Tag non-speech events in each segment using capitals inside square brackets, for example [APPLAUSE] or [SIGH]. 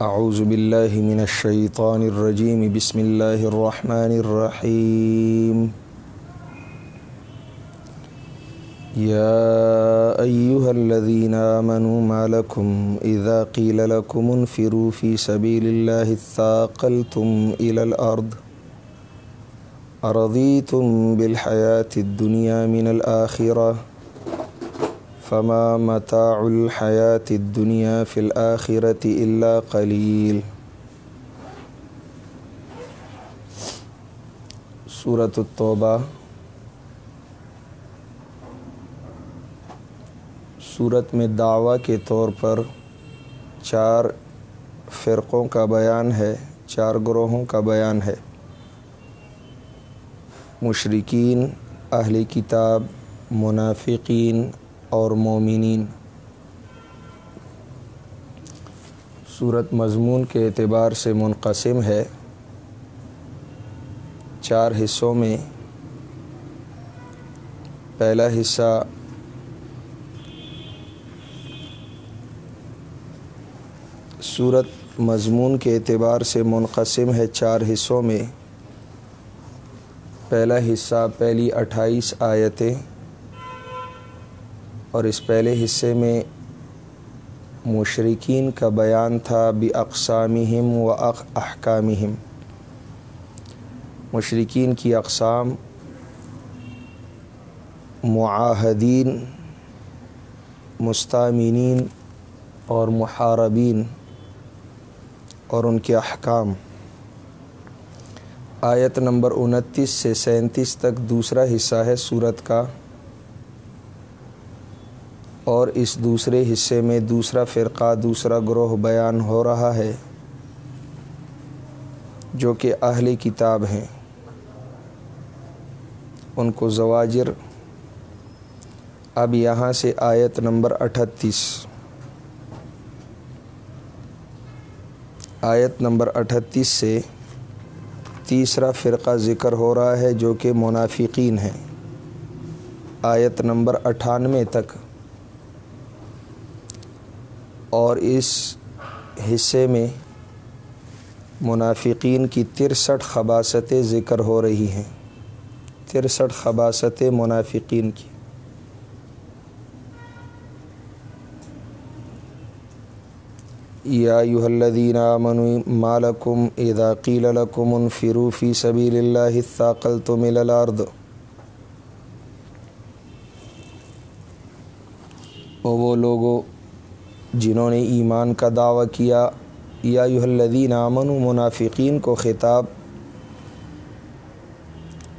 اعوذ باللہ من الشیطان الرجیم بسم اللہ الرحمن الرحیم یا ایہا الذین آمنوا ما لکم اذا قیل لکم انفروا فی سبیل اللہ اثاقلتم الى الارض ارضیتم بالحیاة الدنیا من الآخرہ فما متاع الحیات الدنیا فی الآخرت الا قلیل صورت التوبہ۔ صورت میں دعویٰ کے طور پر چار فرقوں کا بیان ہے، چار گروہوں کا بیان ہے۔ مشرقین اہل کتاب، منافقین اور مومنین۔ صورت مضمون کے اعتبار سے منقسم ہے۔ چار حصوں میں۔ پہلا حصہ۔ صورت مضمون کے اعتبار سے منقسم ہے چار حصوں میں۔ پہلا حصہ، پہلی اٹھائیس آیتیں۔ اور اس پہلے حصے میں مشرقین کا بیان تھا بھی اقسامہم و احکامہم مشرقین کی اقسام، معاہدین مستامینین اور محاربین اور ان کے احکام۔ آیت نمبر انتیس سے سینتیس تک دوسرا حصہ ہے صورت کا۔ اور اس دوسرے حصے میں دوسرا فرقہ، دوسرا گروہ بیان ہو رہا ہے، جو کہ اہل کتاب ہیں۔ ان کو زواجر۔ اب یہاں سے آیت نمبر اٹھتیس۔ آیت نمبر اٹھتیس سے تیسرا فرقہ ذکر ہو رہا ہے، جو کہ منافقین ہیں۔ آیت نمبر اٹھانوے تک۔ اور اس حصے میں منافقین کی ترسٹھ خباستیں ذکر ہو رہی ہیں۔ ترسٹھ خباستیں منافقین کی۔ یا ایہا الذین آمنوا، ما لکم اذا قیل لکم انفروا فی سبیل اللہ اثاقلتم الى الارض۔ او وہ لوگوں جنہوں نے ایمان کا دعویٰ کیا، یا ایہا الذین آمنوا منافقین کو خطاب۔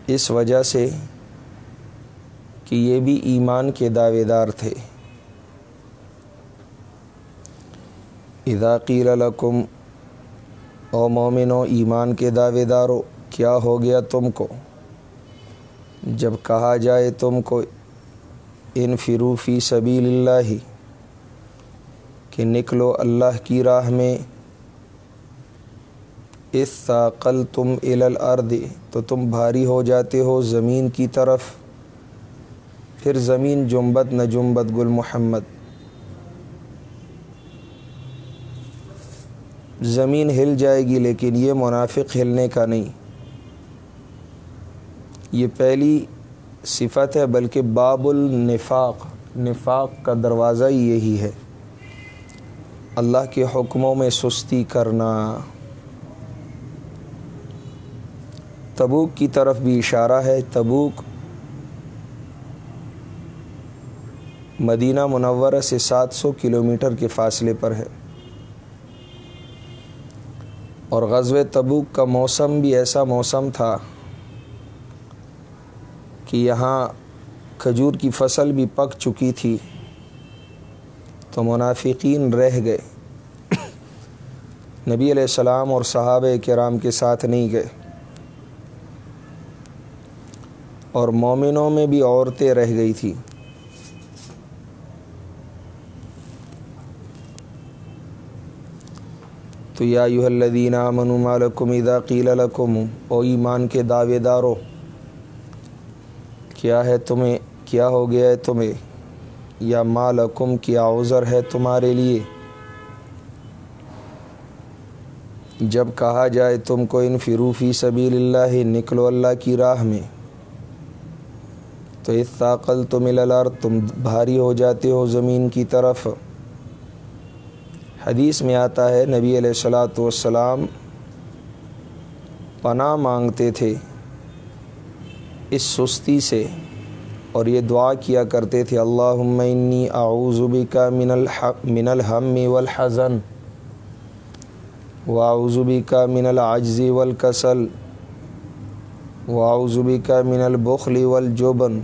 اس وجہ سے کہ یہ بھی ایمان کے دعوے دار تھے۔ اذا قیل لکم، او مومنو، ایمان کے دعوے دارو، کیا ہو گیا تم کو؟ جب کہا جائے تم کو انفروا فی سبیل اللہ کہ نکلو اللہ کی راہ میں۔ اس ثاقل تم الارض تو تم بھاری ہو جاتے ہو زمین کی طرف۔ پھر زمین جنبت نہ جنبت گل محمد۔ زمین ہل جائے گی لیکن یہ منافق ہلنے کا نہیں۔ یہ پہلی صفت ہے، بلکہ باب النفاق۔ نفاق کا دروازہ ہی یہی ہے۔ اللہ کے حکموں میں سستی کرنا۔ تبوک کی طرف بھی اشارہ ہے، تبوک مدینہ منورہ سے سات سو کلومیٹر کے فاصلے پر ہے۔ اور غزو تبوک کا موسم بھی ایسا موسم تھا کہ یہاں کھجور کی فصل بھی پک چکی تھی۔ تو منافقین رہ گئے۔ نبی علیہ السلام اور صحابہ کرام کے ساتھ نہیں گئے۔ اور مومنوں میں بھی عورتیں رہ گئی تھیں۔ تو یا یو الذین آمنوا ما لکم اذا قیل لکم، او ایمان کے دعوے دارو، کیا ہے تمہیں، کیا ہو گیا ہے تمہیں؟ یا ما لکم کیا عذر ہے تمہارے لیے۔ جب کہا جائے تم کو ان فروفی سبیل اللہ، نکلو اللہ کی راہ میں۔ تو اتقل تم الار تم بھاری ہو جاتے ہو زمین کی طرف۔ حدیث میں آتا ہے، نبی علیہ السلاۃ والسلام پناہ مانگتے تھے اس سستی سے۔ اور یہ دعا کیا کرتے تھے اللہ انی اعوذ بک من من الحم والحزن واعوذ بک من العجز والکسل واعوذ بک من البخل والجبن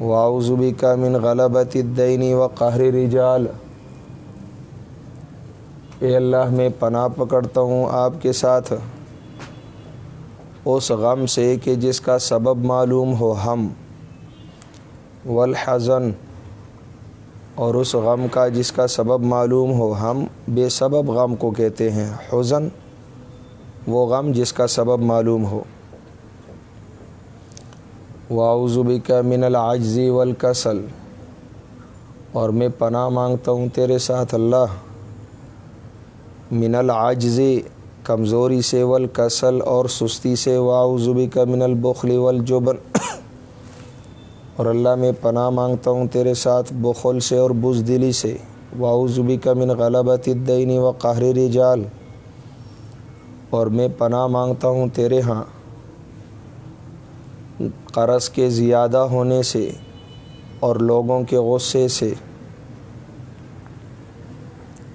واعوذ بک من غلبت الدین وقہر رجال اے اللہ، میں پناہ پکڑتا ہوں آپ کے ساتھ اس غم سے کہ جس کا سبب معلوم ہو ہم والحزن اور اس غم کا جس کا سبب معلوم ہو، ہم بے سبب غم کو کہتے ہیں۔ حزن وہ غم جس کا سبب معلوم ہو۔ واؤزبی کا من العجزی والکسل اور میں پناہ مانگتا ہوں تیرے ساتھ اللہ۔ من العجزی کمزوری سے، والکسل اور سستی سے۔ واؤزبی کا من البخل والجبن۔ اور اللہ میں پناہ مانگتا ہوں تیرے ساتھ بخل سے اور بزدلی سے۔ واؤزبی کا من غلبت الدین و قہر رجال۔ اور میں پناہ مانگتا ہوں تیرے ہاں قرض کے زیادہ ہونے سے اور لوگوں کے غصے سے۔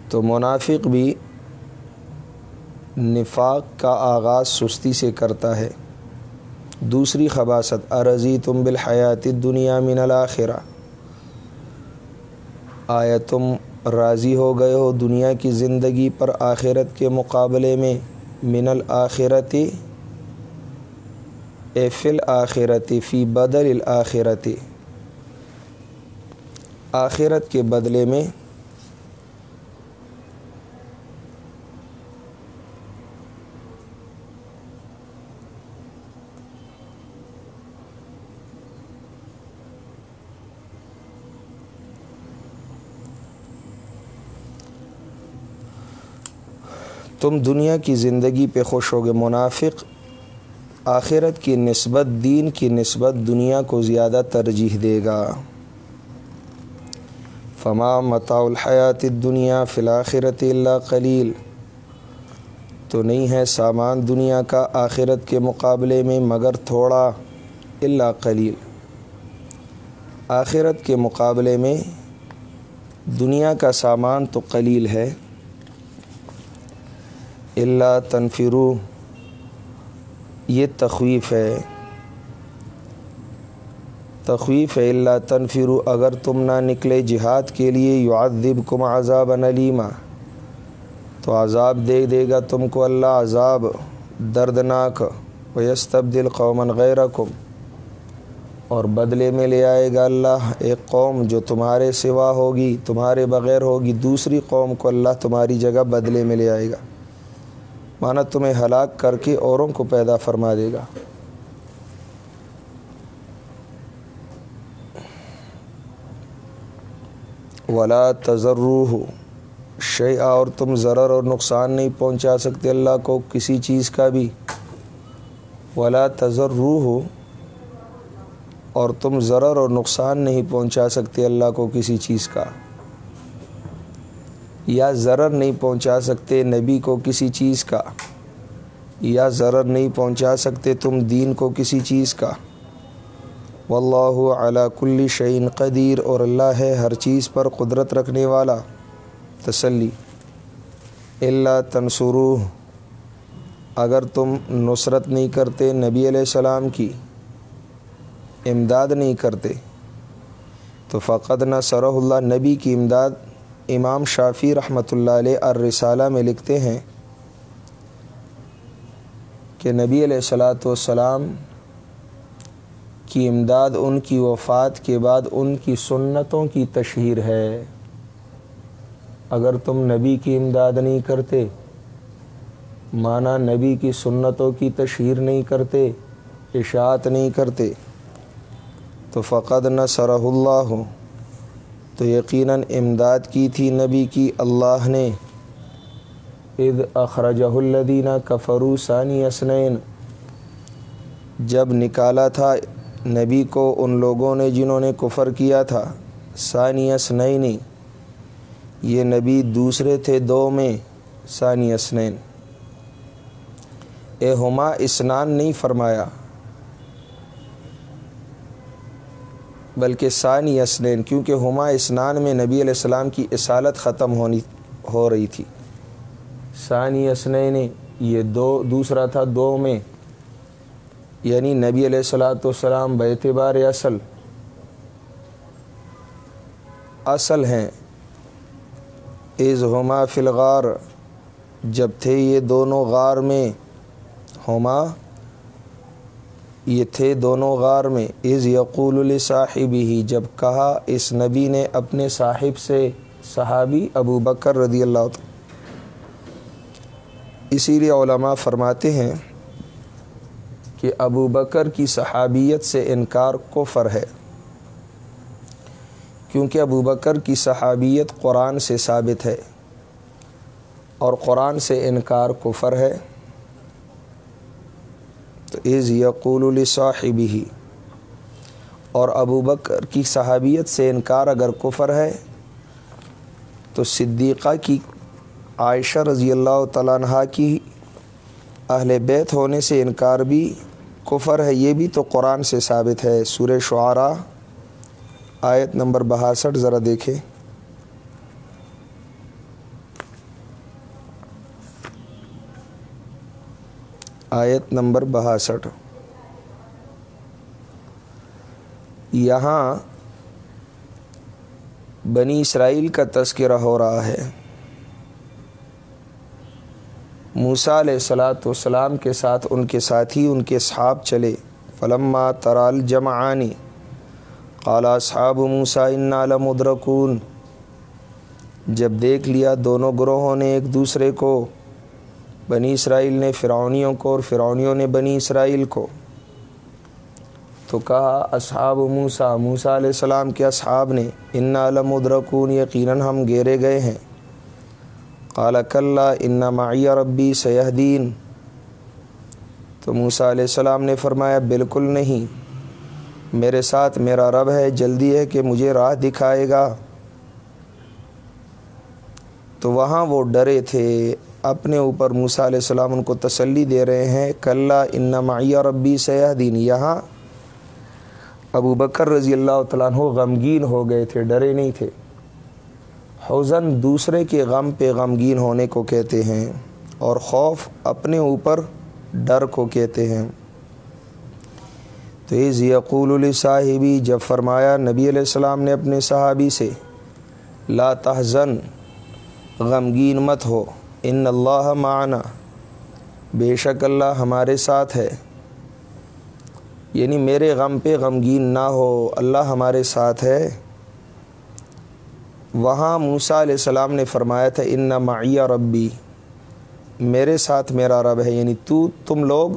تو منافق بھی نفاق کا آغاز سستی سے کرتا ہے۔ دوسری خباصت ارضی تم بالحیات دنیا من الآخرہ؟ آیا تم راضی ہو گئے ہو دنیا کی زندگی پر آخرت کے مقابلے میں من الآخرتی اے فل آخرتی فی بدل الآخرتی آخرت کے بدلے میں تم دنیا کی زندگی پہ خوش ہوگے، منافق آخرت کی نسبت، دین کی نسبت دنیا کو زیادہ ترجیح دے گا۔ فما متاع الحیات دنیا فلاخرت اللہ قلیل تو نہیں ہے سامان دنیا کا آخرت کے مقابلے میں مگر تھوڑا اللہ قلیل آخرت کے مقابلے میں دنیا کا سامان تو قلیل ہے۔ اللہ تنفرو۔ یہ تخویف ہے۔ تخویف ہے اللہ تنفرو۔ اگر تم نہ نکلے جہاد کے لیے یعذب کم عذاب نلیمہ تو عذاب دے دے گا تم کو اللہ، عذاب دردناک۔ ویستبدل قومن غیرکم۔ اور بدلے میں لے آئے گا اللہ ایک قوم جو تمہارے سوا ہوگی، تمہارے بغیر ہوگی۔ دوسری قوم کو اللہ تمہاری جگہ بدلے میں لے آئے گا۔ مانا تمہیں ہلاک کر کے اوروں کو پیدا فرما دے گا۔ ولا تجرو ہو شع اور تم ضرر اور نقصان نہیں پہنچا سکتے اللہ کو کسی چیز کا بھی۔ ولا تجرو ہو اور تم ضرر اور نقصان نہیں پہنچا سکتے اللہ کو کسی چیز کا۔ یا ضرر نہیں پہنچا سکتے نبی کو کسی چیز کا، یا ضرر نہیں پہنچا سکتے تم دین کو کسی چیز کا۔ واللہ علی کل شعین قدیر اور اللہ ہے ہر چیز پر قدرت رکھنے والا۔ تسلی۔ اللہ تنسرو اگر تم نصرت نہیں کرتے نبی علیہ السلام کی، امداد نہیں کرتے، تو فقط نہ سرح اللہ نبی کی امداد امام شافی رحمۃ اللہ علیہ الرسالہ میں لکھتے ہیں کہ نبی علیہ السلاۃ والسلام کی امداد ان کی وفات کے بعد ان کی سنتوں کی تشہیر ہے۔ اگر تم نبی کی امداد نہیں کرتے مانا نبی کی سنتوں کی تشہیر نہیں کرتے، اشاعت نہیں کرتے، تو فقط نہ اللہ۔ ہو تو یقیناً امداد کی تھی نبی کی اللہ نے۔ اد اخرجہ الدینہ کفرو ثانی اسنین جب نکالا تھا نبی کو ان لوگوں نے جنہوں نے کفر کیا تھا۔ ثانی اسنینی یہ نبی دوسرے تھے دو میں۔ ثانی اسنین اے ہما اسنان نہیں فرمایا۔ بلکہ ثانی اسنین، کیونکہ ہما اسنان میں نبی علیہ السلام کی اصالت ختم ہونی، ہو رہی تھی۔ ثانی اسنین، یہ دو، دوسرا تھا دو میں۔ یعنی نبی علیہ السلاۃ والسلام بیتبار اصل اصل ہیں۔ از ہما فلغار جب تھے یہ دونوں غار میں، ہما یہ تھے دونوں غار میں از یقول الصاحبی ہی جب کہا اس نبی نے اپنے صاحب سے، صحابی ابو بکر رضی اللہ عنہ۔ اسی لیے علماء فرماتے ہیں کہ ابو بکر کی صحابیت سے انکار کفر ہے۔ کیونکہ ابو بکر کی صحابیت قرآن سے ثابت ہے اور قرآن سے انکار کفر ہے۔ از یقول الصاحبی ہی اور ابو بکر کی صحابیت سے انکار اگر کفر ہے، تو صدیقہ کی، عائشہ رضی اللہ تعالیٰ عنہ کی اہل بیت ہونے سے انکار بھی کفر ہے۔ یہ بھی تو قرآن سے ثابت ہے۔ سور شعراء آیت نمبر بہاسٹھ، ذرا دیکھیں۔ آیت نمبر بہاسٹھ۔ یہاں بنی اسرائیل کا تذکرہ ہو رہا ہے۔ موسا علیہ السلاۃ والسلام کے ساتھ ان کے ساتھی، ان کے صحاب چلے۔ فلما ترال جمعانی قالا صحاب موسا انعلم ادرکون جب دیکھ لیا دونوں گروہوں نے ایک دوسرے کو بنی اسرائیل نے فرعونیوں کو اور فرعونیوں نے بنی اسرائیل کو۔ تو کہا اصحاب موسا موسا علیہ السلام کے اصحاب نے ان علم ادرکون یقیناً ہم گیرے گئے ہیں۔ قال کلّہ ان معیہ ربی سیاحدین تو موسا علیہ السلام نے فرمایا، بالکل نہیں۔ میرے ساتھ میرا رب ہے، جلدی ہے کہ مجھے راہ دکھائے گا۔ تو وہاں وہ ڈرے تھے۔ اپنے اوپر موسا علیہ السلام ان کو تسلی دے رہے ہیں۔ کلّہ ان معیہ ربی سیاح دین یہاں ابو بکر رضی اللہ تعالیٰ عنہ غمگین ہو گئے تھے، ڈرے نہیں تھے۔ حوزن دوسرے کے غم پہ غمگین ہونے کو کہتے ہیں اور خوف اپنے اوپر ڈر کو کہتے ہیں۔ تو یہ یقول الصاحبی جب فرمایا نبی علیہ السلام نے اپنے صحابی سے، لا تحزن غمگین مت ہو۔ ان اللہ معنا۔ بے شک اللہ ہمارے ساتھ ہے۔ یعنی میرے غم پہ غمگین نہ ہو، اللہ ہمارے ساتھ ہے۔ وہاں موسا علیہ السلام نے فرمایا تھا، ان معیہ ربی۔ میرے ساتھ میرا رب ہے۔ یعنی تو، تم لوگ۔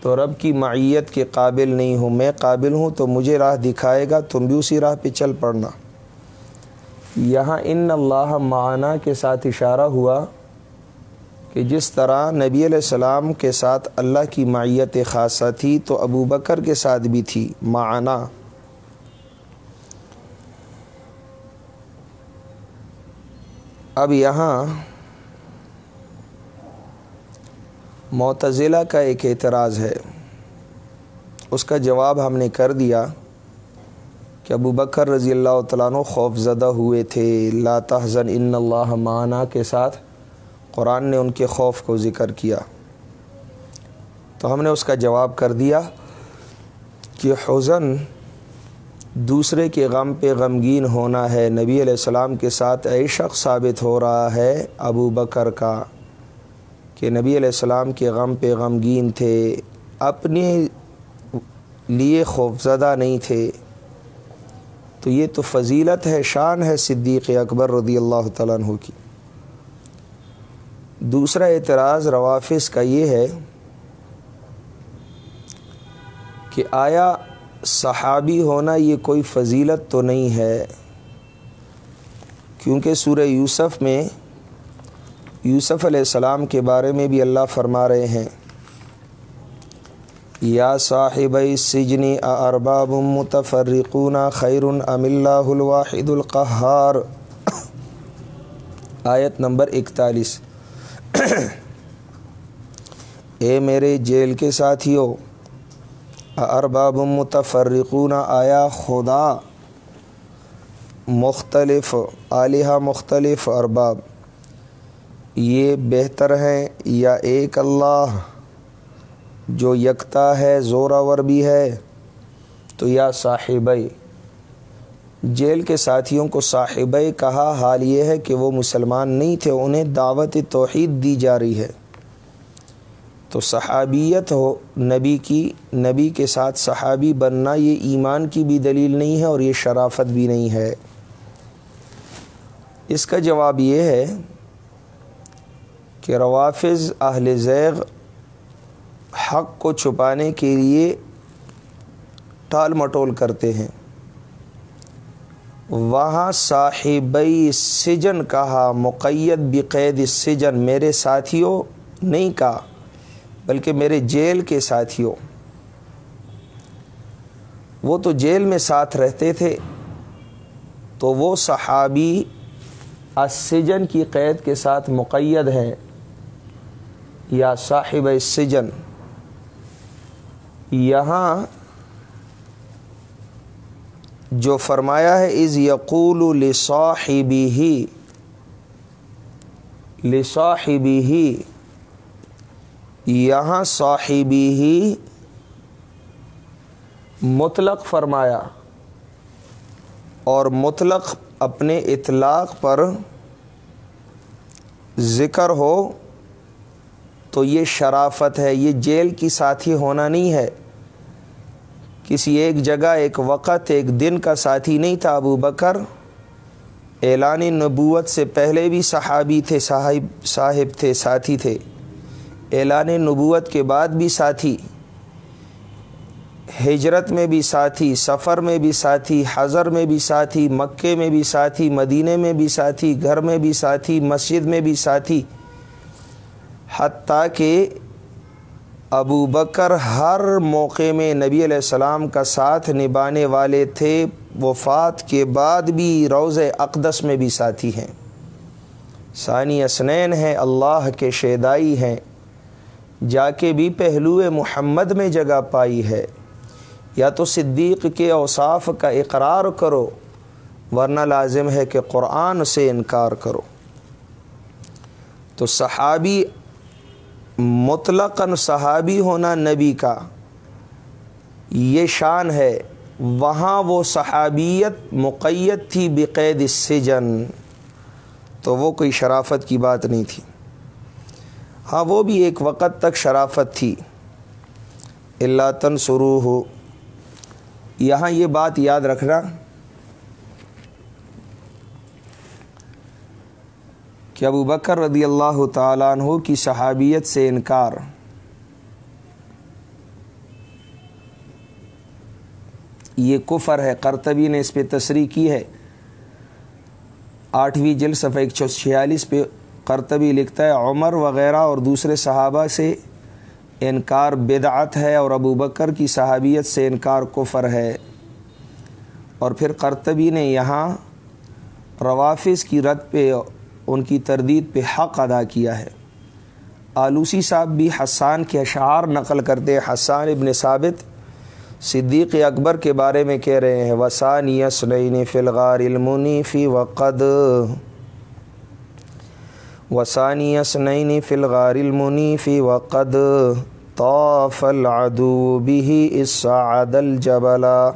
تو رب کی معیت کے قابل نہیں ہوں۔ میں قابل ہوں تو مجھے راہ دکھائے گا، تم بھی اسی راہ پہ چل پڑنا۔ یہاں ان اللہ معانہ کے ساتھ اشارہ ہوا کہ جس طرح نبی علیہ السلام کے ساتھ اللہ کی معیت خاصہ تھی، تو ابو بکر کے ساتھ بھی تھی معنی اب یہاں معتزلہ کا ایک اعتراض ہے۔ اس کا جواب ہم نے کر دیا۔ کہ ابو بکر رضی اللہ تعالیٰ عنہ خوف زدہ ہوئے تھے۔ لا تحزن ان اللہ معنی کے ساتھ قرآن نے ان کے خوف کو ذکر کیا۔ تو ہم نے اس کا جواب کر دیا کہ حزن دوسرے کے غم پہ غمگین ہونا ہے۔ نبی علیہ السلام کے ساتھ اے شخص ثابت ہو رہا ہے ابو بکر کا کہ نبی علیہ السلام کے غم پہ غمگین تھے، اپنے لیے خوفزدہ نہیں تھے۔ تو یہ تو فضیلت ہے، شان ہے صدیق اکبر رضی اللہ تعالیٰ عنہ کی۔ دوسرا اعتراض روافظ کا یہ ہے کہ آیا صحابی ہونا یہ کوئی فضیلت تو نہیں ہے، کیونکہ سورہ یوسف میں یوسف علیہ السلام کے بارے میں بھی اللہ فرما رہے ہیں۔ یا صاحب سجنی ارباب متفرقون خیر ام اللہ الواحد القہار [COUGHS] آیت نمبر اکتالیس۔ [COUGHS] اے میرے جیل کے ساتھیوں ارباب متفرقون آیا خدا۔ مختلف علیہ مختلف ارباب۔ یہ بہتر ہیں یا ایک اللہ؟ جو یکتا ہے زوراور بھی ہے، تو یا صاحبئی جیل کے ساتھیوں کو صاحبئی کہا، حال یہ ہے کہ وہ مسلمان نہیں تھے، انہیں دعوت توحید دی جا رہی ہے۔ تو صحابیت ہو، نبی کی، نبی کے ساتھ صحابی بننا، یہ ایمان کی بھی دلیل نہیں ہے اور یہ شرافت بھی نہیں ہے۔ اس کا جواب یہ ہے کہ روافظ اہل زیغ حق کو چھپانے کے لیے ٹال مٹول کرتے ہیں۔ وہاں صاحبئی سجن کہا، مقید بقید سجن، میرے ساتھیوں، نہیں کہا، بلکہ میرے جیل کے ساتھیوں۔ وہ تو جیل میں ساتھ رہتے تھے، تو وہ صحابی السجن کی قید کے ساتھ مقید ہے یا صاحب سجن یہاں جو فرمایا ہے از یقول لصاحبی ہی لصاحبی ہی یہاں صاحبی ہی مطلق فرمایا اور مطلق اپنے اطلاق پر ذکر ہو۔ تو یہ شرافت ہے، یہ جیل کی ساتھی ہونا نہیں ہے۔ کسی ایک جگہ، ایک وقت، ایک دن کا ساتھی نہیں تھا ابو بکر۔ اعلان نبوت سے پہلے بھی صحابی تھے، صاحب صاحب تھے، ساتھی تھے۔ اعلان نبوت کے بعد بھی ساتھی۔ ہجرت میں بھی ساتھی، سفر میں بھی ساتھی، حضر میں بھی ساتھی مکے میں بھی ساتھی مدینے میں بھی ساتھی، گھر میں بھی ساتھی، مسجد میں بھی ساتھی۔ حتیٰ کہ ابو بکر ہر موقع میں نبی علیہ السلام کا ساتھ نبھانے والے تھے، وفات کے بعد بھی روز اقدس میں بھی ساتھی ہیں۔ ثانی اسنین ہیں، اللہ کے شیدائی ہیں۔ جا کے بھی پہلو محمد میں جگہ پائی ہے۔ یا تو صدیق کے اوصاف کا اقرار کرو، ورنہ لازم ہے کہ قرآن سے انکار کرو۔ تو صحابی مطلق صحابی ہونا نبی کا یہ شان ہے۔ وہاں وہ صحابیت مقیت تھی بقید السجن۔ تو وہ کوئی شرافت کی بات نہیں تھی۔ ہاں وہ بھی ایک وقت تک شرافت تھی۔ اللہ تن تنسرو ہو یہاں یہ بات یاد رکھنا۔ کہ ابو بکر رضی اللہ تعالیٰ عنہ کی صحابیت سے انکار۔ یہ کفر ہے کرتبی نے اس پہ تصریح کی ہے۔ آٹھویں جل صفحہ ایک سو چھیالیس پہ کرتبی لکھتا ہے، عمر وغیرہ اور دوسرے صحابہ سے انکار بدعت ہے اور ابو بکر کی صحابیت سے انکار کفر ہے۔ اور پھر کرتبی نے یہاں روافظ کی رد پہ ان کی تردید پہ حق ادا کیا ہے۔ آلوسی صاحب بھی حسان کے اشعار نقل کرتے حسان ابن ثابت صدیق اکبر کے بارے میں کہہ رہے ہیں وسانی یسنعین فی المنی فی وقد وسانی یسنعین فی المنی فی وقد طاف العدو به اسعد الجبلا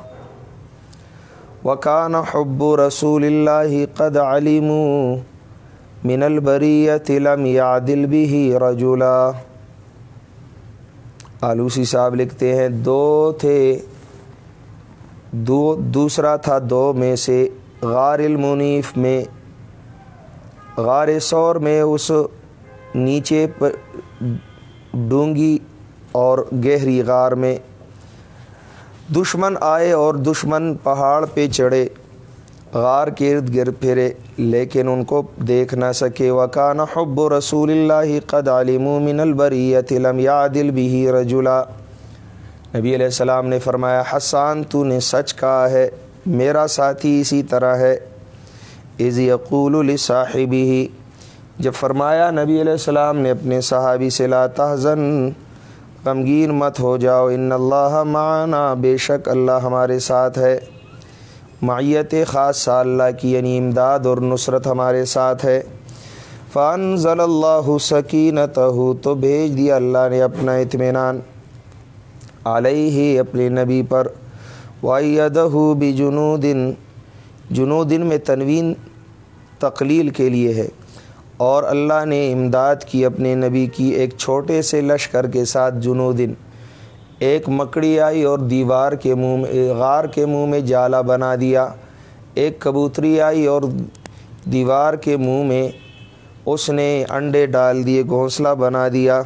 وکان حب رسول اللہ قد علموا من البریت لم یعدل به رجلا۔ آلوسی صاحب لکھتے ہیں، دو تھے، دو، دوسرا تھا دو میں سے، غار المنیف میں، غار سور میں اس نیچے پر ڈونگی اور گہری غار میں۔ دشمن آئے اور دشمن پہاڑ پہ چڑھے، غار کے ارد گرد پھرے۔ لیکن ان کو دیکھ نہ سکے۔ وکان حب رسول اللہ قد علم من البریت لم یعدل بھی رجلا۔ نبی علیہ السلام نے فرمایا، حسان، تو نے سچ کہا ہے، میرا ساتھی اسی طرح ہے۔ از یقول لصاحبی ہی جب فرمایا، نبی علیہ السلام نے اپنے صحابی سے، لا تحزن، غمگین مت ہو جاؤ، ان اللہ معنا، بے شک اللہ ہمارے ساتھ ہے۔ معیت خاص اللہ کی یعنی امداد اور نصرت ہمارے ساتھ ہے۔ فن ضل اللہ سکینت ہو تو بھیج دیا اللہ نے اپنا اطمینان۔ علیہ ہی اپنے نبی پر۔ وعیدہ بھی جنو دن جنو دن میں تنوین، تقلیل کے لیے ہے۔ اور اللہ نے امداد کی اپنے نبی کی ایک چھوٹے سے لشکر کے ساتھ جنو دن ایک مکڑی آئی اور دیوار کے منہ میں غار کے منہ میں جالا بنا دیا۔ ایک کبوتری آئی اور دیوار کے منہ میں اس نے انڈے ڈال دیے، گھونسلہ بنا دیا۔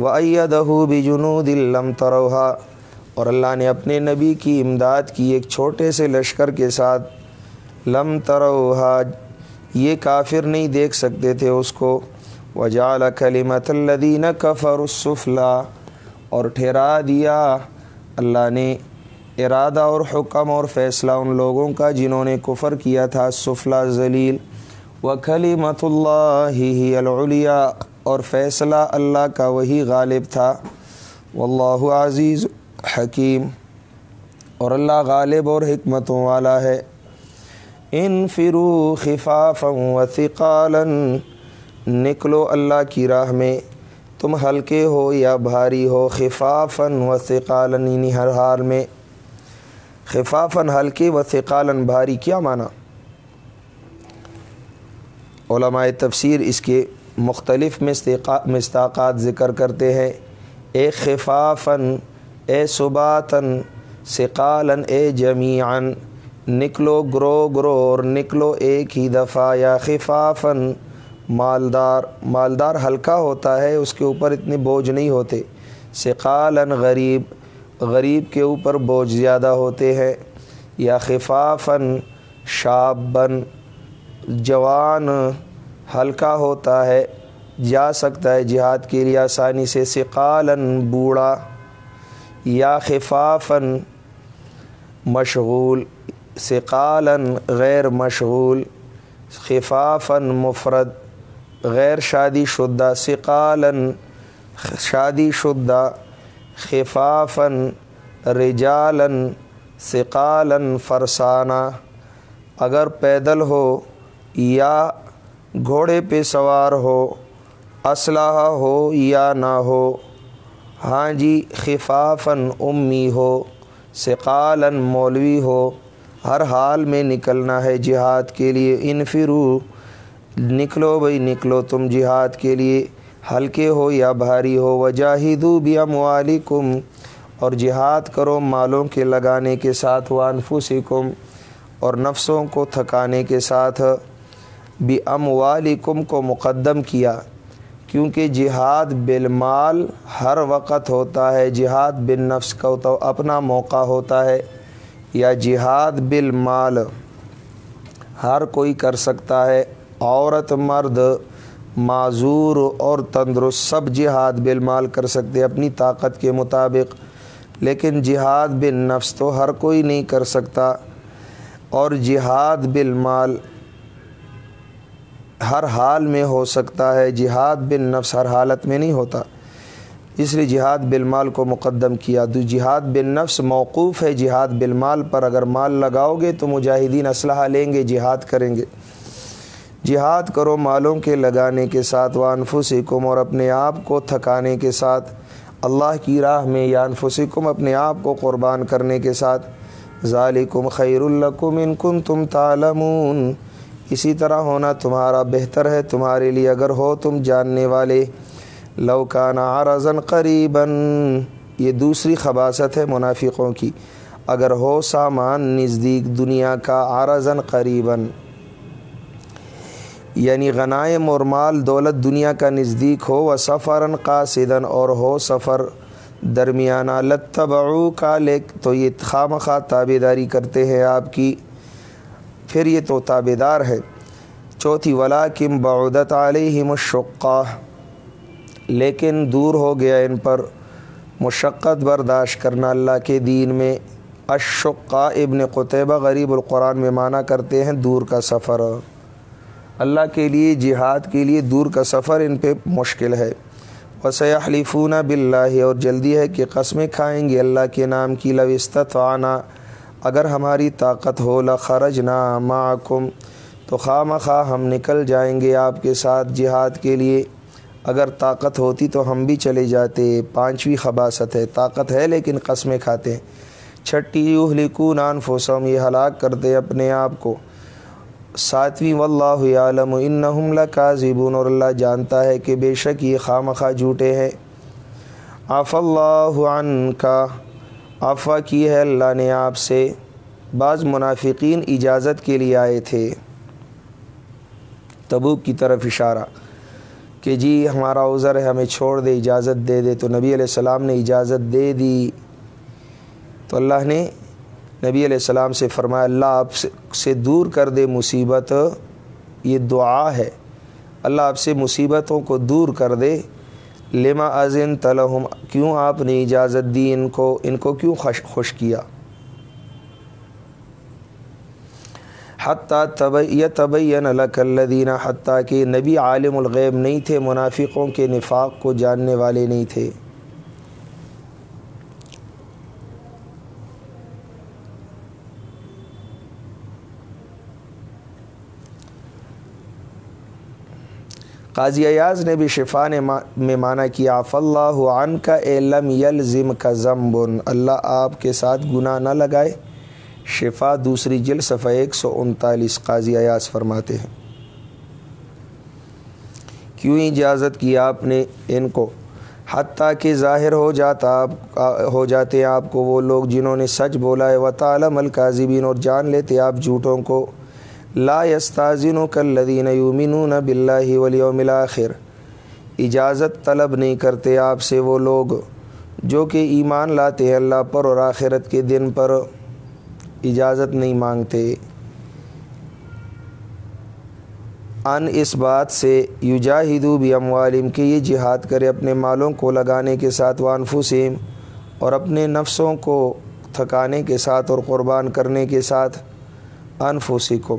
و بھی جنو دل لم تروہا اور اللہ نے اپنے نبی کی امداد کی ایک چھوٹے سے لشکر کے ساتھ۔ لم تروہا یہ کافر نہیں دیکھ سکتے تھے اس کو۔ وجال کلیمت الدین کفر السفلا اور ٹھہرا دیا۔ اللہ نے ارادہ اور حکم اور فیصلہ ان لوگوں کا جنہوں نے کفر کیا تھا۔ سفلا ذلیل۔ و کلیمت اللہ ہی العلیٰ اور فیصلہ اللہ کا وہی غالب تھا۔ واللہ عزیز حکیم اور اللہ غالب اور حکمتوں والا ہے۔ ان فرو خفاف و ثقالن نکلو اللہ کی راہ میں۔ تم ہلکے ہو یا بھاری ہو خفافن و ثقالن یعنی ہر حال میں خفافن ہلکے و ثقالن بھاری، کیا معنی؟ علماء تفسیر اس کے مختلف مستاقات ذکر کرتے ہیں۔ اے خفافن اے صباتن ثقالن اے جمیعن نکلو گرو گرو اور نکلو ایک ہی دفعہ، یا خفافن مالدار مالدار ہلکا ہوتا ہے، اس کے اوپر اتنے بوجھ نہیں ہوتے۔ سقالن غریب غریب کے اوپر بوجھ زیادہ ہوتے ہیں۔ یا خفافن شابن، جوان ہلکا ہوتا ہے۔ جا سکتا ہے جہاد کے لیے آسانی سے۔ سقالن بوڑھا۔ یا خفافن مشغول۔ ثقالن غیر مشغول۔ خفافن مفرد۔ غیر شادی شدہ ثقالن شادی شدہ خفافن رجالن ثقالن فرسانہ۔ اگر پیدل ہو یا گھوڑے پہ سوار ہو، اسلحہ ہو یا نہ ہو ہاں جی خفافن امی ہو ثقالن مولوی ہو، ہر حال میں نکلنا ہے جہاد کے لیے۔ انفرو نکلو بھائی، نکلو تم جہاد کے لیے۔ ہلکے ہو یا بھاری ہو، وجاہدو بھی اموالکم۔ اور جہاد کرو مالوں کے لگانے کے ساتھ، وانفسکم۔ اور نفسوں کو تھکانے کے ساتھ۔ بھی اموالکم کو مقدم کیا۔ کیونکہ جہاد بالمال ہر وقت ہوتا ہے، جہاد بن نفس کا تو اپنا موقع ہوتا ہے۔ یا جہاد بالمال۔ ہر کوئی کر سکتا ہے۔ عورت مرد معذور اور تندرست سب جہاد بالمال کر سکتے اپنی طاقت کے مطابق۔ لیکن جہاد بن نفس تو ہر کوئی نہیں کر سکتا۔ اور جہاد بالمال ہر حال میں ہو سکتا ہے، جہاد بن نفس ہر حالت میں نہیں ہوتا۔ اس لیے جہاد بالمال کو مقدم کیا۔ دو جہاد بن نفس موقوف ہے، جہاد بالمال پر اگر مال لگاؤ گے تو مجاہدین اسلحہ لیں گے، جہاد کریں گے۔ جہاد کرو مالوں کے لگانے کے ساتھ وانفسکم اور اپنے آپ کو تھکانے کے ساتھ۔ اللہ کی راہ میں یا انفسکم اپنے آپ کو قربان کرنے کے ساتھ۔ ظالکم خیر الکم ان کن تم تعلمون۔ اسی طرح ہونا تمہارا بہتر ہے، تمہارے لیے اگر ہو تم جاننے والے۔ لوکانہ عرضن قریباً۔ یہ دوسری خباصت ہے منافقوں کی۔ اگر ہو سامان نزدیک دنیا کا عرضن قریباً۔ یعنی غنائم اور مال دولت دنیا کا نزدیک ہو، و سفراً قاصدن اور ہو سفر درمیانہ۔ لتبعو کا لیک تو یہ خواہ تابے داری کرتے ہیں آپ کی۔ پھر یہ تو تابے دار ہے۔ چوتھی ولا کم بعودت علیہ مشقہ لیکن دور ہو گیا ان پر۔ مشقت برداشت کرنا اللہ کے دین میں۔ اشقا ابن قطبہ غریب القرآن میں معنی کرتے ہیں دور کا سفر۔ اللہ کے لیے، جہاد کے لیے دور کا سفر ان پہ مشکل ہے۔ وسیع حلیفونہ بلّہ اور جلدی ہے کہ قسمیں کھائیں گے اللہ کے نام کی۔ لوستت آنا اگر ہماری طاقت ہو لخرج نا معکم تو خواہ مخواہ ہم نکل جائیں گے آپ کے ساتھ جہاد کے لیے۔ اگر طاقت ہوتی تو ہم بھی چلے جاتے۔ پانچویں خباصت ہے، طاقت ہے لیکن قسمیں کھاتے۔ ہیں چھٹی یوہ لکون انفسم یہ ہلاک کرتے اپنے آپ کو۔ ساتویں، واللہ عالم انہم لکاذبون، اور اللہ جانتا ہے کہ بے شک یہ خواہ مخواہ جھوٹے ہیں۔ آف اللہ عن کا آفا کی ہے اللہ نے آپ سے۔ بعض منافقین اجازت کے لیے آئے تھے۔ تبوک کی طرف اشارہ کہ جی ہمارا عذر ہے، ہمیں چھوڑ دے، اجازت دے دے۔ تو نبی علیہ السلام نے اجازت دے دی۔ تو اللہ نے نبی علیہ السلام سے فرمایا، اللہ آپ سے دور کر دے مصیبت، یہ دعا ہے۔ اللہ آپ سے مصیبتوں کو دور کر دے۔ لما ازن تلہم کیوں آپ نے اجازت دی ان کو؟ ان کو کیوں خوش خوش کیا؟ حتیٰ طب یہ طبعین الدینہ حتیٰ کہ نبی عالم الغیب نہیں تھے، منافقوں کے نفاق کو جاننے والے نہیں تھے۔ قاضی ایاز نے بھی شفا نے میں مانا کیا آف اللہ عن کا علم یلزم کا ضمبن اللہ آپ کے ساتھ گناہ نہ لگائے۔ شفا دوسری جل صفحہ ایک سو انتالیس، قاضی ایاز فرماتے ہیں۔ کیوں اجازت کی آپ نے ان کو؟ حتیٰ کہ ظاہر ہو جاتا آپ ہو جاتے آپ کو وہ لوگ جنہوں نے سچ بولا ہے۔ و تعالم القاضبین اور جان لیتے آپ جھوٹوں کو لا یستازن کلدین یومنون باللہ والیوم الاخر۔ اجازت طلب نہیں کرتے آپ سے وہ لوگ جو کہ ایمان لاتے ہیں اللہ پر اور آخرت کے دن پر اجازت نہیں مانگتے۔ ان اس بات سے یوجاہدو بھی اموالم کہ یہ جہاد کرے اپنے مالوں کو لگانے کے ساتھ وانفسیم اور اپنے نفسوں کو تھکانے کے ساتھ اور قربان کرنے کے ساتھ انفسکم۔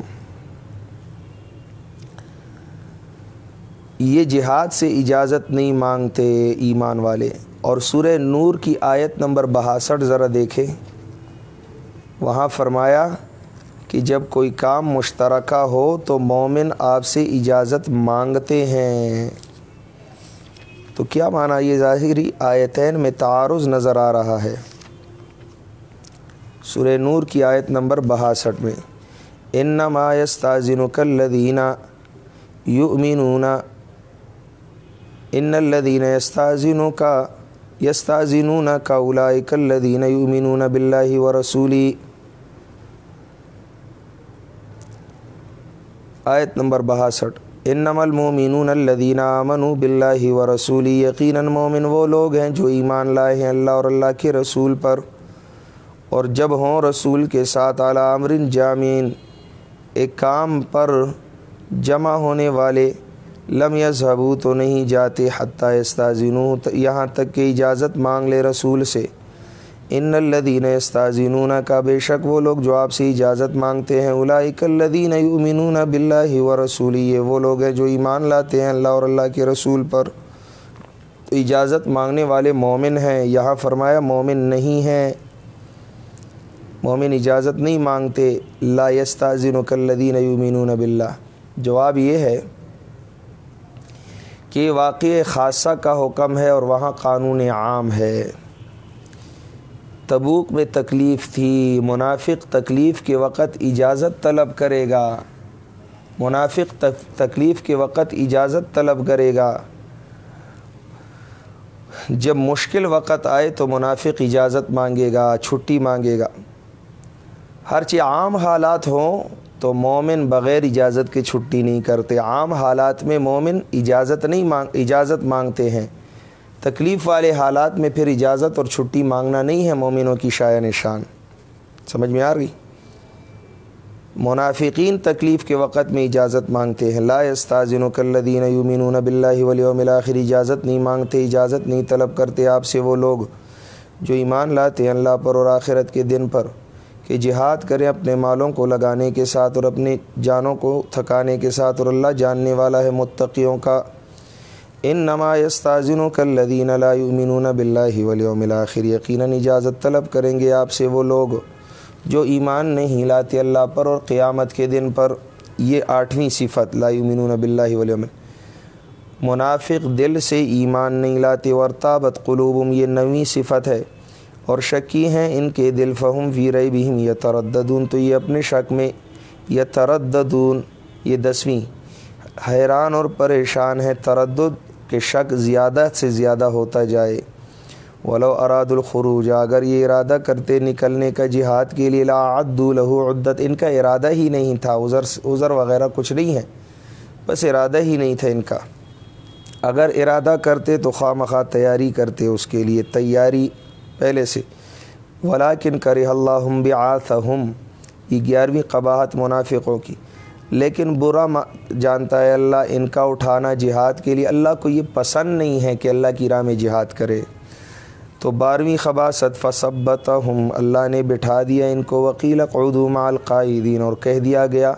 یہ جہاد سے اجازت نہیں مانگتے ایمان والے۔ اور سورہ نور کی آیت نمبر بہاسٹھ ذرا دیکھیں۔ وہاں فرمایا کہ جب کوئی کام مشترکہ ہو تو مومن آپ سے اجازت مانگتے ہیں۔ تو کیا معنی یہ ظاہری آیتین میں تعارض نظر آ رہا ہے؟ سورہ نور کی آیت نمبر بہاسٹھ میں ان مایستازن کلدینہ یؤمنون ان الدین یستازنوں کا یستازنون کا اولائک الذین یؤمنون باللہ و رسولی آیت نمبر بہاسٹھ. انم المومنون الذین آمنوا باللہ و رسولی یقیناً مومن وہ لوگ ہیں جو ایمان لائے ہیں اللہ اور اللہ کے رسول پر. اور جب ہوں رسول کے ساتھ اعلیٰ امرن جامین ایک کام پر جمع ہونے والے لم یذہبو تو نہیں جاتے حتیٰ استاذنو یہاں تک کہ اجازت مانگ لے رسول سے۔ ان الدین استاذنون کا بے شک وہ لوگ جو آپ سے اجازت مانگتے ہیں، اولائک الذین یؤمنون باللہ و رسولی یہ وہ لوگ ہیں جو ایمان لاتے ہیں اللہ اور اللہ کے رسول پر۔ تو اجازت مانگنے والے مومن ہیں، یہاں فرمایا مومن نہیں ہیں۔ مومن اجازت نہیں مانگتے۔ لا یستاذن کلدین یؤمنون باللہ۔ جواب یہ ہے کہ واقع خاصہ کا حکم ہے اور وہاں قانون عام ہے۔ تبوک میں تکلیف تھی، منافق تکلیف کے وقت اجازت طلب کرے گا۔ منافق تکلیف کے وقت اجازت طلب کرے گا۔ جب مشکل وقت آئے تو منافق اجازت مانگے گا، چھٹی مانگے گا۔ ہر چیز عام حالات ہوں تو مومن بغیر اجازت کے چھٹی نہیں کرتے۔ عام حالات میں مومن اجازت نہیں مانگ اجازت مانگتے ہیں۔ تکلیف والے حالات میں پھر اجازت اور چھٹی مانگنا نہیں ہے مومنوں کی شاع نشان۔ سمجھ میں آ رہی منافقین تکلیف کے وقت میں اجازت مانگتے ہیں۔ لا استاذن کلدین یومنون باللہ والیوم الاخر، اجازت نہیں مانگتے، اجازت نہیں طلب کرتے آپ سے وہ لوگ جو ایمان لاتے ہیں اللہ پر اور آخرت کے دن پر۔ کہ جہاد کریں اپنے مالوں کو لگانے کے ساتھ اور اپنے جانوں کو تھکانے کے ساتھ اور اللہ جاننے والا ہے متقیوں کا۔ ان نما استاذن و کلدین یؤمنون باللہ والیوم الاخر۔ یقیناً اجازت طلب کریں گے آپ سے وہ لوگ جو ایمان نہیں لاتے اللہ پر اور قیامت کے دن پر۔ یہ آٹھویں صفت، لا یؤمنون باللہ والیوم منافق دل سے ایمان نہیں لاتے۔ ورتابت قلوبم یہ نویں صفت ہے۔ اور شکی ہیں ان کے دل، فہم فی ریبہم یترددون، تو یہ اپنے شک میں یترددون، یہ دسویں، حیران اور پریشان ہے تردد کہ شک زیادہ سے زیادہ ہوتا جائے۔ ولو اراد الخروج، اگر یہ ارادہ کرتے نکلنے کا جہاد کے لیے لا عدو لہو عدت، ان کا ارادہ ہی نہیں تھا، عذر عذر وغیرہ کچھ نہیں ہے، بس ارادہ ہی نہیں تھا ان کا۔ اگر ارادہ کرتے تو خواہ مخواہ تیاری کرتے اس کے لیے، تیاری پہلے سے۔ ولاکن کرے اللہ ہم یہ گیارہویں قباحت منافقوں کی۔ لیکن برا جانتا ہے اللہ ان کا اٹھانا جہاد کے لیے۔ اللہ کو یہ پسند نہیں ہے کہ اللہ کی راہ میں جہاد کرے۔ تو بارہویں خباصت فصبت ہم اللہ نے بٹھا دیا ان کو۔ وکیل قعدوم القائدین اور کہہ دیا گیا،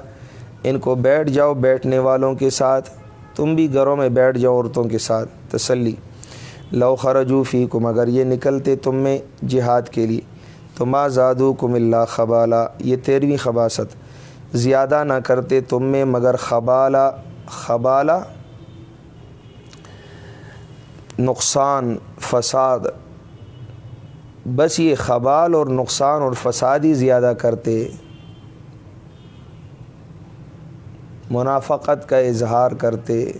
ان کو بیٹھ جاؤ بیٹھنے والوں کے ساتھ، تم بھی گھروں میں بیٹھ جاؤ عورتوں کے ساتھ۔ تسلی۔ لو خرجو فی کم اگر یہ نکلتے تم میں جہاد کے لیے، تو ما زادو کم اللہ خبالہ یہ تیرہویں خباصت زیادہ نہ کرتے تم میں مگر خبالہ خبالہ نقصان، فساد۔ بس یہ خبال اور نقصان اور فساد ہی زیادہ کرتے۔ منافقت کا اظہار کرتے۔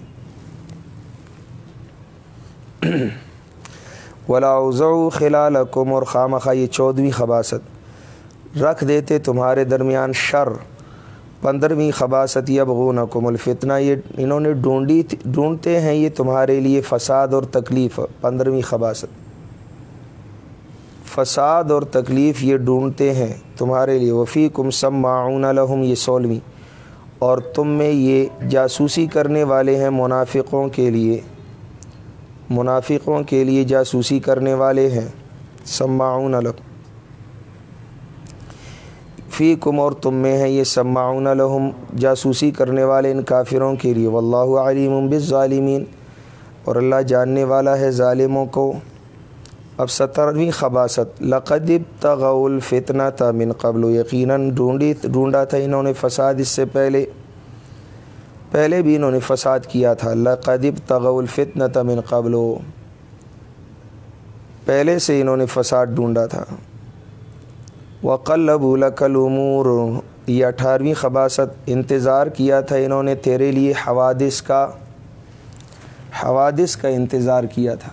ولاؤ خلال کم اور خامخہ یہ چودھویں خباصت رکھ دیتے تمہارے درمیان شر، پندرہویں خباصت یا بغون کم الفتنہ۔ یہ انہوں نے ڈھونڈی ڈھونڈتے ہیں یہ تمہارے لیے فساد اور تکلیف۔ پندرہویں خباصت فساد اور تکلیف یہ ڈھونڈتے ہیں تمہارے لیے۔ وفی کم سب معاون الحم یہ سولہویں۔ اور تم میں یہ جاسوسی کرنے والے ہیں منافقوں کے لیے۔ منافقوں کے لیے جاسوسی کرنے والے ہیں۔ سماعون الحم فی کم اور تم میں ہیں یہ سماعون الحم جاسوسی کرنے والے ان کافروں کے لیے۔ واللہ علیم بالظالمین۔ اور اللہ جاننے والا ہے ظالموں کو۔ اب سترویں خباصت لقدب تغول فتنہ تھا من قبل، یقیناً ڈھونڈی ڈھونڈا تھا انہوں نے فساد اس سے پہلے۔ پہلے بھی انہوں نے فساد کیا تھا۔ لقدب تغول فتنہ تھا من قبل۔ پہلے سے انہوں نے فساد ڈھونڈا تھا۔ وقلب لقل امور یہ اٹھارہویں خباصت انتظار کیا تھا انہوں نے تیرے لیے حوادث کا۔ حوادث کا انتظار کیا تھا۔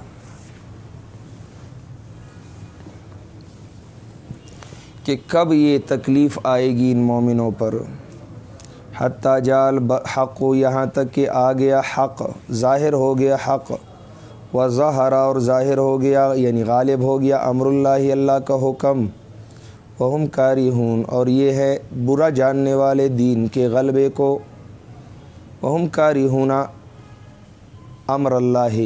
کہ کب یہ تکلیف آئے گی ان مومنوں پر؟ حتیٰ جال حق و یہاں تک کہ آ گیا حق، ظاہر ہو گیا حق۔ و ظہرا اور ظاہر ہو گیا یعنی غالب ہو گیا امر اللہ اللہ کا حکم۔ وہم کاری ہون اور یہ ہے برا جاننے والے دین کے غلبے کو۔ وہم کاری ہونا امر اللہ۔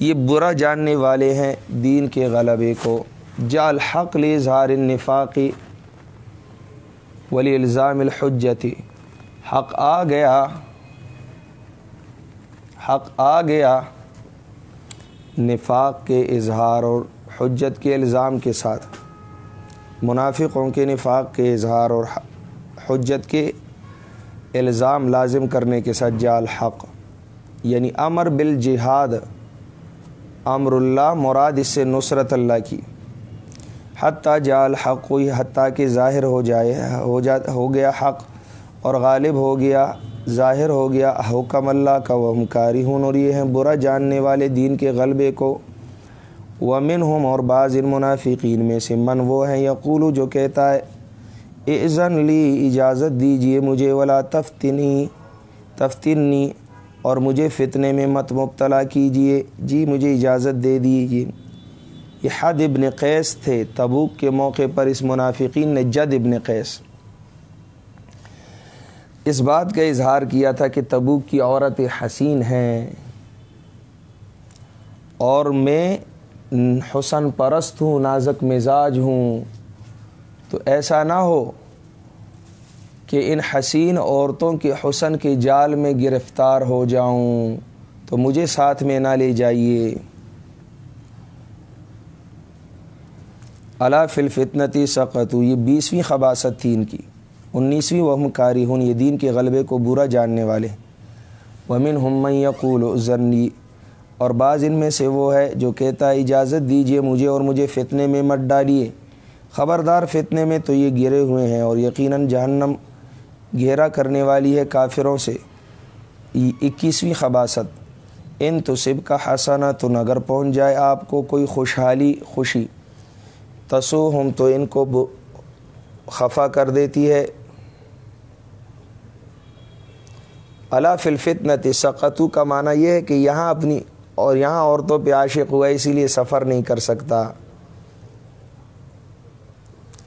یہ برا جاننے والے ہیں دین کے غلبے کو۔ جال حق اظہار النفاقی ولی الزام الحجتی حق آ گیا، حق آ گیا نفاق کے اظہار اور حجت کے الزام کے ساتھ۔ منافقوں کے نفاق کے اظہار اور حجت کے الزام لازم کرنے کے ساتھ جال حق یعنی امر بالجہاد، امر اللہ مراد اس سے نصرت اللہ کی۔ حتیٰ جال حق ہوئی حتیٰ کہ ظاہر ہو جائے، ہو جا، ہو گیا حق۔ اور غالب ہو گیا، ظاہر ہو گیا، حکم اللہ کا، وہ کاری ہوں اور یہ ہیں برا جاننے والے دین کے غلبے کو۔ ومن ہم اور بعض ان منافقین میں سے من وہ ہیں یقولو جو کہتا ہے، اذن لی، اجازت دیجیے مجھے، ولا تفتنی تفتنی، اور مجھے فتنے میں مت مبتلا کیجیے۔ جی مجھے اجازت دے دیجیے یہ حد ابن قیس تھے، تبوک کے موقع پر اس منافقین نے جد ابن قیس۔ اس بات کا اظہار کیا تھا کہ تبوک کی عورت حسین ہیں۔ اور میں حسن پرست ہوں، نازک مزاج ہوں۔ تو ایسا نہ ہو کہ ان حسین عورتوں کے حسن کے جال میں گرفتار ہو جاؤں۔ تو مجھے ساتھ میں نہ لے جائیے۔ اللہ فلفتنتی سقتو یہ بیسویں خباصت تھی ان کی۔ انیسویں وہم کاری ہن یہ دین کے غلبے کو برا جاننے والے۔ ومن ہم یقول ضنی اور بعض ان میں سے وہ ہے جو کہتا ہے، اجازت دیجیے مجھے اور مجھے فتنے میں مت ڈالیے۔ خبردار فتنے میں تو یہ گرے ہوئے ہیں اور یقیناً جہنم گھیرا کرنے والی ہے کافروں سے۔ اکیسویں خباصت ان تو سب کا حسنا تو نگر پہنچ جائے آپ کو کوئی خوشحالی، خوشی۔ تسو ہم تو ان کو خفا کر دیتی ہے۔ اللہ فلفتنت سقتو کا معنی یہ ہے کہ یہاں اپنی اور یہاں عورتوں پہ عاشق ہوا اسی لیے سفر نہیں کر سکتا۔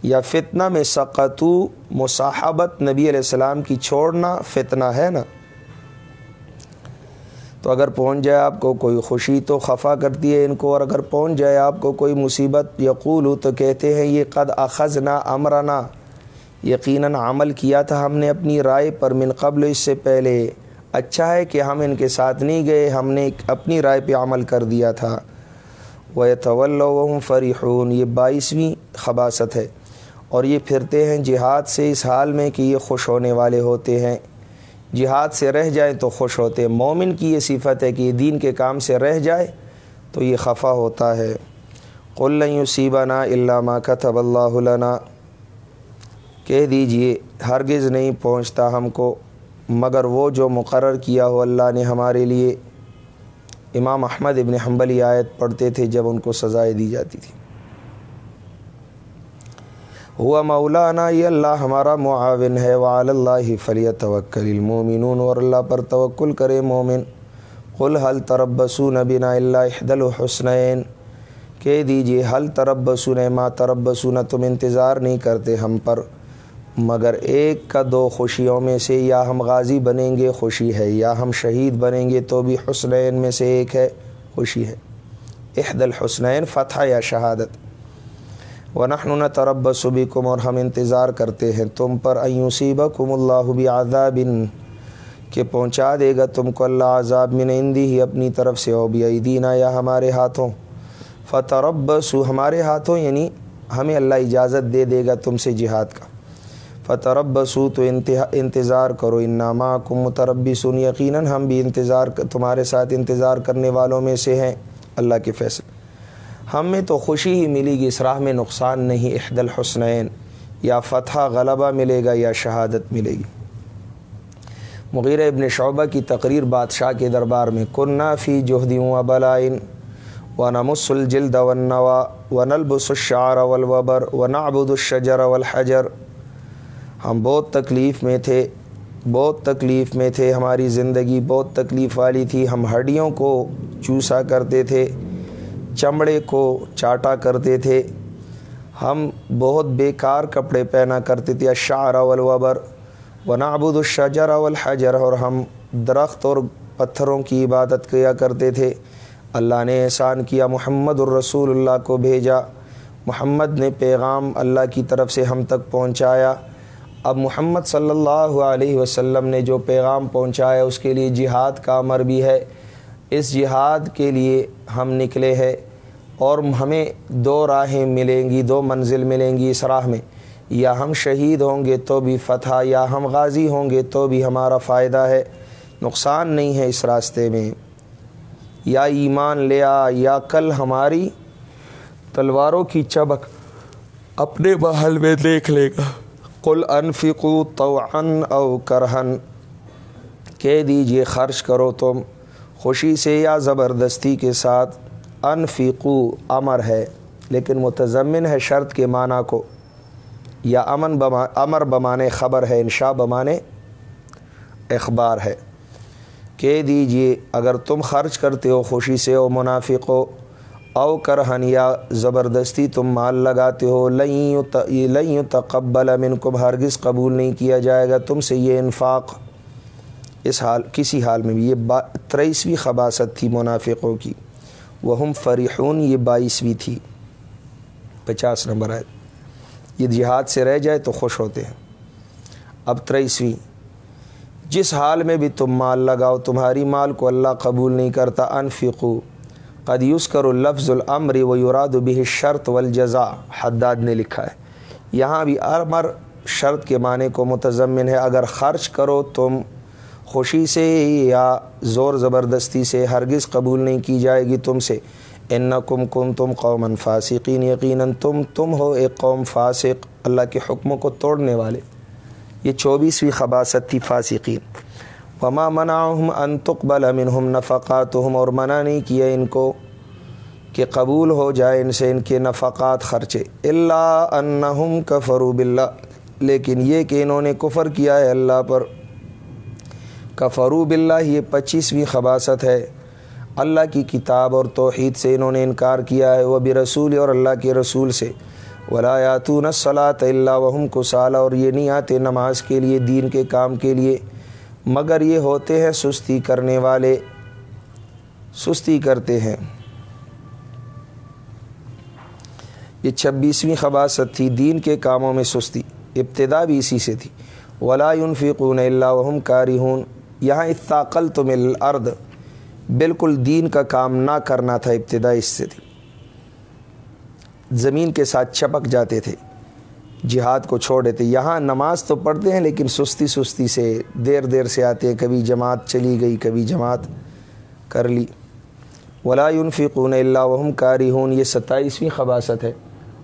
یا فتنہ میں سقتو مصاحبت نبی علیہ السلام کی چھوڑنا فتنہ ہے نا۔ تو اگر پہنچ جائے آپ کو کوئی خوشی تو خفا کرتی ہے ان کو، اور اگر پہنچ جائے آپ کو کوئی مصیبت یقول ہو تو کہتے ہیں یہ قد اخذ نہ امرنا۔ یقیناً عمل کیا تھا ہم نے اپنی رائے پر من قبل اس سے پہلے۔ اچھا ہے کہ ہم ان کے ساتھ نہیں گئے، ہم نے اپنی رائے پہ عمل کر دیا تھا۔ وہ طول فریحون یہ بائیسویں خباصت ہے۔ اور یہ پھرتے ہیں جہاد سے اس حال میں کہ یہ خوش ہونے والے ہوتے ہیں۔ جہاد سے رہ جائیں تو خوش ہوتے۔ ہیں مومن کی یہ صفت ہے کہ یہ دین کے کام سے رہ جائے تو یہ خفا ہوتا ہے۔ قل یوسیبہ نا علامہ کتب اللہ لنا۔ کہہ دیجیے، ہرگز نہیں پہنچتا ہم کو، مگر وہ جو مقرر کیا ہو اللہ نے ہمارے لیے۔ امام احمد ابن حنبلی آیت پڑھتے تھے جب ان کو سزائے دی جاتی تھی۔ ہوا مولانا، یہ اللہ ہمارا معاون ہے وعلی اللہ فلی توکل المومنون اور اللہ پر توکل کرے مومن۔ قل حل تربسو نبینا اللہ احد الحسنین۔ کہہ دیجیے حل تربسو ما تربسو نہ تم انتظار نہیں کرتے ہم پر۔ مگر ایک کا دو خوشیوں میں سے یا ہم غازی بنیں گے، خوشی ہے، یا ہم شہید بنیں گے تو بھی حسنین میں سے ایک ہے، خوشی ہے۔ احد الحسنین، فتح یا شہادت۔ ونحن تربص بكم، اور ہم انتظار کرتے ہیں تم پر ایوسیبکم اللہ بعذاب۔ کہ پہنچا دے گا تم کو اللہ عذاب من اندی ہی اپنی طرف سے، او بیدینا یا ہمارے ہاتھوں۔ فتربصوا ہمارے ہاتھوں یعنی ہمیں اللہ اجازت دے دے گا تم سے جہاد کا۔ فتربصوا تو انتظار کرو انما کم متربصون یقیناً ہم بھی انتظار تمہارے ساتھ انتظار کرنے والوں میں سے ہیں۔ اللہ کے فیصلے۔ ہمیں تو خوشی ہی ملے گی اس راہ میں نقصان نہیں احد الحسنین۔ یا فتح غلبہ ملے گا یا شہادت ملے گی۔ مغیر ابن شعبہ کی تقریر بادشاہ کے دربار میں کنہ فی جوہدیوں و بلائن و نمس الجلد ونوا و نلبس الشعر والوبر و نعبد الشجر والحجر ہم بہت تکلیف میں تھے، بہت تکلیف میں تھے، ہماری زندگی بہت تکلیف والی تھی۔ ہم ہڈیوں کو چوسا کرتے تھے، چمڑے کو چاٹا کرتے تھے۔ ہم بہت بیکار کپڑے پہنا کرتے تھے اشعر والوبر۔ ونعبد الشجر والحجر۔ اور ہم درخت اور پتھروں کی عبادت کیا کرتے تھے۔ اللہ نے احسان کیا، محمد الرسول اللہ کو بھیجا۔ محمد نے پیغام اللہ کی طرف سے ہم تک پہنچایا۔ اب محمد صلی اللہ علیہ وسلم نے جو پیغام پہنچایا اس کے لیے جہاد کا امر بھی ہے۔ اس جہاد کے لیے ہم نکلے ہیں اور ہمیں دو راہیں ملیں گی، دو منزل ملیں گی اس راہ میں۔ یا ہم شہید ہوں گے تو بھی فتح، یا ہم غازی ہوں گے تو بھی ہمارا فائدہ ہے۔ نقصان نہیں ہے اس راستے میں۔ یا ایمان لیا یا کل ہماری تلواروں کی چبک اپنے محل میں دیکھ لے گا۔ کل انفقو تو او کرہن کہہ دیجیے، خرچ کرو تم۔ خوشی سے یا زبردستی کے ساتھ انفیقو امر ہے، لیکن متضمن ہے شرط کے معنی کو۔ یا امن بما، امر بمانے خبر ہے، انشاء بمانے اخبار ہے۔ کہہ دیجیے، اگر تم خرچ کرتے ہو خوشی سے ہو منافق ہو او کرہن یا زبردستی تم مال لگاتے ہو لئی تقبل امن کو ہرگز قبول نہیں کیا جائے گا تم سے یہ انفاق۔ اس حال، کسی حال میں بھی یہ با، تریسویں خباصت تھی منافقوں کی۔ وہ ہم فریحون، یہ بائیسویں تھی۔ پچاس نمبر ہے یہ جہاد سے رہ جائے تو خوش ہوتے ہیں۔ اب تریسویں۔ جس حال میں بھی تم مال لگاؤ، تمہاری مال کو اللہ قبول نہیں کرتا، انفقو۔ قد یوس کرو لفظ العمر و یوراد بھی شرط والجزا حداد نے لکھا ہے۔ یہاں بھی امر شرط کے معنی کو متضمن ہے۔ اگر خرچ کرو تم خوشی سے یا زور زبردستی سے ہرگز قبول نہیں کی جائے گی تم سے۔ ان کم کم تم قوم فاسقین، یقیناً تم تم ہو ایک قوم فاسق، اللہ کے حکموں کو توڑنے والے۔ یہ چوبیسویں خباصت تھی فاسقین۔ وما منعہم ان تقبل منہم نفقاتہم اور منع نہیں کیا ان کو کہ قبول ہو جائے ان سے ان کے نفقات خرچے۔ اللہ انہم کفروا باللہ لیکن یہ کہ انہوں نے کفر کیا ہے اللہ پر۔ کفروا باللہ یہ پچیسویں خباصت ہے۔ اللہ کی کتاب اور توحید سے انہوں نے انکار کیا ہے۔ وہ بھی رسول اور اللہ کے رسول سے۔ ولایاتون صلاۃ اللہ وہم کو اور یہ نہیں آتے نماز کے لیے، دین کے کام کے لیے۔ مگر یہ ہوتے ہیں سستی کرنے والے، سستی کرتے ہیں۔ یہ چھبیسویں خباصت تھی، دین کے کاموں میں سستی، ابتدا بھی اسی سے تھی۔ ولا فقون اللہ وہم کاری ہوں یہاں اتاقل تو مل بالکل دین کا کام نہ کرنا تھا، ابتدا اس سے تھی۔ زمین کے ساتھ چپک جاتے تھے۔ جہاد کو چھوڑ دیتے۔ یہاں نماز تو پڑھتے ہیں، لیکن سستی سستی سے دیر دیر سے آتے ہیں۔ کبھی جماعت چلی گئی، کبھی جماعت کر لی۔ ولا فقون اللہ وہم کاری ہون یہ ستائیسویں خباصت ہے۔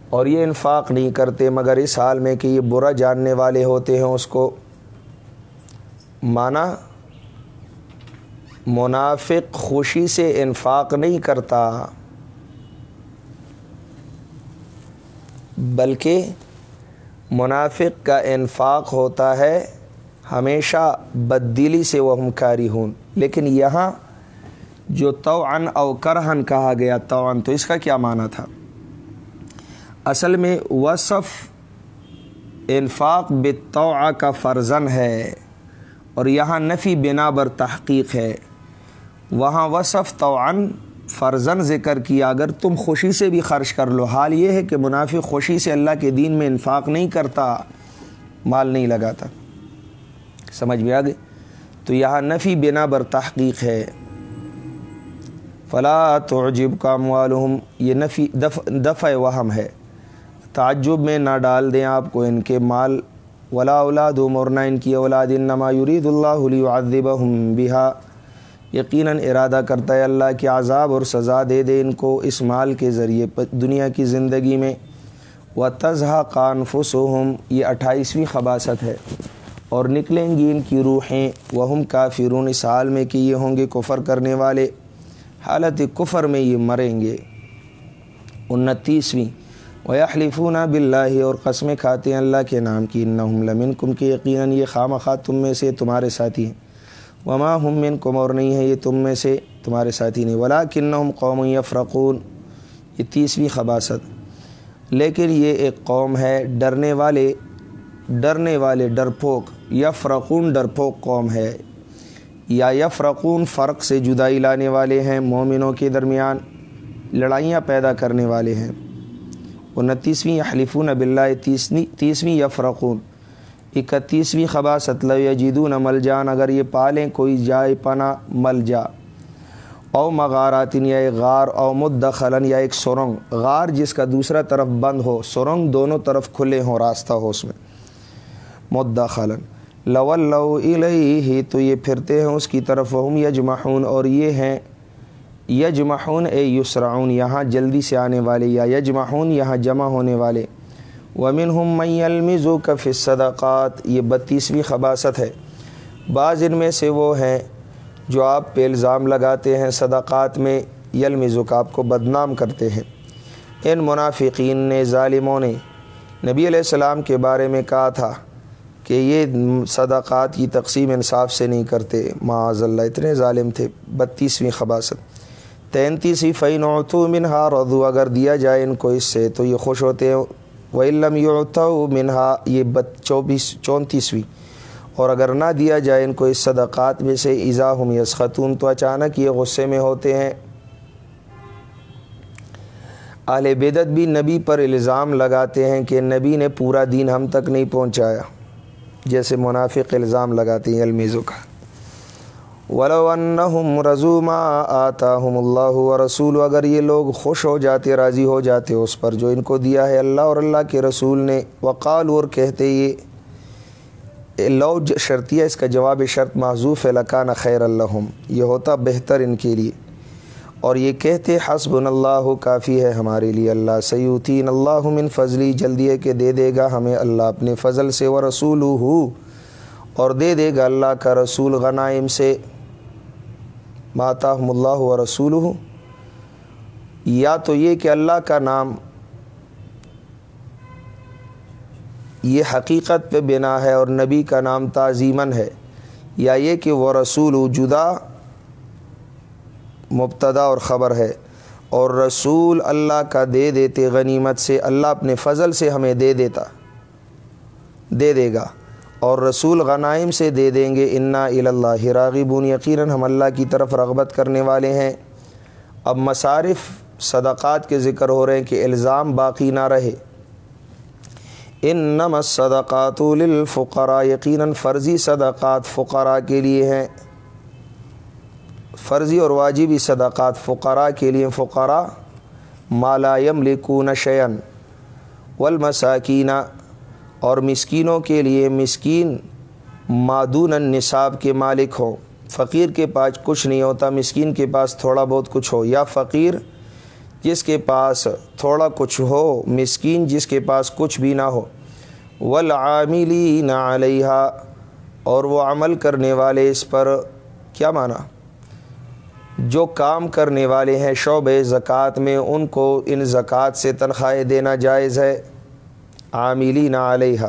اور یہ انفاق نہیں کرتے، مگر اس حال میں کہ یہ برا جاننے والے ہوتے ہیں، اس کو مانا منافق خوشی سے انفاق نہیں کرتا، بلکہ منافق کا انفاق ہوتا ہے، ہمیشہ بددلی سے وہ ہم کاری ہوں لیکن یہاں جو توعن او کرہن کہا گیا توعن تو اس کا کیا معنی تھا؟ اصل میں وصف انفاق بتوع کا فرزن ہے اور یہاں نفی بنا بر تحقیق ہے۔ وہاں وصف توعن فرزن ذکر کیا، اگر تم خوشی سے بھی خرچ کر لو۔ حال یہ ہے کہ منافق خوشی سے اللہ کے دین میں انفاق نہیں کرتا، مال نہیں لگاتا۔ سمجھ میں آ تو یہاں نفی بنا بر تحقیق ہے۔ فلا تعجب کا معلوم یہ نفی، دف، دفع وہم ہے۔ تعجب میں نہ ڈال دیں آپ کو ان کے مال۔ ولا اولاد اور نہ ان کی اولاد۔ انما یرید اللہ علیہ بہا یقیناً ارادہ کرتا ہے اللہ کے عذاب اور سزا دے دے ان کو اس مال کے ذریعے دنیا کی زندگی میں۔ و تضحہ قان فسوہم یہ اٹھائیسویں خباصت ہے۔ اور نکلیں گی ان کی روحیں۔ وہم کافرون، اس حال میں کہ یہ ہوں گے کفر کرنے والے۔ حالت کفر میں یہ مریں گے۔ انتیسویں۔ ویحلفون باللہ اور قسمیں کھاتے ہیں اللہ کے نام کی۔ انہم وما ہم من کم اور نہیں ہے یہ تم میں سے تمہارے ساتھی نہیں۔ ولا کن قوم یفرقون، یہ تیسویں خباصت لیکن یہ ایک قوم ہے، ڈرنے والے ڈرنے والے ڈرپوک یفرقون ڈرپوک قوم ہے۔ یا یفرقون فرق سے جدائی لانے والے ہیں مومنوں کے درمیان، لڑائیاں پیدا کرنے والے ہیں۔ انتیسویں حلیفون بلّہ تیسویں تیسویں یفرقون۔ اکتیسویں خبا ستل یجیدون مل جان اگر یہ پالیں کوئی جائے پنا مل جا او مغاراتن یا ایک غار، او مدخلن یا ایک سرنگ۔ غار جس کا دوسرا طرف بند ہو، سرنگ دونوں طرف کھلے ہوں، راستہ ہو اس میں۔ مدخلن لو لو ہی تو یہ پھرتے ہیں اس کی طرف ہم یجمحون اور یہ ہیں یجمحون اے یسرعون، یہاں جلدی سے آنے والے یا یجمحون یہاں جمع ہونے والے۔ ومن ہم می المزو کف صدقات یہ بتیسویں خباصت ہے۔ بعض ان میں سے وہ ہیں جو آپ پہ الزام لگاتے ہیں صدقات میں یلمزو کا آپ کو بدنام کرتے ہیں۔ ان منافقین نے، ظالموں نے نبی علیہ السلام کے بارے میں کہا تھا کہ یہ صدقات کی تقسیم انصاف سے نہیں کرتے۔ معاذ اللہ، اتنے ظالم تھے۔ بتیسویں خباصت تینتیسی فعین تو منہا ردو اگر دیا جائے ان کو اس سے تو یہ خوش ہوتے ہیں وہ علم یو منہا یہ بت چوبیس، چونتیسویں۔ اور اگر نہ دیا جائے ان کو اس صدقات میں سے ایزا ہم یس خاتون تو اچانک یہ غصے میں ہوتے ہیں۔ اہل بدت بھی نبی پر الزام لگاتے ہیں کہ نبی نے پورا دین ہم تک نہیں پہنچایا، جیسے منافق الزام لگاتے ہیں المیزوں کا۔ ولو انہم رضوما آتا ہم اللہ و رسول، اگر یہ لوگ خوش ہو جاتے، راضی ہو جاتے اس پر جو ان کو دیا ہے اللہ اور اللہ کے رسول نے وقال اور کہتے یہ لو شرطیہ اس کا جواب شرط معذوف لکان خیر اللہم یہ ہوتا بہتر ان کے لیے۔ اور یہ کہتے حسب اللہ، کافی ہے ہمارے لیے اللہ سیوتین اللہ من فضلی، جلدی ہے کہ دے دے گا ہمیں اللہ اپنے فضل سے وہ رسول ہو اور دے دے گا اللہ کا رسول غنائم سے۔ ماتاہم اللہ و رسول یا تو یہ کہ اللہ کا نام یہ حقیقت پہ بنا ہے اور نبی کا نام تعظیمن ہے، یا یہ کہ وہ رسول جدا، مبتدا اور خبر ہے۔ اور رسول اللہ کا دے دیتے غنیمت سے، اللہ اپنے فضل سے ہمیں دے دیتا، دے دے گا۔ اور رسول غنائم سے دے دیں گے، انا اللہ راغبون۔ یقیناً ہم اللہ کی طرف رغبت کرنے والے ہیں۔ اب مصارف صدقات کے ذکر ہو رہے ہیں کہ الزام باقی نہ رہے۔ ان نم صدقات الفقرا یقیناً فرضی صدقات فقراء کے لیے ہیں۔ فرضی اور واجبی صدقات فقراء کے لیے فقراء مالائم لکون شعین والمساکینہ۔ اور مسکینوں کے لیے مسکین معدون النصاب کے مالک ہوں فقیر کے پاس کچھ نہیں ہوتا، مسکین کے پاس تھوڑا بہت کچھ ہو۔ یا فقیر جس کے پاس تھوڑا کچھ ہو، مسکین جس کے پاس کچھ بھی نہ ہو۔ والعاملین علیہ اور وہ عمل کرنے والے اس پر کیا مانا جو کام کرنے والے ہیں شعب زکوٰۃ میں، ان کو ان زکوٰۃ سے تنخواہیں دینا جائز ہے۔ عاملین علیہ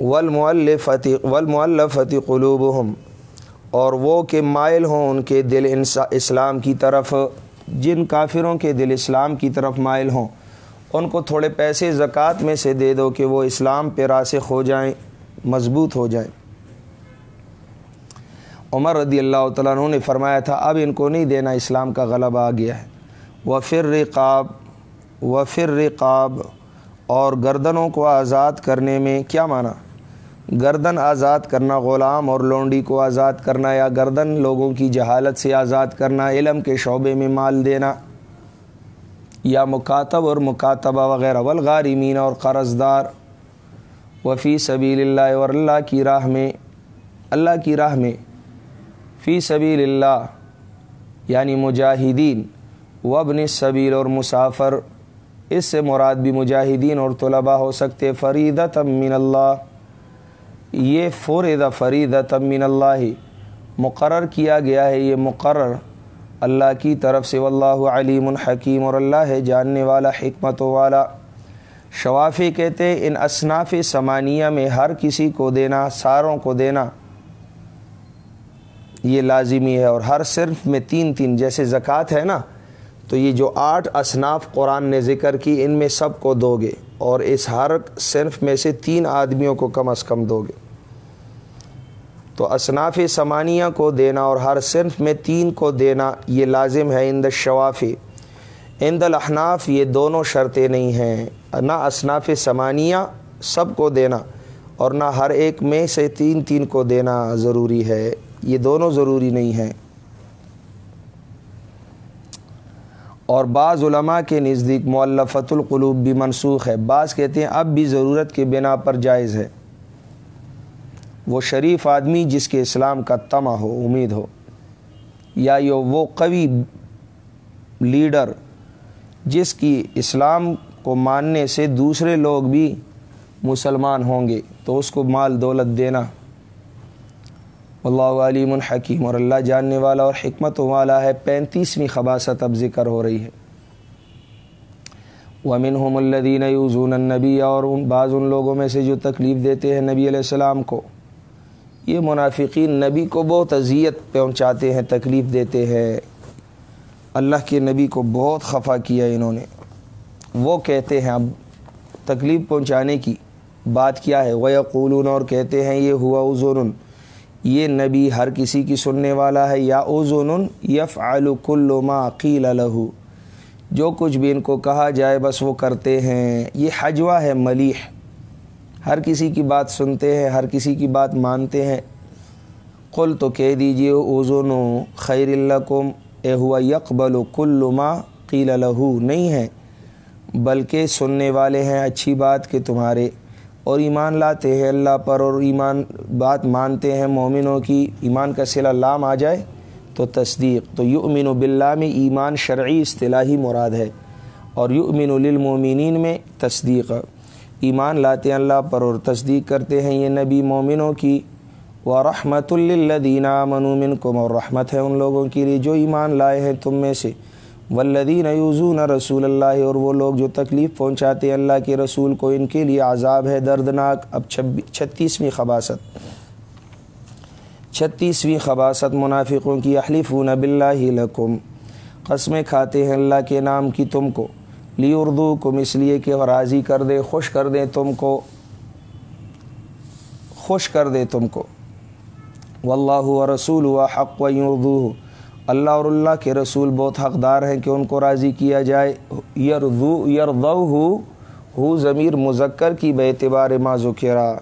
والمؤلفتی والمؤلفتی قلوبہم۔ اور وہ کہ مائل ہوں ان کے دل اسلام کی طرف، جن کافروں کے دل اسلام کی طرف مائل ہوں، ان کو تھوڑے پیسے زکوٰۃ میں سے دے دو کہ وہ اسلام پہ راسخ ہو جائیں، مضبوط ہو جائیں۔ عمر رضی اللہ تعالیٰ نے فرمایا تھا، اب ان کو نہیں دینا، اسلام کا غلبہ آ گیا ہے۔ و فر رقاب و فر رقاب اور گردنوں کو آزاد کرنے میں کیا معنی؟ گردن آزاد کرنا غلام اور لونڈی کو آزاد کرنا یا گردن لوگوں کی جہالت سے آزاد کرنا، علم کے شعبے میں مال دینا یا مکاتب اور مکاتبہ وغیرہ، والغارمین اور قرض دار وفی سبیل اللہ اور اللہ کی راہ میں، اللہ کی راہ میں، فی سبیل اللہ یعنی مجاہدین۔ وبن صبیل اور مسافر۔ اس سے مراد بھی مجاہدین اور طلباء ہو سکتے۔ فریدت من اللہ۔ یہ فرید فریدت من اللہ۔ مقرر کیا گیا ہے۔ یہ مقرر اللہ کی طرف سے۔ واللہ علیم الحکیم اور اللہ ہے۔ جاننے والا، حکمت والا۔ شوافی کہتے ان اصناف سمانیہ میں ہر کسی کو دینا، ساروں کو دینا۔ یہ لازمی ہے اور ہر صرف میں تین تین، جیسے زکوٰۃ ہے نا۔ تو یہ جو آٹھ اصناف قرآن نے ذکر کی، ان میں سب کو دو گے اور اس ہر صنف میں سے تین آدمیوں کو کم از کم دو گے تو اصناف ثمانیہ کو دینا اور ہر صنف میں تین کو دینا یہ لازم ہے اند شوافی اند الاحناف یہ دونوں شرطیں نہیں ہیں۔ نہ اصناف ثمانیہ سب کو دینا اور نہ ہر ایک میں سے تین تین کو دینا ضروری ہے۔ یہ دونوں ضروری نہیں ہیں۔ اور بعض علماء کے نزدیک معلفت القلوب بھی منسوخ ہے۔ بعض کہتے ہیں اب بھی ضرورت کے بنا پر جائز ہے۔ وہ شریف آدمی جس کے اسلام کا تمہ ہو، امید ہو۔ یا یہ وہ قوی لیڈر جس کی اسلام کو ماننے سے دوسرے لوگ بھی مسلمان ہوں گے تو اس کو مال دولت دینا۔ اللہ علیم الحکیم اور اللہ جاننے والا اور حکمت والا ہے، پینتیسویں خباصت اب ذکر ہو رہی ہے۔ ومن ہم الدین یوزون النبی، اور ان بعض ان لوگوں میں سے جو تکلیف دیتے ہیں نبی علیہ السلام کو۔ یہ منافقین نبی کو بہت اذیت پہنچاتے ہیں، تکلیف دیتے ہیں۔ اللہ کے نبی کو بہت خفا کیا انہوں نے۔ وہ کہتے ہیں، اب تکلیف پہنچانے کی بات کیا ہے؟ وہ اور کہتے ہیں، یہ ہوا اوزون یہ نبی ہر کسی کی سننے والا ہے، یا اوزون یف ما قیل الہو جو کچھ بھی ان کو کہا جائے بس وہ کرتے ہیں۔ یہ حجوہ ہے، ملیح۔ ہر کسی کی بات سنتے ہیں، ہر کسی کی بات مانتے ہیں۔ قل تو کہہ دیجیے اوزون خیر اللہ اے ہوا یکبل کل ما قیل لہو۔ نہیں ہے، بلکہ سننے والے ہیں، اچھی بات کہ تمہارے۔ اور ایمان لاتے ہیں اللہ پر اور ایمان بات مانتے ہیں مومنوں کی، ایمان کا صلہ لام آ جائے تو تصدیق۔ تو یؤمن باللہ میں ایمان شرعی اصطلاحی مراد ہے اور یؤمن للمومنین میں تصدیق۔ ایمان لاتے ہیں اللہ پر اور تصدیق کرتے ہیں یہ نبی مومنوں کی۔ و رحمت اللہ منومن کم اور رحمت ہے ان لوگوں کے لیے جو ایمان لائے ہیں تم میں سے۔ ولدین یوزون رسول اللہ، اور وہ لوگ جو تکلیف پہنچاتے ہیں اللہ کے رسول کو، ان کے لیے عذاب ہے دردناک۔ اب چھتیسویں خباصت چھتیسویں خباصت منافقوں کی احلیف نب اللہ لکم۔ قسمیں کھاتے ہیں اللہ کے نام کی تم کو۔ لی اردو کم اس لیے کہ راضی کر دے، خوش کر دیں تم کو۔ خوش کر دے تم کو۔ واللہ و رسول و حق و اردو اللہ اور اللہ کے رسول بہت حقدار ہیں کہ ان کو راضی کیا جائے۔ یردو یردو ہو ہو ضمیر مذکر کی بے اعتبار ما ذکرہ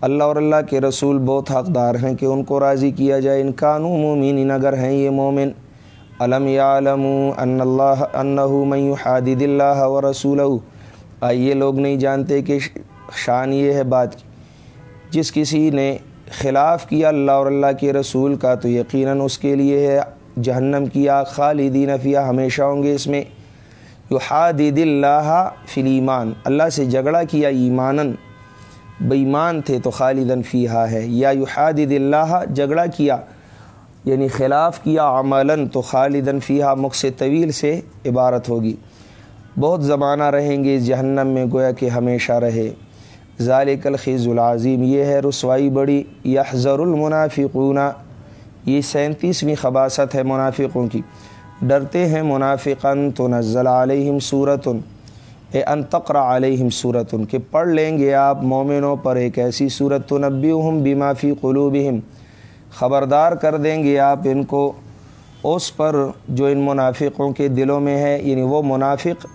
اللہ اور اللہ کے رسول بہت حقدار ہیں کہ ان کو راضی کیا جائے۔ ان قانو مومن اگر ہیں یہ مومن۔ علم یا علم ان اللہ انََََََََََََََََََََََََََََََََََََََََََََََََََََََََََََ اللہ و رسول آئیے، لوگ نہیں جانتے کہ شان یہ ہے بات۔ جس کسی نے خلاف کیا اللہ اور اللہ کے رسول کا تو یقیناً اس کے لیے ہے، جہنم کیا خالدین فیہ ہمیشہ ہوں گے اس میں۔ یحادد اللہ فلیمان اللہ سے جھگڑا کیا ایمانن بےمان تھے تو خالدن فیہا ہے۔ یا یحادد اللہ جھگڑا کیا یعنی خلاف کیا عملاً تو خالدن فیہا مقص طویل سے عبارت ہوگی۔ بہت زمانہ رہیں گے جہنم میں، گویا کہ ہمیشہ رہے۔ ذالک الخیز العظیم، یہ ہے رسوائی بڑی، یحذر المنافقون۔ یہ سینتیسویں خباصت ہے منافقوں کی۔ ڈرتے ہیں منافقن تو نزل علیہم صورتن اے انتقرا علیہم صورتن کہ پڑھ لیں گے آپ مومنوں پر ایک ایسی صورت تو نبی ہم بیمافی قلوبہم۔ خبردار کر دیں گے آپ ان کو، اس پر جو ان منافقوں کے دلوں میں ہے یعنی وہ منافق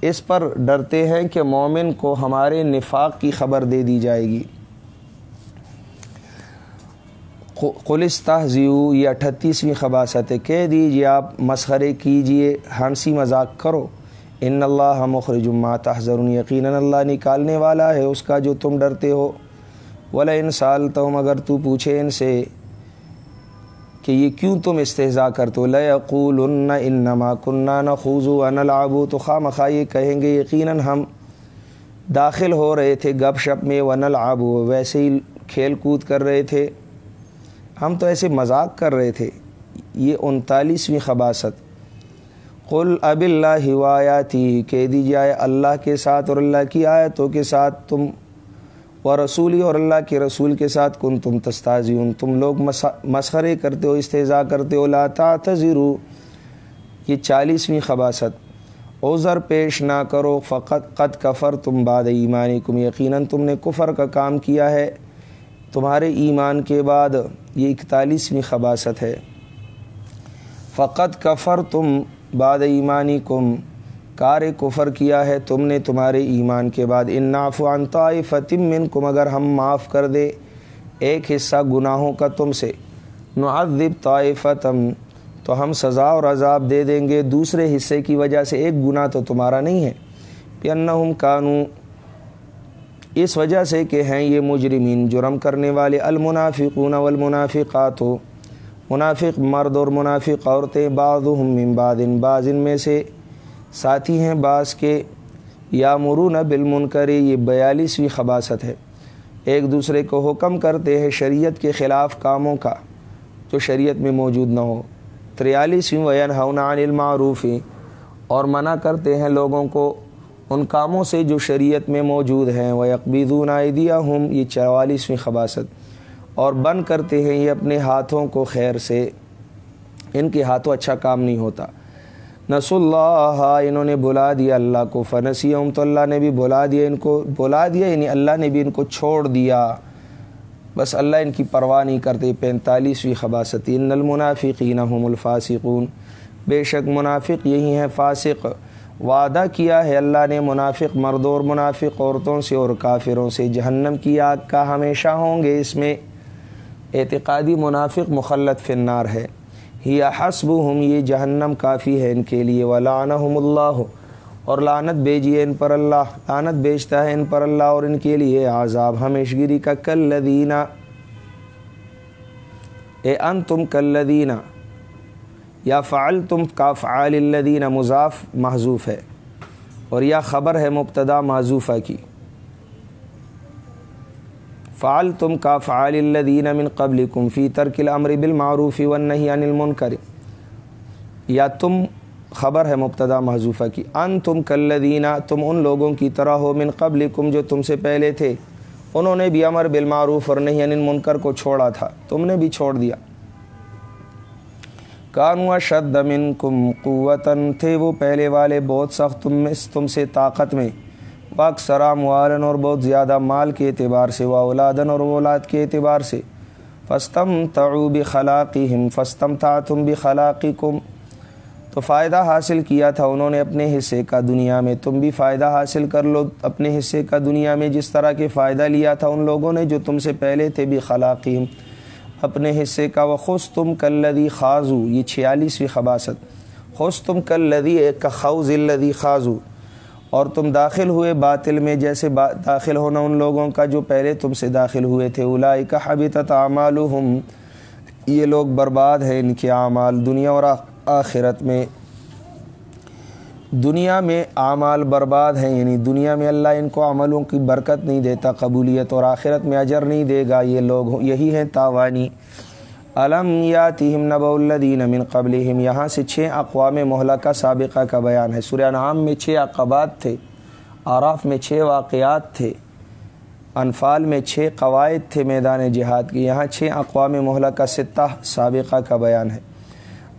اس پر ڈرتے ہیں کہ مومن کو ہمارے نفاق کی خبر دے دی جائے گی۔ قلستہ زیو یہ اٹھتیسویں خباصت ہے۔ کہہ دیجیے آپ مسخرے کیجیے، ہنسی مذاق کرو۔ ان اللہ مخرج ما تحذر یقیناً اللہ نکالنے والا ہے اس کا جو تم ڈرتے ہو۔ ولا ان سال تم اگر تو پوچھے ان سے کہ یہ کیوں تم استحضاء کرتے ہو؟ لقول انما کنہ نہ خوضو ان لابو تو خواہ مخواہ یہ کہیں گے، یقیناً ہم داخل ہو رہے تھے گپ شپ میں ون العبو ویسے ہی کھیل کود کر رہے تھے. ہم تو ایسے مذاق کر رہے تھے. یہ انتالیسویں خباصت قل اب اللہ ہوایا کہہ دی جائے اللہ کے ساتھ اور اللہ کی آیتوں کے ساتھ تم و رسولی اور اللہ کے رسول کے ساتھ کن تم تستازیون تم لوگ مسخرے کرتے ہو استضاء کرتے ہو، لا تعتذرو یہ چالیسویں خباصت اوزر پیش نہ کرو، فقط قد کفر تم باد ایمانی کم یقیناً تم نے کفر کا کام کیا ہے۔ تمہارے ایمان کے بعد یہ اکتالیسویں خباصت ہے۔ فقط کفر تم باد ایمانی کم کار کفر کیا ہے، تم نے تمہارے ایمان کے بعد ان نافوان فتم من کم اگر ہم معاف کر دے ایک حصہ گناہوں کا تم سے، نعذب طائفتم، تو ہم سزا اور عذاب دے دیں گے۔ دوسرے حصے کی وجہ سے ایک گناہ تو تمہارا نہیں ہے۔ پنہم کانو اس وجہ سے کہ ہیں یہ مجرمین، جرم کرنے والے المنافقون والمنافقات۔ منافق مرد اور منافق عورتیں بعضهم من بعض ان بعض ان میں سے ساتھی ہیں بعض کے یا مرون بالمنکری یہ بیالیسویں خباصت ہے۔ ایک دوسرے کو حکم کرتے ہیں شریعت کے خلاف کاموں کا، جو شریعت میں موجود نہ ہو۔ تریالیسویں وین عن المعروف، اور منع کرتے ہیں لوگوں کو ان کاموں سے جو شریعت میں موجود ہیں۔ وہ اقبیدون عیدیہ ہم یہ چوالیسویں خباصت اور بند کرتے ہیں یہ اپنے ہاتھوں کو خیر سے۔ ان کے ہاتھوں اچھا کام نہیں ہوتا۔ نس اللہ، انہوں نے بلا دیا اللہ کو۔ فنسی تو اللہ نے بھی بلا دیا ان کو، بلا دیا یعنی اللہ نے بھی ان کو چھوڑ دیا۔ بس اللہ ان کی پرواہ نہیں کرتے۔ پینتالیسویں خباصتی ان المنافقین هم الفاسقون۔ بے شک منافق یہی ہیں، فاسق۔ وعدہ کیا ہے اللہ نے منافق مردوں اور منافق، عورتوں سے اور کافروں سے۔ جہنم کی آگ کا ہمیشہ ہوں گے۔ اس میں اعتقادی منافق مخلط فنار ہے۔ ہی حسب ہم یہ جہنم کافی ہے ان کے لیے ولعنہم اللہ اور لانت بیجیے ان پر اللہ لانت بیچتا ہے ان پر اللہ اور ان کے لیے عذاب ہمیشگیری کا کل لدینہ اے ان تم کل لدینہ یا فعل تم کا فعال الدین مضاف محضوف ہے، اور یا خبر ہے مبتدا معذوفہ کی۔ فعل تم کا فعال الدین من قبل کم فی ترک الامر بالمعروف والنہی عن المنکر یا تم خبر ہے مبتدا محضوفہ کی. ان تم کلدینہ تم ان لوگوں کی طرح ہو من قبل کم جو تم سے پہلے تھے. انہوں نے بھی امر بالمعروف اور نہیں عن المنکر کو چھوڑا تھا. تم نے بھی چھوڑ دیا. کانوا شد من کم قوتاً، تھے وہ پہلے والے بہت سخت تم میں، تم سے طاقت میں. واک سرام والن اور بہت زیادہ مال کے اعتبار سے، و اولادن اور اولاد کے اعتبار سے۔ فستم تعوب خلاقی ہم فستم تھا تم بھی خلاقی کم تو فائدہ حاصل کیا تھا انہوں نے اپنے حصے کا دنیا میں۔ تم بھی فائدہ حاصل کر لو اپنے حصے کا دنیا میں۔ جس طرح کے فائدہ لیا تھا ان لوگوں نے جو تم سے پہلے تھے بھی خلاقی ہم اپنے حصے کا وہ خوش تم کلدی خاضو۔ یہ چھیالیسویں خباصت خوش تم کلدی ایک خوض الدی خاضو۔ اور تم داخل ہوئے باطل میں جیسے با، داخل ہونا ان لوگوں کا جو پہلے تم سے داخل ہوئے تھے۔ الائی کا حبیت یہ لوگ برباد ہیں ان کے اعمال دنیا اور آخرت میں۔ دنیا میں اعمال برباد ہیں یعنی دنیا میں اللہ ان کو عملوں کی برکت نہیں دیتا، قبولیت اور آخرت میں اجر نہیں دے گا۔ یہ لوگ، یہی ہیں تاوانی۔ علم یاتہم نب الدین من قبل یہاں سے چھ اقوام محلقہ سابقہ کا بیان ہے۔ سورہ نعام میں چھ عقبات تھے آراف میں چھ واقعات تھے، انفال میں چھ قواعد تھے میدان جہاد کی۔ یہاں چھ اقوام محلقہ ستہ سابقہ کا بیان ہے۔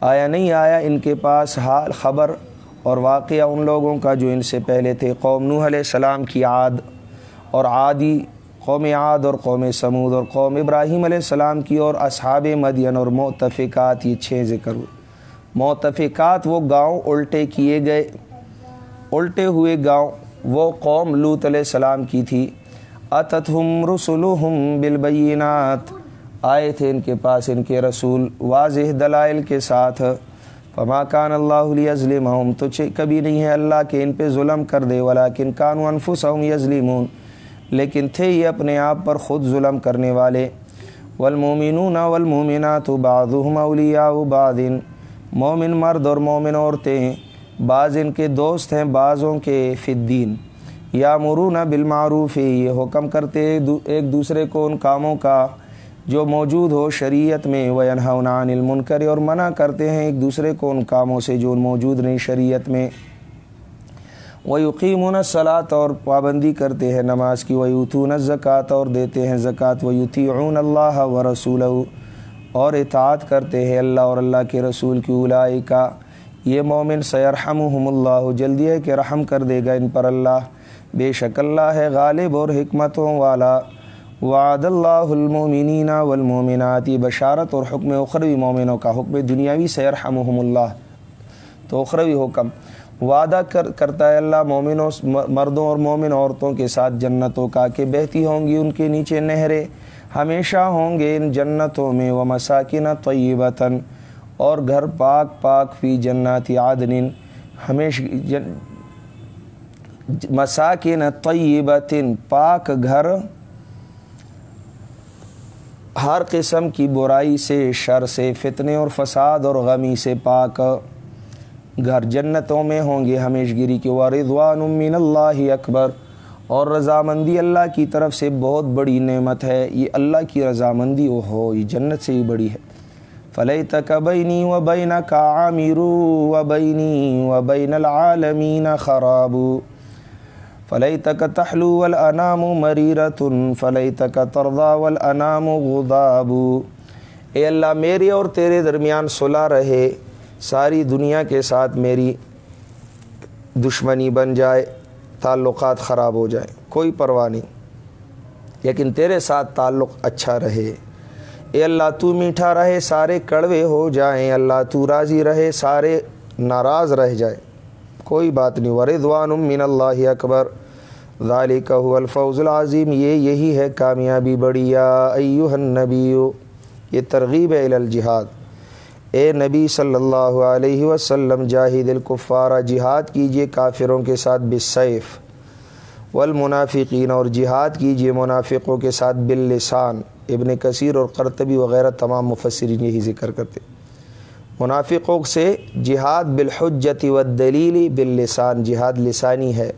آیا نہیں آیا ان کے پاس حال، خبر اور واقعہ ان لوگوں کا جو ان سے پہلے تھے؟ قوم نوح علیہ السلام کی عاد اور عادی قوم عاد اور قوم سمود اور قوم ابراہیم علیہ السلام کی اور اصحاب مدین اور معتفقات یہ چھ ذکر ہوئے۔ معتفقات وہ گاؤں الٹے کیے گئے، الٹے ہوئے گاؤں، وہ قوم لوت علیہ السلام کی تھی۔ اتتہم رسولہم بالبینات، آئے تھے ان کے پاس ان کے رسول واضح دلائل کے ساتھ۔ فما کان اللہ علیہ تو کبھی نہیں ہے اللہ کہ ان پہ ظلم کر دے، ولیکن کانو انفسہم یظلمون۔ لیکن تھے یہ اپنے آپ پر خود ظلم کرنے والے۔ والمومنون والمومنات بعضهم اولیاء بعض۔ مومن مرد اور مومن عورتیں، بعض ان کے دوست ہیں، بعضوں کے فدین یا مرون بالمعروف، یہ حکم کرتے ایک دوسرے کو ان کاموں کا جو موجود ہو شریعت میں۔ وہ عن المنکر، اور منع کرتے ہیں ایک دوسرے کو ان کاموں سے جو موجود نہیں شریعت میں۔ وہ یقین اور پابندی کرتے ہیں نماز کی وہ یوتون زکوٰۃ اور دیتے ہیں زکوٰۃ و یوتی اللہ و رسول اور اطاعت کرتے ہیں اللہ اور اللہ کے رسول کی الائی کا یہ مومن سیرحم اللہ جلدی ہے کہ رحم کر دے گا ان پر اللہ۔ بے شک اللہ ہے غالب اور حکمتوں والا۔ وعد اللہ المومنین والمومنات بشارت اور حکم اخروی مومنوں کا حکم دنیاوی سیرحمہم اللہ۔ تو اخروی حکم۔ وعدہ کر، کرتا ہے اللہ مومنوں مردوں اور مومن عورتوں کے ساتھ جنتوں کا کہ بہتی ہوں گی ان کے نیچے نہریں، ہمیشہ ہوں گے ان جنتوں میں وہ مساکن طیبتاً، اور گھر پاک پاک فی جنات عدن ہمیشہ جن، مساکن طیبتن پاک گھر، ہر قسم کی برائی سے، شر سے، فتنے اور فساد اور غمی سے پاک گھر جنتوں میں ہوں گے ہمیش گیری کے وردوان من اللہ اکبر۔ اور رضامندی اللہ کی طرف سے بہت بڑی نعمت ہے۔ یہ اللہ کی رضامندی او ہو، یہ جنت سے ہی بڑی ہے۔ فلح تک بینی و بین کا عامر و بینی و بین العالمین خراب۔ فلئی تک تحلو الانام مریرتن فلئی تک ترضا والانام غضابو اے اللہ میرے اور تیرے درمیان صلح رہے۔ ساری دنیا کے ساتھ میری دشمنی بن جائے، تعلقات خراب ہو جائیں، کوئی پرواہ نہیں۔ لیکن تیرے ساتھ تعلق اچھا رہے، اے اللہ تو میٹھا رہے، سارے کڑوے ہو جائیں۔ اللہ تو راضی رہے، سارے ناراض رہ جائے کوئی بات نہیں وردوان من اللہ اکبر۔ ذالک هو الفوز العظیم۔ یہ یہی ہے، کامیابی بڑیا ایوہ النبیو یہ ترغیب ہے الجہاد۔ اے نبی صلی اللہ علیہ وسلم، جاہد الکفارہ جہاد کیجیے کافروں کے ساتھ بالسیف والمنافقین اور جہاد کیجیے منافقوں کے ساتھ باللسان۔ ابن کثیر اور قرطبی وغیرہ تمام مفسرین یہی ذکر کرتے۔ منافقوں سے جہاد بالحجت والدلیل باللسان، جہاد لسانی ہے۔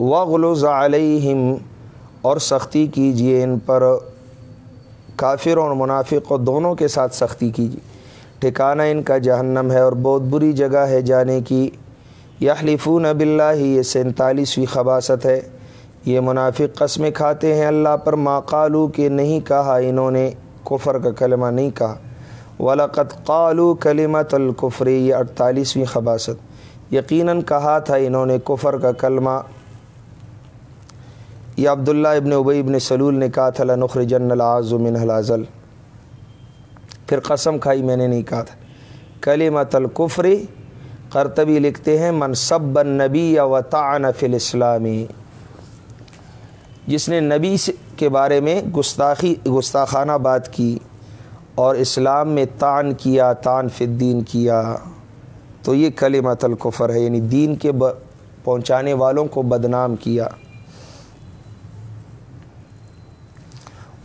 وغلظ علیہم اور سختی کیجیے ان پر۔ کافر اور منافق اور دونوں کے ساتھ سختی کیجیے۔ ٹھکانہ ان کا جہنم ہے اور بہت بری جگہ ہے جانے کی۔ یحلفون باللہ، یہ سینتالیسویں خباصت ہے۔ یہ منافق قسمیں کھاتے ہیں اللہ پر، ما قالو کہ نہیں کہا، انہوں نے کفر کا کلمہ نہیں کہا۔ ولاقت قالو کلمت الکفر یہ اڑتالیسویں خباصت یقیناً کہا تھا انہوں نے کفر کا کلمہ۔ یہ عبداللہ ابن ابی ابن سلول نے کہا تھا لنخر جن العز من الازل پھر قسم کھائی میں نے نہیں کہا تھا. کلمت الکفری قرطبی لکھتے ہیں منصب نبی و تعن فی الاسلامی جس نے نبی کے بارے میں گستاخی، گستاخانہ بات کی اور اسلام میں تان کیا تان فی الدین کیا، تو یہ کلمت الکفر ہے یعنی دین کے پہنچانے والوں کو بدنام کیا.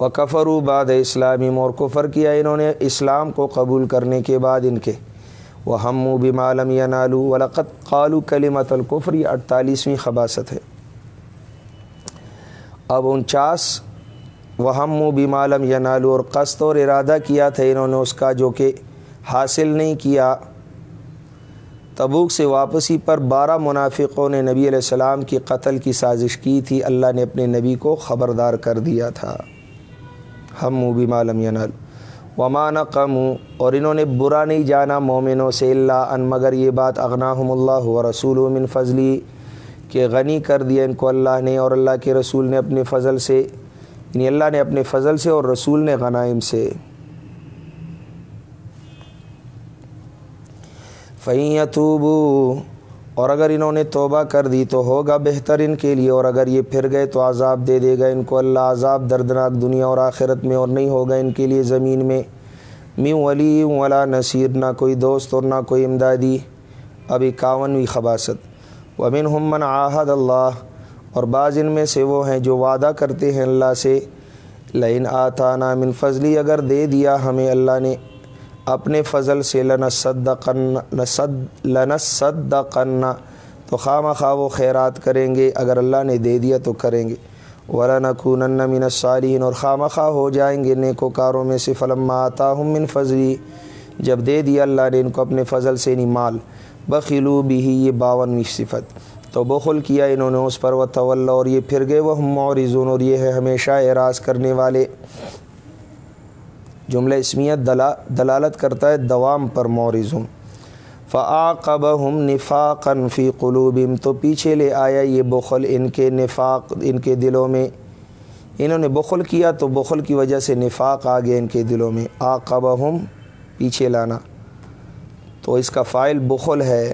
وہ کفر و بعد اسلامی اور کفر کیا انہوں نے اسلام کو قبول کرنے کے بعد ان کے۔ وہ ہم و بمالم یا نالو ولقت قالو کلیمت القفر یہ اڑتالیسویں خباصت ہے۔ اب انچاس وہ ہم و بمالم یا نالو اور قصد اور ارادہ کیا تھا انہوں نے اس کا جو کہ حاصل نہیں کیا۔ تبوک سے واپسی پر بارہ منافقوں نے نبی علیہ السلام کی قتل کی سازش کی تھی۔ اللہ نے اپنے نبی کو خبردار کر دیا تھا۔ ہم و بمالم یا نالو ومان قم اور انہوں نے برا نہیں جانا مومنوں سے اللہ ان، مگر یہ بات اغناہم اللہ و رسول من فضلی، کہ غنی کر دیا ان کو اللہ نے اور اللہ کے رسول نے اپنے فضل سے یعنی اللہ نے اپنے فضل سے اور رسول نے غنائم سے۔ فعیتوبو اور اگر انہوں نے توبہ کر دی تو ہوگا بہتر ان کے لیے، اور اگر یہ پھر گئے تو عذاب دے دے گا ان کو۔ اللہ عذاب دردناک دنیا اور آخرت میں اور نہیں ہوگا ان کے لیے زمین میں۔ میوں ولی ولا نصیر، نہ کوئی دوست اور نہ کوئی امدادی۔ اب اکاونویں خباصت ومن ہمن آحد اللہ، اور بعض ان میں سے وہ ہیں جو وعدہ کرتے ہیں اللہ سے۔ لین آتا نا من فضلی، اگر دے دیا ہمیں اللہ نے۔ اپنے فضل سے لنصد نصد لنصد تو خواہ خواہ وہ خیرات کریں گے، اگر اللہ نے دے دیا تو کریں گے۔ ورنقون من الصالحین اور خواہ خواہ ہو جائیں گے نیک و کاروں میں سے۔ فلم آتا ہوں من فضلی جب دے دیا اللہ نے ان کو اپنے فضل سے نہیں مال۔ بخلو بھی یہ باونویں صفت۔ تو بخل کیا انہوں نے اس پر۔ و طول اور یہ پھر گئے۔ وہ مورزون اور یہ ہے ہمیشہ اعراض کرنے والے۔ جملہ اسمیت دلا، دلالت کرتا ہے دوام پر مورزم فعاقب ہم نفاق فی قلوبم تو پیچھے لے آیا یہ بخل ان کے نفاق، ان کے دلوں میں۔ انہوں نے بخل کیا تو بخل کی وجہ سے نفاق آ گیا ان کے دلوں میں۔ آقب ہم پیچھے لانا۔ تو اس کا فائل بخل ہے۔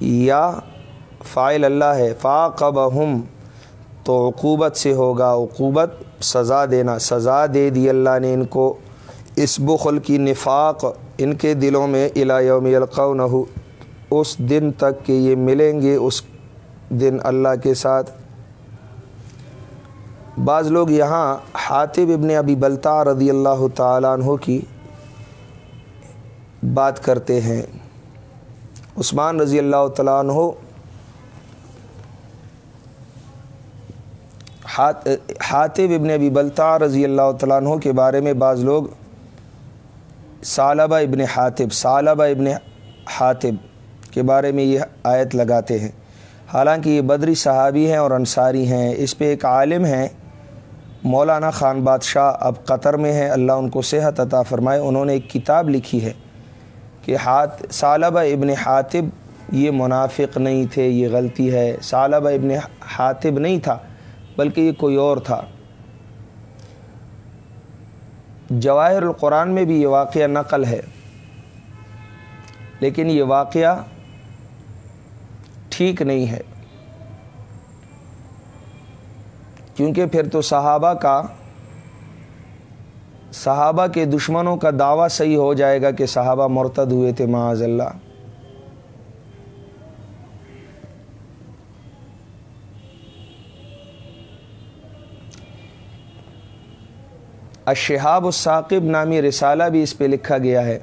یا فائل اللہ ہے۔ فاقب ہم تو عقوبت سے ہوگا۔ عقوبت سزا دینا، سزا دے دی اللہ نے ان کو۔ اس بخل کی نفاق ان کے دلوں میں یوم القون اس دن تک کہ یہ ملیں گے، اس دن اللہ کے ساتھ۔ بعض لوگ یہاں حاطب ابن ابی بلتا رضی اللہ تعالیٰ عنہ کی بات کرتے ہیں۔ عثمان رضی اللہ تعالیٰ عنہ حاطب ابن ابی بلتا رضی اللہ تعالیٰ عنہ کے بارے میں بعض لوگ سالبہ ابن حاطب سالبہ ابن حاطب کے بارے میں یہ آیت لگاتے ہیں۔ حالانکہ یہ بدری صحابی ہیں اور انصاری ہیں، اس پہ ایک عالم ہیں۔ مولانا خان بادشاہ اب قطر میں ہیں، اللہ ان کو صحت عطا فرمائے۔ انہوں نے ایک کتاب لکھی ہے کہ ہاتھ صالبہ ابن حاطب یہ منافق نہیں تھے، یہ غلطی ہے۔ صالبہ ابن حاطب نہیں تھا۔ بلکہ یہ کوئی اور تھا۔ جواہر القرآن میں بھی یہ واقعہ نقل ہے۔ لیکن یہ واقعہ ٹھیک نہیں ہے۔ کیونکہ پھر تو صحابہ کا، صحابہ کے دشمنوں کا دعویٰ صحیح ہو جائے گا کہ صحابہ مرتد ہوئے تھے، معاذ اللہ۔ اشہاب الثاقب نامی رسالہ بھی اس پہ لکھا گیا ہے۔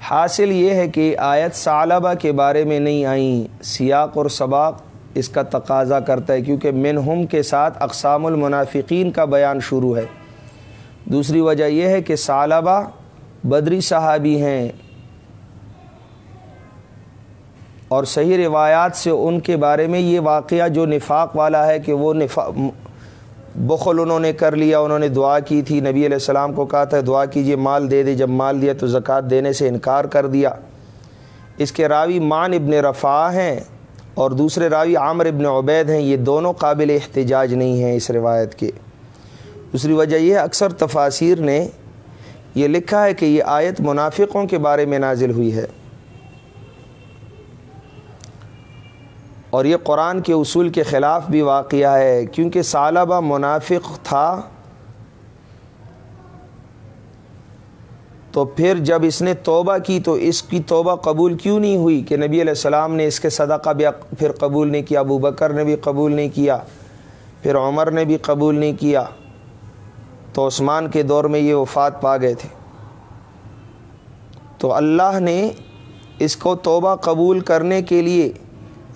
حاصل یہ ہے کہ آیت صالبہ کے بارے میں نہیں آئیں، سیاق اور سباق اس کا تقاضا کرتا ہے، کیونکہ منہم کے ساتھ اقسام المنافقین کا بیان شروع ہے۔ دوسری وجہ یہ ہے کہ صالبہ بدری صحابی ہیں۔ اور صحیح روایات سے ان کے بارے میں یہ واقعہ جو نفاق والا ہے کہ وہ نفاق بخل انہوں نے کر لیا، انہوں نے دعا کی تھی، نبی علیہ السلام کو کہا تھا، دعا کیجیے، مال دے دے، جب مال دیا تو زکوٰۃ دینے سے انکار کر دیا۔ اس کے راوی مان ابن رفاع ہیں اور دوسرے راوی عامر ابن عبید ہیں۔ یہ دونوں قابل احتجاج نہیں ہیں اس روایت کے۔ دوسری وجہ یہ اکثر تفاصیر نے یہ لکھا ہے کہ یہ آیت منافقوں کے بارے میں نازل ہوئی ہے۔ اور یہ قرآن کے اصول کے خلاف بھی واقعہ ہے، کیونکہ صالبہ منافق تھا۔ تو پھر جب اس نے توبہ کی، تو اس کی توبہ قبول کیوں نہیں ہوئی کہ نبی علیہ السلام نے اس کے صدقہ بھی پھر قبول نہیں کیا، ابو بکر نے بھی قبول نہیں کیا، پھر عمر نے بھی قبول نہیں کیا۔ تو عثمان کے دور میں یہ وفات پا گئے تھے۔ تو اللہ نے اس کو توبہ قبول کرنے کے لیے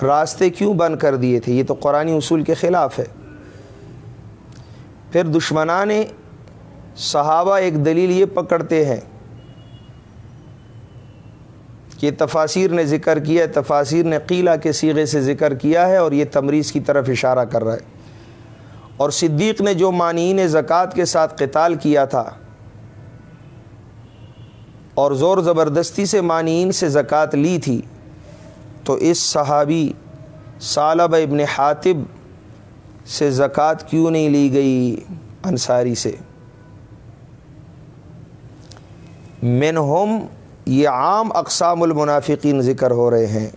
راستے کیوں بند کر دیے تھے؟ یہ تو قرآن اصول کے خلاف ہے۔ پھر دشمنان صحابہ ایک دلیل یہ پکڑتے ہیں کہ تفاصیر نے ذکر کیا ہے تفاصیر نے قیلہ کے سیغے سے ذکر کیا ہے اور یہ تمریز کی طرف اشارہ کر رہا ہے۔ اور صدیق نے جو معنین زکوٰۃ کے ساتھ قتال کیا تھا اور زور زبردستی سے معنین سے زکوٰۃ لی تھی تو اس صحابی صالب ابن حاطب سے زکوٰۃ کیوں نہیں لی گئی انصاری سے؟ منہم یہ عام اقسام المنافقین ذکر ہو رہے ہیں۔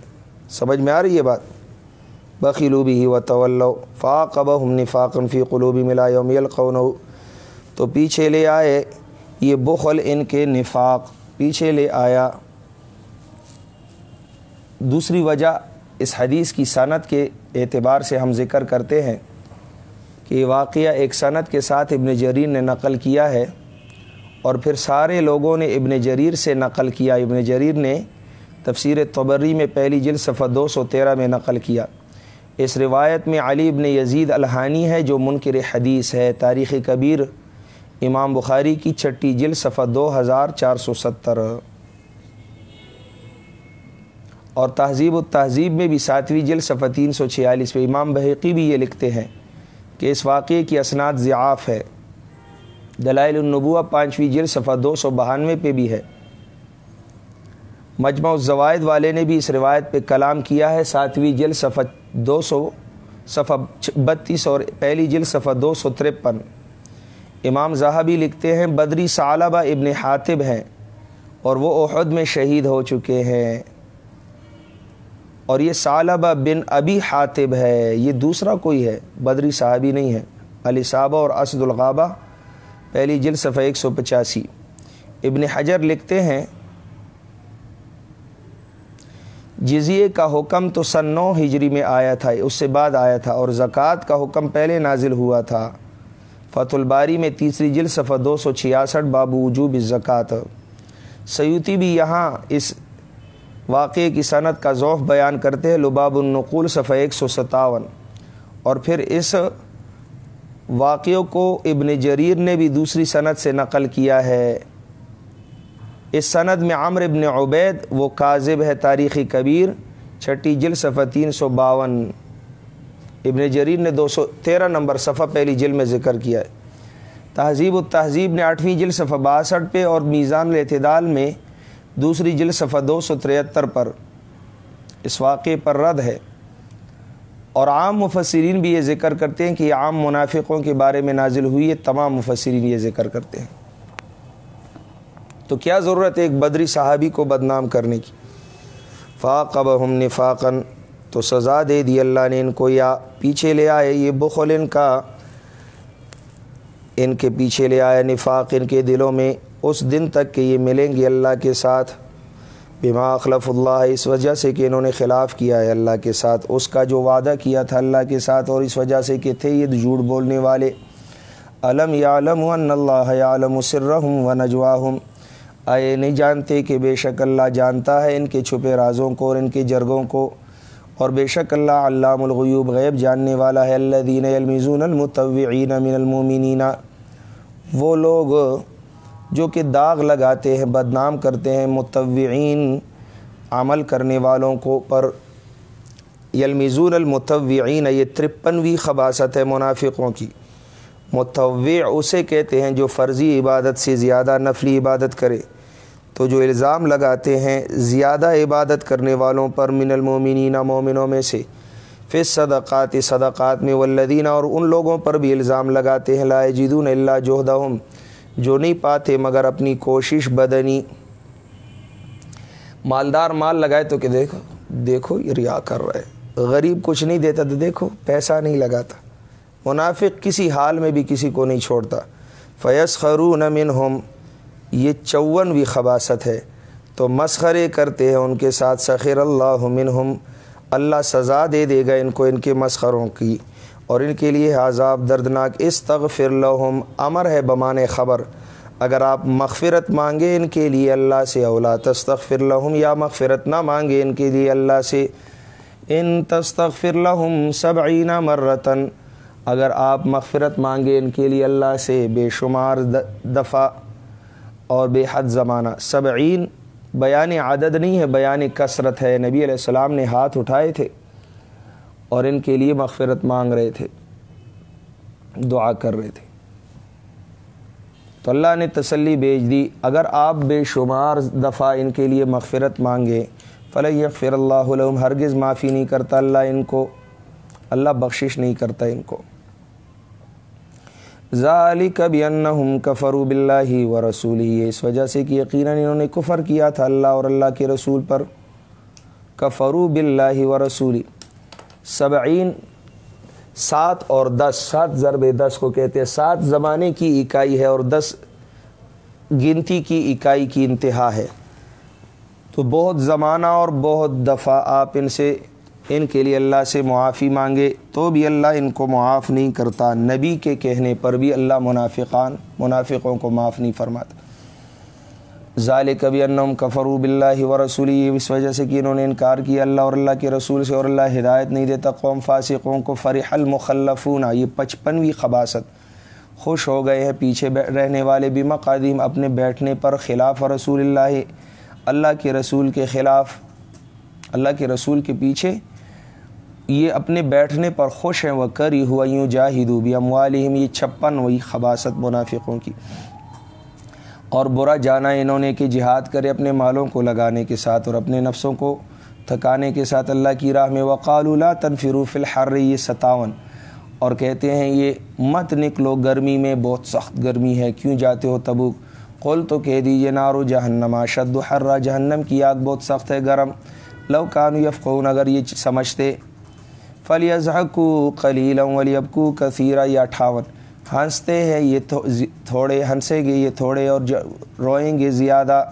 سمجھ میں آ رہی ہے بات؟ بخیلوبی ہی و طول فاق اب ہم نفاقن فی قلوبی ملا یوم القون تو پیچھے لے آئے یہ بخل ان کے نفاق، پیچھے لے آیا دوسری وجہ اس حدیث کی صنعت کے اعتبار سے ہم ذکر کرتے ہیں کہ یہ واقعہ ایک صنعت کے ساتھ ابن جریر نے نقل کیا ہے اور پھر سارے لوگوں نے ابن جریر سے نقل کیا۔ ابن جریر نے تفسیر طبری میں پہلی جلد صفحہ دو سو تیرہ میں نقل کیا۔ اس روایت میں علی ابن یزید الحانی ہے جو منکر حدیث ہے۔ تاریخ کبیر امام بخاری کی چھٹی جلد صفحہ دو ہزار چار سو ستر۔ اور تہذیب و تہذیب میں بھی ساتویں جلد صفحہ تین سو چھیالیس پہ امام بحقی بھی یہ لکھتے ہیں کہ اس واقعے کی اسناد ضعاف ہے۔ دلائل النبوہ پانچویں جلد صفحہ دو سو بہانوے پہ بھی ہے۔ مجمع الزوائد والے نے بھی اس روایت پہ کلام کیا ہے۔ ساتویں جلد صفحہ دو سو، صفحہ بتیس اور پہلی جلد صفحہ دو سو ترپن۔ امام زہبی لکھتے ہیں، بدری صالبہ ابن حاطب ہیں اور وہ احد میں شہید ہو چکے ہیں۔ اور یہ صالبہ بن ابی حاطب ہے، یہ دوسرا کوئی ہے، بدری صاحبی نہیں ہے۔ علی صابہ اور اسد الغابہ، پہلی جل صفحہ ایک سو پچاسی۔ ابن حجر لکھتے ہیں، جزیے کا حکم تو سن نو ہجری میں آیا تھا، اس سے بعد آیا تھا اور زکوٰۃ کا حکم پہلے نازل ہوا تھا۔ فتح الباری میں تیسری جل صفحہ دو سو چھیاسٹھ بابو وجوب زکوٰۃ سیوتی بھی یہاں اس واقعے کی صنعت کا ذوف بیان کرتے ہیں لباب النقول صفحہ ایک سو ستاون۔ اور پھر اس واقعوں کو ابن جریر نے بھی دوسری صنعت سے نقل کیا ہے۔ اس سند میں عمر ابن عبید، وہ کاذب ہے تاریخی کبیر، چھٹی جل صفحہ تین سو باون۔ ابن جریر نے دو سو تیرہ نمبر صفحہ پہلی جل میں ذکر کیا۔ ہے تہذیب التہذیب نے آٹھویں جل صفحہ باسٹھ پہ اور میزان الاعتدال میں دوسری جل صفحہ دو سو تریہتر پر اس واقعے پر رد ہے۔ اور عام مفسرین بھی یہ ذکر کرتے ہیں کہ یہ عام منافقوں کے بارے میں نازل ہوئی ہے، تمام مفسرین یہ ذکر کرتے ہیں۔ تو کیا ضرورت ہے ایک بدری صحابی کو بدنام کرنے کی؟ فاق اب ہم نفاقن تو سزا دے دی اللہ نے ان کو، یا پیچھے لے آئے یہ بخل ان کا۔ ان کے پیچھے لے آیا نفاق ان کے دلوں میں۔ اس دن تک کہ یہ ملیں گے اللہ کے ساتھ۔ بما اخلف اللہ، اس وجہ سے کہ انہوں نے خلاف کیا ہے اللہ کے ساتھ۔ اس کا جو وعدہ کیا تھا اللہ کے ساتھ، اور اس وجہ سے کہ تھے یہ جھوٹ بولنے والے۔ علم یا علم اللہ عالم و و نجواہم آئے، نہیں جانتے کہ بے شک اللہ جانتا ہے ان کے چھپے رازوں کو اور ان کے جرگوں کو۔ اور بے شک اللہ علام الغیوب، غیب جاننے والا ہے۔ اللہ دین المزون المتوعین من المومنین وہ لوگ جو کہ داغ لگاتے ہیں، بدنام کرتے ہیں، متوعین عمل کرنے والوں کو، پر یلمزون المتوعین، یہ ترپنویں خباصت ہے منافقوں کی۔ متوع اسے کہتے ہیں جو فرضی عبادت سے زیادہ نفلی عبادت کرے۔ تو جو الزام لگاتے ہیں زیادہ عبادت کرنے والوں پر من المومنین، مومنوں میں سے۔ پھر صدقات صدقات میں والذین، اور ان لوگوں پر بھی الزام لگاتے ہیں۔ لا جدون اللہ جوہدہم جو نہیں پاتے مگر اپنی کوشش بدنی مالدار مال لگائے تو کہ دیکھو دیکھو یہ ریا کر رہا ہے۔ غریب کچھ نہیں دیتا تو دیکھو، پیسہ نہیں لگاتا۔ منافق کسی حال میں بھی کسی کو نہیں چھوڑتا۔ فیس خرون منہم، یہ چونویں خباست ہے۔ تو مسخرے کرتے ہیں ان کے ساتھ سخیر اللہ منہم۔ اللہ سزا دے دے گا ان کو، ان کے مسخروں کی۔ اور ان کے لیے عذاب دردناک استغفر لہم، امر ہے بمان خبر۔ اگر آپ مغفرت مانگے ان کے لیے اللہ سے اولا تستغفر لہم، یا مغفرت نہ مانگے ان کے لیے اللہ سے، ان تستغفر لہم سبعین مرتن۔ اگر آپ مغفرت مانگے ان کے لیے اللہ سے، بے شمار دفعہ اور بے حد زمانہ۔ سبعین، بیان عدد نہیں ہے، بیان کثرت ہے۔ نبی علیہ السلام نے ہاتھ اٹھائے تھے۔ اور ان کے لیے مغفرت مانگ رہے تھے، دعا کر رہے تھے۔ تو اللہ نے تسلی بھیج دی، اگر آپ بے شمار دفعہ ان کے لیے مغفرت مانگے فلح فر اللہ علم ہرگز معافی نہیں کرتا اللہ ان کو، اللہ بخشش نہیں کرتا ان کو۔ ظالی کبھی ان سبعین، سات اور دس، سات ضرب دس کو کہتے ہیں، سات زمانے کی اکائی ہے اور دس گنتی کی اکائی کی انتہا ہے۔ تو بہت زمانہ اور بہت دفعہ آپ ان سے، ان کے لیے اللہ سے معافی مانگے تو بھی اللہ ان کو معاف نہیں کرتا۔ نبی کے کہنے پر بھی اللہ منافقان، منافقوں کو معاف نہیں فرماتا۔ ظال کبھی انم کفروب اللہ و رسولی اس وجہ سے کہ انہوں نے انکار کیا اللہ اور اللہ کے رسول سے اور اللہ ہدایت نہیں دیتا، قوم فاسقوں کو فرح المخلفون، یہ پچپنویں خباصت خوش ہو گئے ہیں پیچھے رہنے والے بھی مقادیم اپنے بیٹھنے پر خلاف رسول اللہ اللہ کے رسول کے خلاف، اللہ کے رسول کے پیچھے۔ یہ اپنے بیٹھنے پر خوش ہیں وہ کری ہوا یوں جاہدو بھی اموالہم یہ چھپن وہی خباصت منافقوں کی۔ اور برا جانا انہوں نے کہ جہاد کرے اپنے مالوں کو لگانے کے ساتھ اور اپنے نفسوں کو تھکانے کے ساتھ اللہ کی راہ میں۔ وقال اللہ تنفروف الحر، یہ ستاون۔ اور کہتے ہیں، یہ مت نکلو، گرمی میں بہت سخت گرمی ہے، کیوں جاتے ہو تبوک؟ قل تو کہہ دیجیے نارو جہنما شد حرہ جہنم کی آگ بہت سخت ہے، گرم۔ لو کان یفقون اگر یہ سمجھتے۔ فلی ازحکو قلیلم ولی ابکو کثیرہ یا اٹھاون۔ ہنستے ہیں، یہ تھوڑے ہنسیں گے، یہ تھوڑے اور روئیں گے زیادہ۔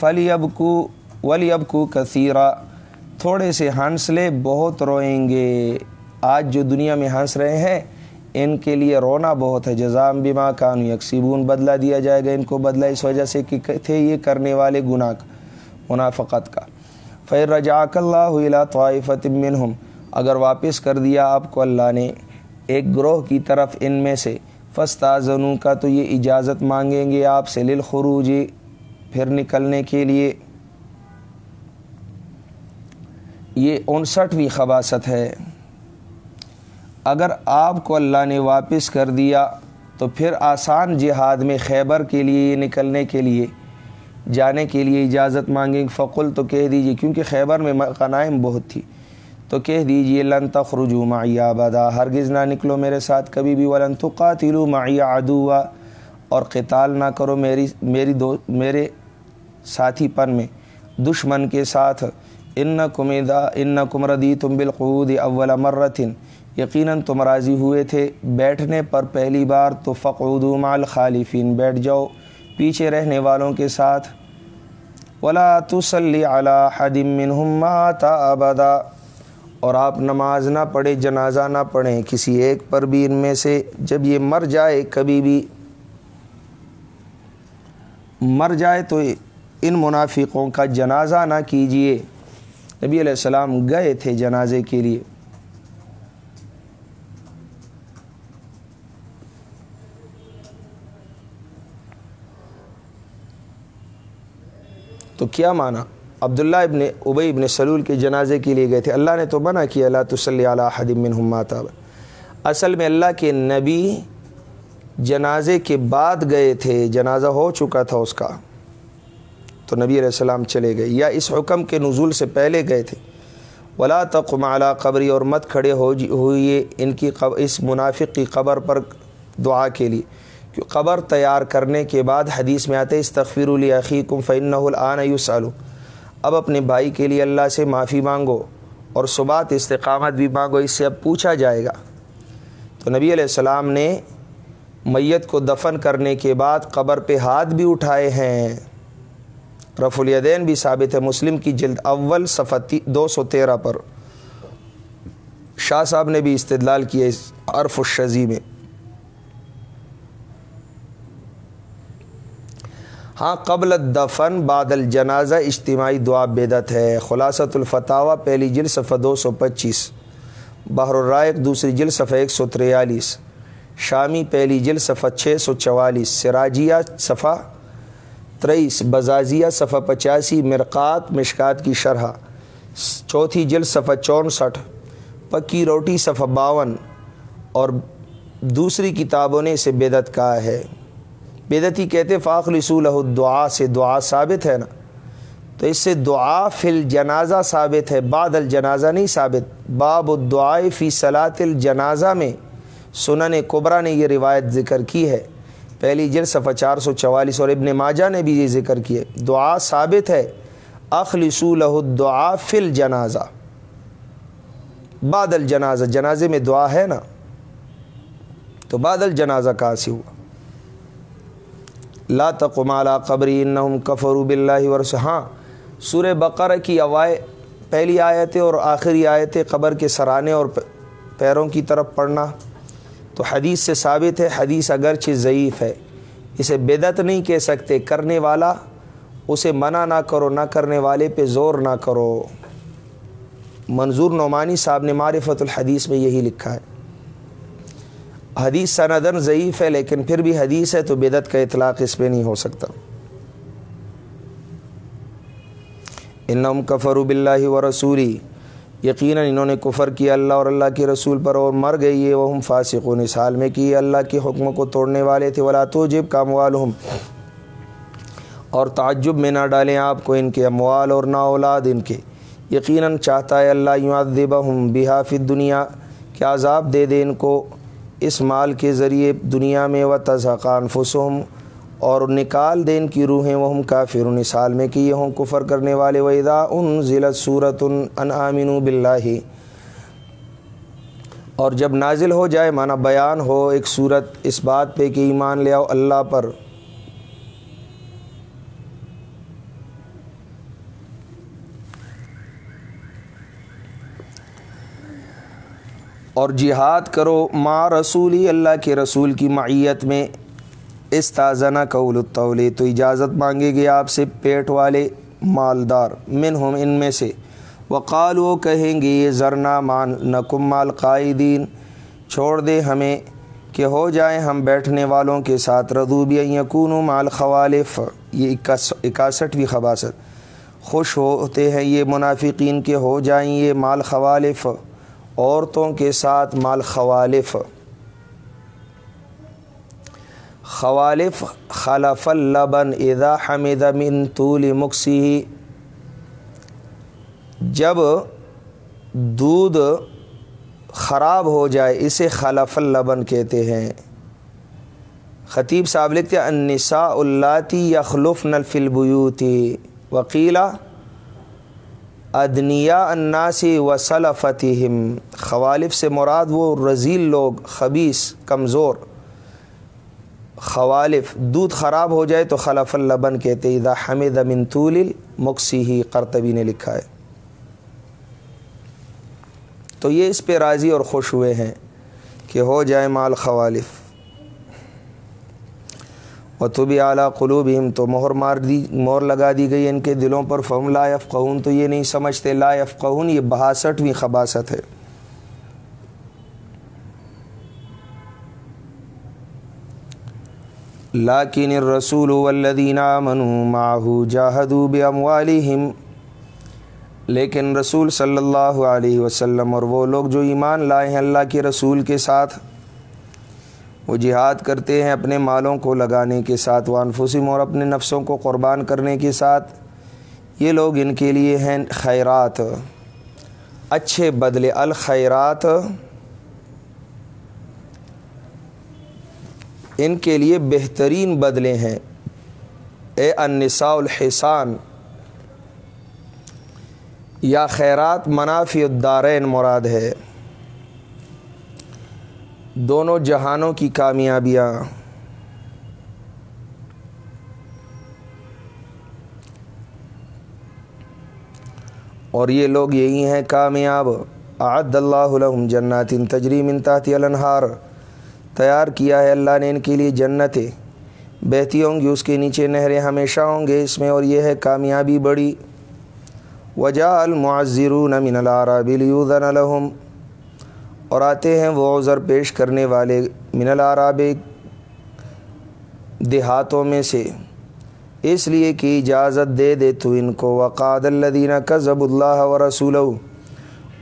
فلی اب کو ولی اب کو کثیرہ تھوڑے سے ہنس لے، بہت روئیں گے۔ آج جو دنیا میں ہنس رہے ہیں، ان کے لیے رونا بہت ہے۔ جزام بیما کان یکسیبون بدلہ دیا جائے گا ان کو، بدلہ اس وجہ سے کہ تھے یہ کرنے والے گناہ کا، منافقت کا۔ فیر رجاک اللہ طائفت منہم اگر واپس کر دیا آپ کو اللہ نے ایک گروہ کی طرف ان میں سے فستازنوں کا تو یہ اجازت مانگیں گے آپ سے، للخروج پھر نکلنے کے لیے۔ یہ انسٹھویں خباست ہے۔ اگر آپ کو اللہ نے واپس کر دیا، تو پھر آسان جہاد میں خیبر کے لیے نکلنے کے لیے، جانے کے لیے اجازت مانگیں۔ فقل تو کہہ دیجیے، کیونکہ خیبر میں قنائم بہت تھی۔ تو کہہ دیجیے، لن تخرجو معی آبادا ہرگز نہ نکلو میرے ساتھ کبھی بھی، ولن تقاتلو معی عدوا، اور قتال نہ کرو میری میری دو، میرے ساتھی پن میں، دشمن کے ساتھ۔ ان کمیدا ان کمردی تم بالقعود اول مرتن یقیناً تم راضی ہوئے تھے۔ بیٹھنے پر پہلی بار تو فقعودو مع الخالفین، بیٹھ جاؤ پیچھے رہنے والوں کے ساتھ۔ ولا تسلی علی حدم منہم مات ابدا اور آپ نماز نہ پڑھیں، جنازہ نہ پڑھیں، کسی ایک پر بھی ان میں سے جب یہ مر جائے، کبھی بھی مر جائے تو ان منافقوں کا جنازہ نہ کیجیے نبی علیہ السلام گئے تھے جنازے کے لیے۔ تو کیا مانا؟ عبداللہ ابن ابئی ابن سلول کے جنازے کے لیے گئے تھے۔ اللہ نے تو منع کیا اللہ تسلی علیہ حدم من اصل میں اللہ کے نبی جنازے کے بعد گئے تھے، جنازہ ہو چکا تھا اس کا۔ تو نبی علیہ السلام چلے گئے، یا اس حکم کے نزول سے پہلے گئے تھے۔ ولا تقم علی قبری اور مت کھڑے ہو جی، ہوئے ان کی اس منافق کی قبر پر دعا کے لیے۔ کہ قبر تیار کرنے کے بعد حدیث میں آتے استغفر العقیقم فن العن یوسالو اب اپنے بھائی کے لیے اللہ سے معافی مانگو اور صبات استقامت بھی مانگو، اس سے اب پوچھا جائے گا۔ تو نبی علیہ السلام نے میت کو دفن کرنے کے بعد قبر پہ ہاتھ بھی اٹھائے ہیں۔ رف الیدین بھی ثابت ہے، مسلم کی جلد اول صفتی دو سو تیرہ پر۔ شاہ صاحب نے بھی استدلال کیا اس عرف الشزی میں۔ ہاں قبل دفن بعد الجنازہ، اجتماعی دعا بیدت ہے۔ خلاصۃ الفتاوہ پہلی جل صفحہ دو سو پچیس۔ بحر الرائق، دوسری جل صفحہ ایک سو تریالیس۔ شامی، پہلی جل صفحہ چھ سو چوالیس۔ سراجیہ صفحہ تریس بزازیہ صفحہ پچاسی۔ مرقات، مشکات کی شرح۔ چوتھی جل صفحہ چونسٹھ۔ پکی روٹی صفحہ باون۔ اور دوسری کتابوں نے اسے بیدت کہا ہے۔ بدتی کہتے فاخل رسول دعا سے دعا ثابت ہے نا۔ تو اس سے دعا فی الجنازہ ثابت ہے، بعد الجنازہ نہیں ثابت۔ باب الدعائے فی صلاۃ الجنازہ میں سنن قبرا نے یہ روایت ذکر کی ہے۔ پہلی جل صفحہ چار سو چوالیس اور ابن ماجہ نے بھی یہ ذکر کیے دعا ثابت ہے اخلصو لہ الدعا فی الجنازہ۔ بعد الجنازہ، جنازے میں دعا ہے نا۔ تو بعد الجنازہ کہاں سے ہوا؟ لا تقمالا قبری انہم کفروا باللہ ورس ہاں سور بقرہ کی اوائے پہلی آیتیں اور آخری آیتیں قبر کے سرانے اور پیروں کی طرف پڑھنا۔ تو حدیث سے ثابت ہے، حدیث اگرچہ ضعیف ہے۔ اسے بدت نہیں کہہ سکتے، کرنے والا اسے منع نہ کرو، نہ کرنے والے پہ زور نہ کرو۔ منظور نعمانی صاحب نے معرفت الحدیث میں یہی لکھا ہے۔ حدیث سندن ضعیف ہے، لیکن پھر بھی حدیث ہے تو بدت کا اطلاق اس پہ نہیں ہو سکتا۔ انم کفر بلّہ و رسولی، یقیناً انہوں نے کفر کیا اللہ اور اللہ کے رسول پر اور مر گئی یہ وہ ہم فاسق و نسال میں کی اللہ کے حکم کو توڑنے والے تھے۔ ولا تو جب کا موالحم اور تعجب میں نہ ڈالیں آپ کو ان کے اموال اور نا اولاد ان کے۔ یقیناً چاہتا ہے اللہ یوں دبا ہوں بحافظ دنیا کیا عذاب دے دے ان کو۔ اس مال کے ذریعے دنیا میں و تضحقان فسم اور نکال دین کی روحیں وہ ہم کافر سال میں کہ یہ ہوں، کفر کرنے والے۔ ویدا ان ضلع صورت ان بلّہ اور جب نازل ہو جائے مانا بیان ہو ایک صورت اس بات پہ کہ ایمان لے آؤ اللہ پر۔ اور جہاد کرو ما رسولی، اللہ کے رسول کی معیت میں۔ استاذنہ قول الطول تو اجازت مانگے گے آپ سے پیٹ والے مالدار، منہم ان میں سے۔ وقال وہ کہیں گے، یہ ذرنا مان نقم مال قائدین چھوڑ دے ہمیں کہ ہو جائیں ہم بیٹھنے والوں کے ساتھ۔ ردوب یقون مال خوالف یہ اکاسٹھویں خباصت خوش ہوتے ہیں یہ منافقین کے ہو جائیں یہ مال خوالف عورتوں کے ساتھ مال خوالف۔ خوالف خلف اللبن اذا حمد من طول مکسی جب دودھ خراب ہو جائے، اسے خلف اللبن کہتے ہیں۔ خطیب صاحب لکھتے النساء اللاتی یخلف نلف البیوتی وکیلا ادنیا اناسی و صلفتہم خوالف سے مراد وہ رضیل لوگ خبیص کمزور۔ خوالف دودھ خراب ہو جائے تو خلف اللبن کہتے اذا حمد من طول مکسی ہی قرطبی نے لکھا ہے۔ تو یہ اس پہ راضی اور خوش ہوئے ہیں کہ ہو جائے مال خوالف۔ و تو بھی اعلیٰ قلوبہم تو مہر مار دی مور لگا دی گئی ان کے دلوں پر۔ فہم لا یفقہون تو یہ نہیں سمجھتے۔ لا یفقہون یہ بہاسٹھویں خباصت ہے۔ لاکن الرسول والذین آمنوا معه جاہدوا باموالہم لیکن رسول صلی اللہ علیہ وسلم اور وہ لوگ جو ایمان لائے ہیں اللہ کے رسول کے ساتھ وہ جہاد کرتے ہیں اپنے مالوں کو لگانے کے ساتھ، وہ انفسم اور اپنے نفسوں کو قربان کرنے کے ساتھ۔ یہ لوگ ان کے لیے ہیں خیرات۔ اچھے بدلے، الخیرات۔ ان کے لیے بہترین بدلے ہیں۔ اے النساء الحسان۔ یا خیرات منافی الدارین مراد ہے۔ دونوں جہانوں کی کامیابیاں۔ اور یہ لوگ یہی ہیں کامیاب۔ عد اللہ لهم جنات تجری من تحت الانہار۔ تیار کیا ہے اللہ نے ان کے لیے جنتیں۔ بہتی ہوں گی اس کے نیچے نہریں ہمیشہ ہوں گے اس میں اور یہ ہے کامیابی بڑی۔ وجا المعذرون من العراب لیوذن لهم۔ اور آتے ہیں وہ عذر پیش کرنے والے من العراب دیہاتوں میں سے۔ اس لیے کہ اجازت دے دے تو ان کو۔ وقاد الدینہ کذب اللہ و رسول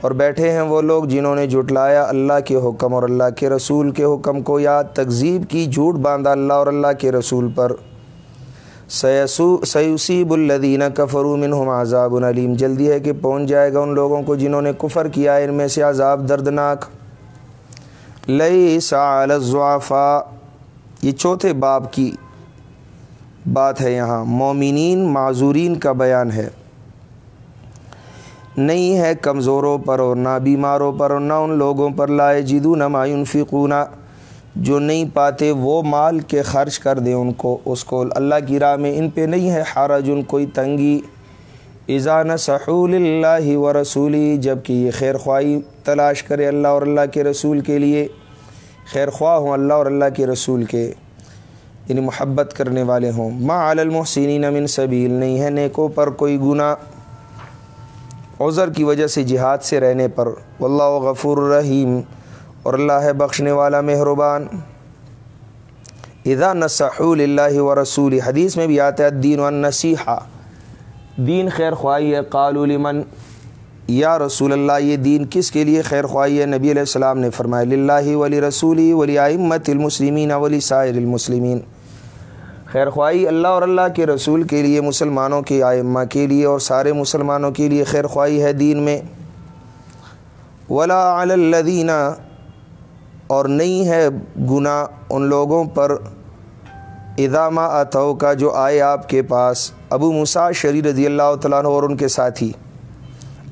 اور بیٹھے ہیں وہ لوگ جنہوں نے جھٹلایا اللہ کے حکم اور اللہ کے رسول کے حکم کو۔ یا تکذیب کی جھوٹ باندھا اللہ اور اللہ کے رسول پر۔ سیوسیب الدینہ کفرو منہم عذاب علیم جلدی ہے کہ پہنچ جائے گا ان لوگوں کو جنہوں نے کفر کیا ان میں سے عذاب دردناک۔ لئی سعال یہ چوتھے باب کی بات ہے یہاں۔ مومنین، معذورین کا بیان ہے۔ نہیں ہے کمزوروں پر اور نہ بیماروں پر اور نہ ان لوگوں پر لائے جدو نہ مایون جو نہیں پاتے وہ مال کے خرچ کر دیں ان کو۔ اس کو اللہ کی راہ میں ان پہ نہیں ہے حرج، ان کوئی تنگی۔ ایزان سحول اللہ و رسولی جبکہ یہ خیر خواہی تلاش کرے اللہ اور اللہ کے رسول کے لیے۔ خیر خواہ ہوں اللہ اور اللہ کے رسول کے یعنی محبت کرنے والے ہوں۔ ما علی المحسنین من سبیل، نہیں ہے نیکوں پر کوئی گناہ۔ عذر کی وجہ سے جہاد سے رہنے پر۔ واللہ غفور الرحیم اور اللہ ہے بخشنے والا مہربان۔ اذا نصحول اللہ و رسول حدیث میں بھی آتا ہے دین و نصیحہ دین خیر خواہی ہے قال لمن یا رسول اللہ، یہ دین کس کے لیے خیر خواہی ہے؟ نبی علیہ السلام نے فرمایا، للہ ولی رسولی ولی آئمت المسلمین ولی سائر المسلمین۔ خیر خواہی اللہ اور اللہ کے رسول کے لیے، مسلمانوں کے آئمہ کے لیے اور سارے مسلمانوں کے لیے خیر خواہی ہے دین میں۔ ولا علی الذین، اور نہیں ہے گناہ ان لوگوں پر۔ ادامہ اتو کا جو آئے آپ کے پاس۔ ابو مسا شری رضی اللہ تعالیٰ اور ان کے ساتھی۔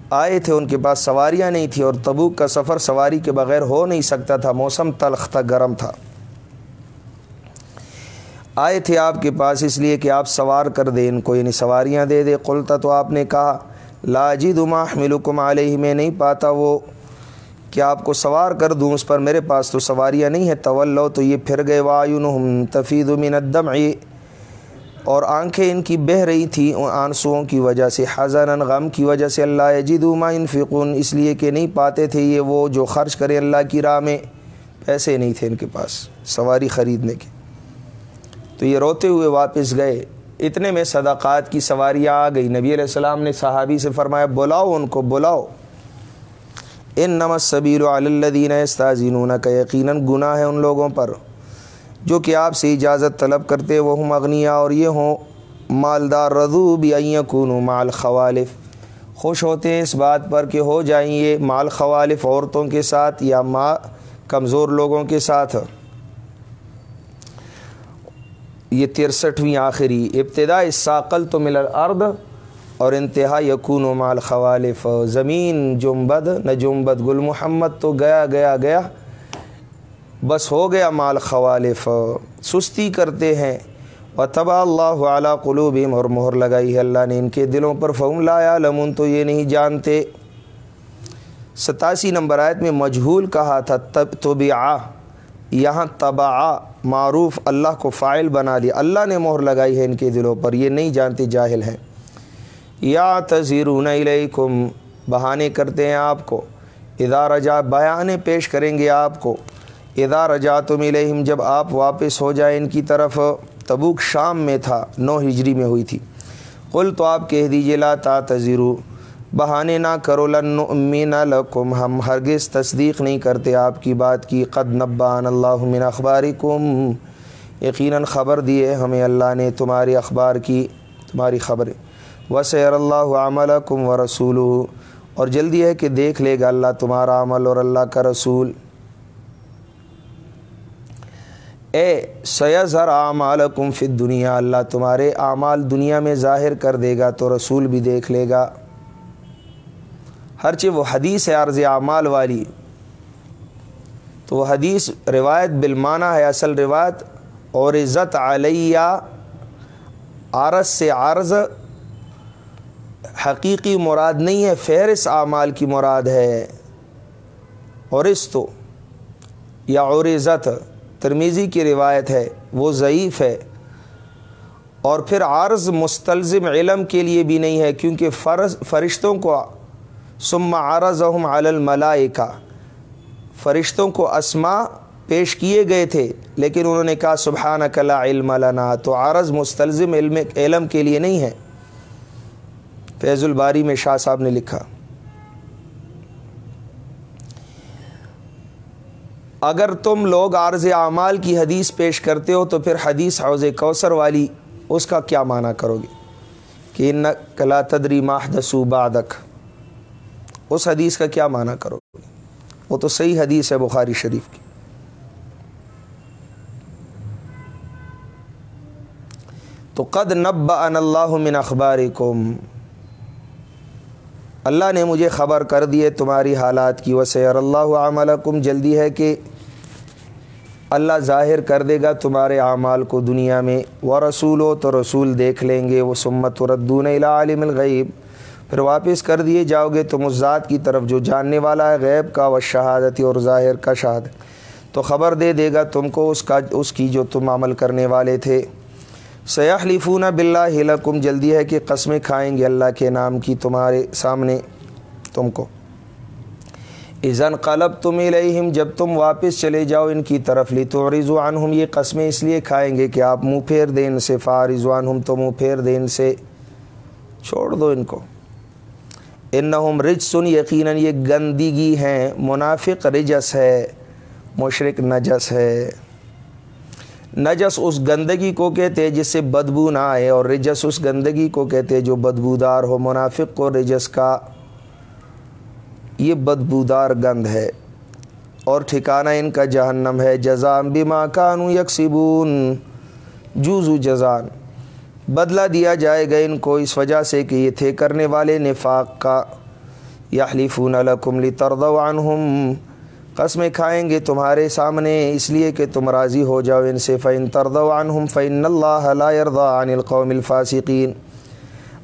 آئے تھے، ان کے پاس سواریاں نہیں تھیں اور تبوک کا سفر سواری کے بغیر ہو نہیں سکتا تھا۔ موسم تلخ تھا گرم تھا۔ آئے تھے آپ کے پاس، اس لیے کہ آپ سوار کر دیں۔ ان کو یعنی سواریاں دے دے۔ قلتا تو آپ نے کہا لاجد ما احملکم علیہ، میں نہیں پاتا وہ۔ کہ آپ کو سوار کر دوں؟ اس پر میرے پاس تو سواریاں نہیں ہے طولو تو یہ پھر گئے۔ وایونہم تفید من الدمع۔ اور آنکھیں ان کی بہہ رہی تھیں آنسوؤں کی وجہ سے۔ حضن غم کی وجہ سے اللہ جد ما انفقون اس لیے کہ نہیں پاتے تھے یہ وہ جو خرچ کرے اللہ کی راہ میں۔ پیسے نہیں تھے ان کے پاس، سواری خریدنے کے۔ تو یہ روتے ہوئے واپس گئے۔ اتنے میں صدقات کی سواریاں آ گئی۔ نبی علیہ السلام نے صحابی سے فرمایا، بلاؤ ان کو، بلاؤ۔ ان نمس صبیر الدین استاذین کا یقیناً گناہ ہے ان لوگوں پر۔ جو کہ آپ سے اجازت طلب کرتے وہ ہم اغنیا اور یہ ہوں، مالدار رضو بھی کون مال خوالف خوش ہوتے ہیں اس بات پر کہ ہو جائیں یہ مال خوالف عورتوں کے ساتھ یا ماں کمزور لوگوں کے ساتھ۔ یہ ترسٹھویں آخری ابتدا اس ساقل تو مل ارد اور انتہا یقون و مال خوالف زمین جمبد نہ جمبد گل محمد تو گیا گیا گیا۔ بس ہو گیا مال خوالف، سستی کرتے ہیں۔ و تبا اللہ اعلیٰ قلوبیم اور مہر لگائی ہے۔ اللہ نے ان کے دلوں پر فہم لایا لمن تو یہ نہیں جانتے۔ ستاسی نمبر آیت میں مجہول کہا تھا تب تو یہاں تبا معروف، اللہ کو فائل بنا دیا۔ اللہ نے مہر لگائی ہے ان کے دلوں پر، یہ نہیں جانتے، جاہل ہیں۔ یا تذیرون علیکم بہانے کرتے ہیں آپ کو۔ ادا رجا بیانے پیش کریں گے آپ کو۔ ادا رجا تم علیہم جب آپ واپس ہو جائیں ان کی طرف، تبوک شام میں تھا، نو ہجری میں ہوئی تھی۔ قل تو آپ کہہ دیجیے لا تا تذیرو بہانے نہ کرو، لن امین لکم۔ ہم ہرگز تصدیق نہیں کرتے آپ کی بات کی۔ قد نبان اللہ من اخبارکم۔ یقیناً خبر دیے ہمیں اللہ نے تمہاری اخبار کی، تمہاری خبریں۔ وسیر اللہ عملکم و رسول اور جلدی ہے کہ دیکھ لے گا اللہ تمہارا عمل اور اللہ کا رسول۔ اے سیظہر اعمالکم فی دنیا اللہ تمہارے اعمال دنیا میں ظاہر کر دے گا تو رسول بھی دیکھ لے گا۔ ہر چیز وہ حدیث ہے عرض اعمال والی۔ تو وہ حدیث روایت بالمانہ ہے، اصل روایت اور عزت علیہ عرض سے عرض۔ حقیقی مراد نہیں ہے، فہرست اعمال کی مراد ہے۔ اور اس تو یا اور عزت ترمیزی کی روایت ہے، وہ ضعیف ہے۔ اور پھر عرض مستلزم علم کے لیے بھی نہیں ہے، کیونکہ فرض، فرشتوں کو ثم عرضهم على الملائکہ۔ فرشتوں کو اسما پیش کیے گئے تھے، لیکن انہوں نے کہا سبحان لا علم لنا۔ تو عرض مستلزم علم علم کے لیے نہیں ہے۔ فیض الباری میں شاہ صاحب نے لکھا۔ اگر تم لوگ عارض اعمال کی حدیث پیش کرتے ہو تو پھر حدیث حوض کوثر والی اس کا کیا معنی کرو گے؟ کہ ان کلا تدری ماہدسو بادک اس حدیث کا کیا معنی کرو گے؟ وہ تو صحیح حدیث ہے بخاری شریف کی۔ تو قد نب ان اللہ من اخبار اللہ نے مجھے خبر کر دیے تمہاری حالات کی وسیر اللہ عملکم جلدی ہے کہ اللہ ظاہر کر دے گا تمہارے اعمال کو دنیا میں۔ وہ رسول ہو تو رسول دیکھ لیں گے۔ وہ سمت و ردون عالم الغیب۔ پھر واپس کر دیے جاؤ گے۔ تم اس ذات کی طرف جو جاننے والا ہے، غیب کا و شہادتی اور ظاہر کا شہاد تو خبر دے دے گا تم کو اس کا، اس کی جو تم عمل کرنے والے تھے۔ سیاح لفون بلّہ لکم، جلدی ہے کہ قسمیں کھائیں گے اللہ کے نام کی تمہارے سامنے تم کو۔ ازن قلب تم الہم جب تم واپس چلے جاؤ ان کی طرف لی تو رضوان ہم یہ قسمیں اس لیے کھائیں گے کہ آپ منہ پھیر دیں ان سے فا رضوان ہم تو منہ پھیر دیں ان سے۔ چھوڑ دو ان کو۔ ان رج سن یقیناً یہ گندگی ہیں، منافق رجس ہے مشرق نجس ہے۔ نجس اس گندگی کو کہتے جس سے بدبو نہ آئے اور رجس اس گندگی کو کہتے جو بدبودار ہو، منافق کو رجس کا یہ بدبودار گند ہے۔ اور ٹھکانہ ان کا جہنم ہے۔ جزام بما کانو یکسبون۔ جوزو جزان بدلہ دیا جائے گا ان کو اس وجہ سے کہ یہ تھے کرنے والے نفاق کا۔ یا حلیفون الکم لی عنہم۔ قسمیں کھائیں گے تمہارے سامنے، اس لیے کہ تم راضی ہو جاؤ ان سے فعن عنہم فعن اللہ لا يرضى عن القوم الفاسقین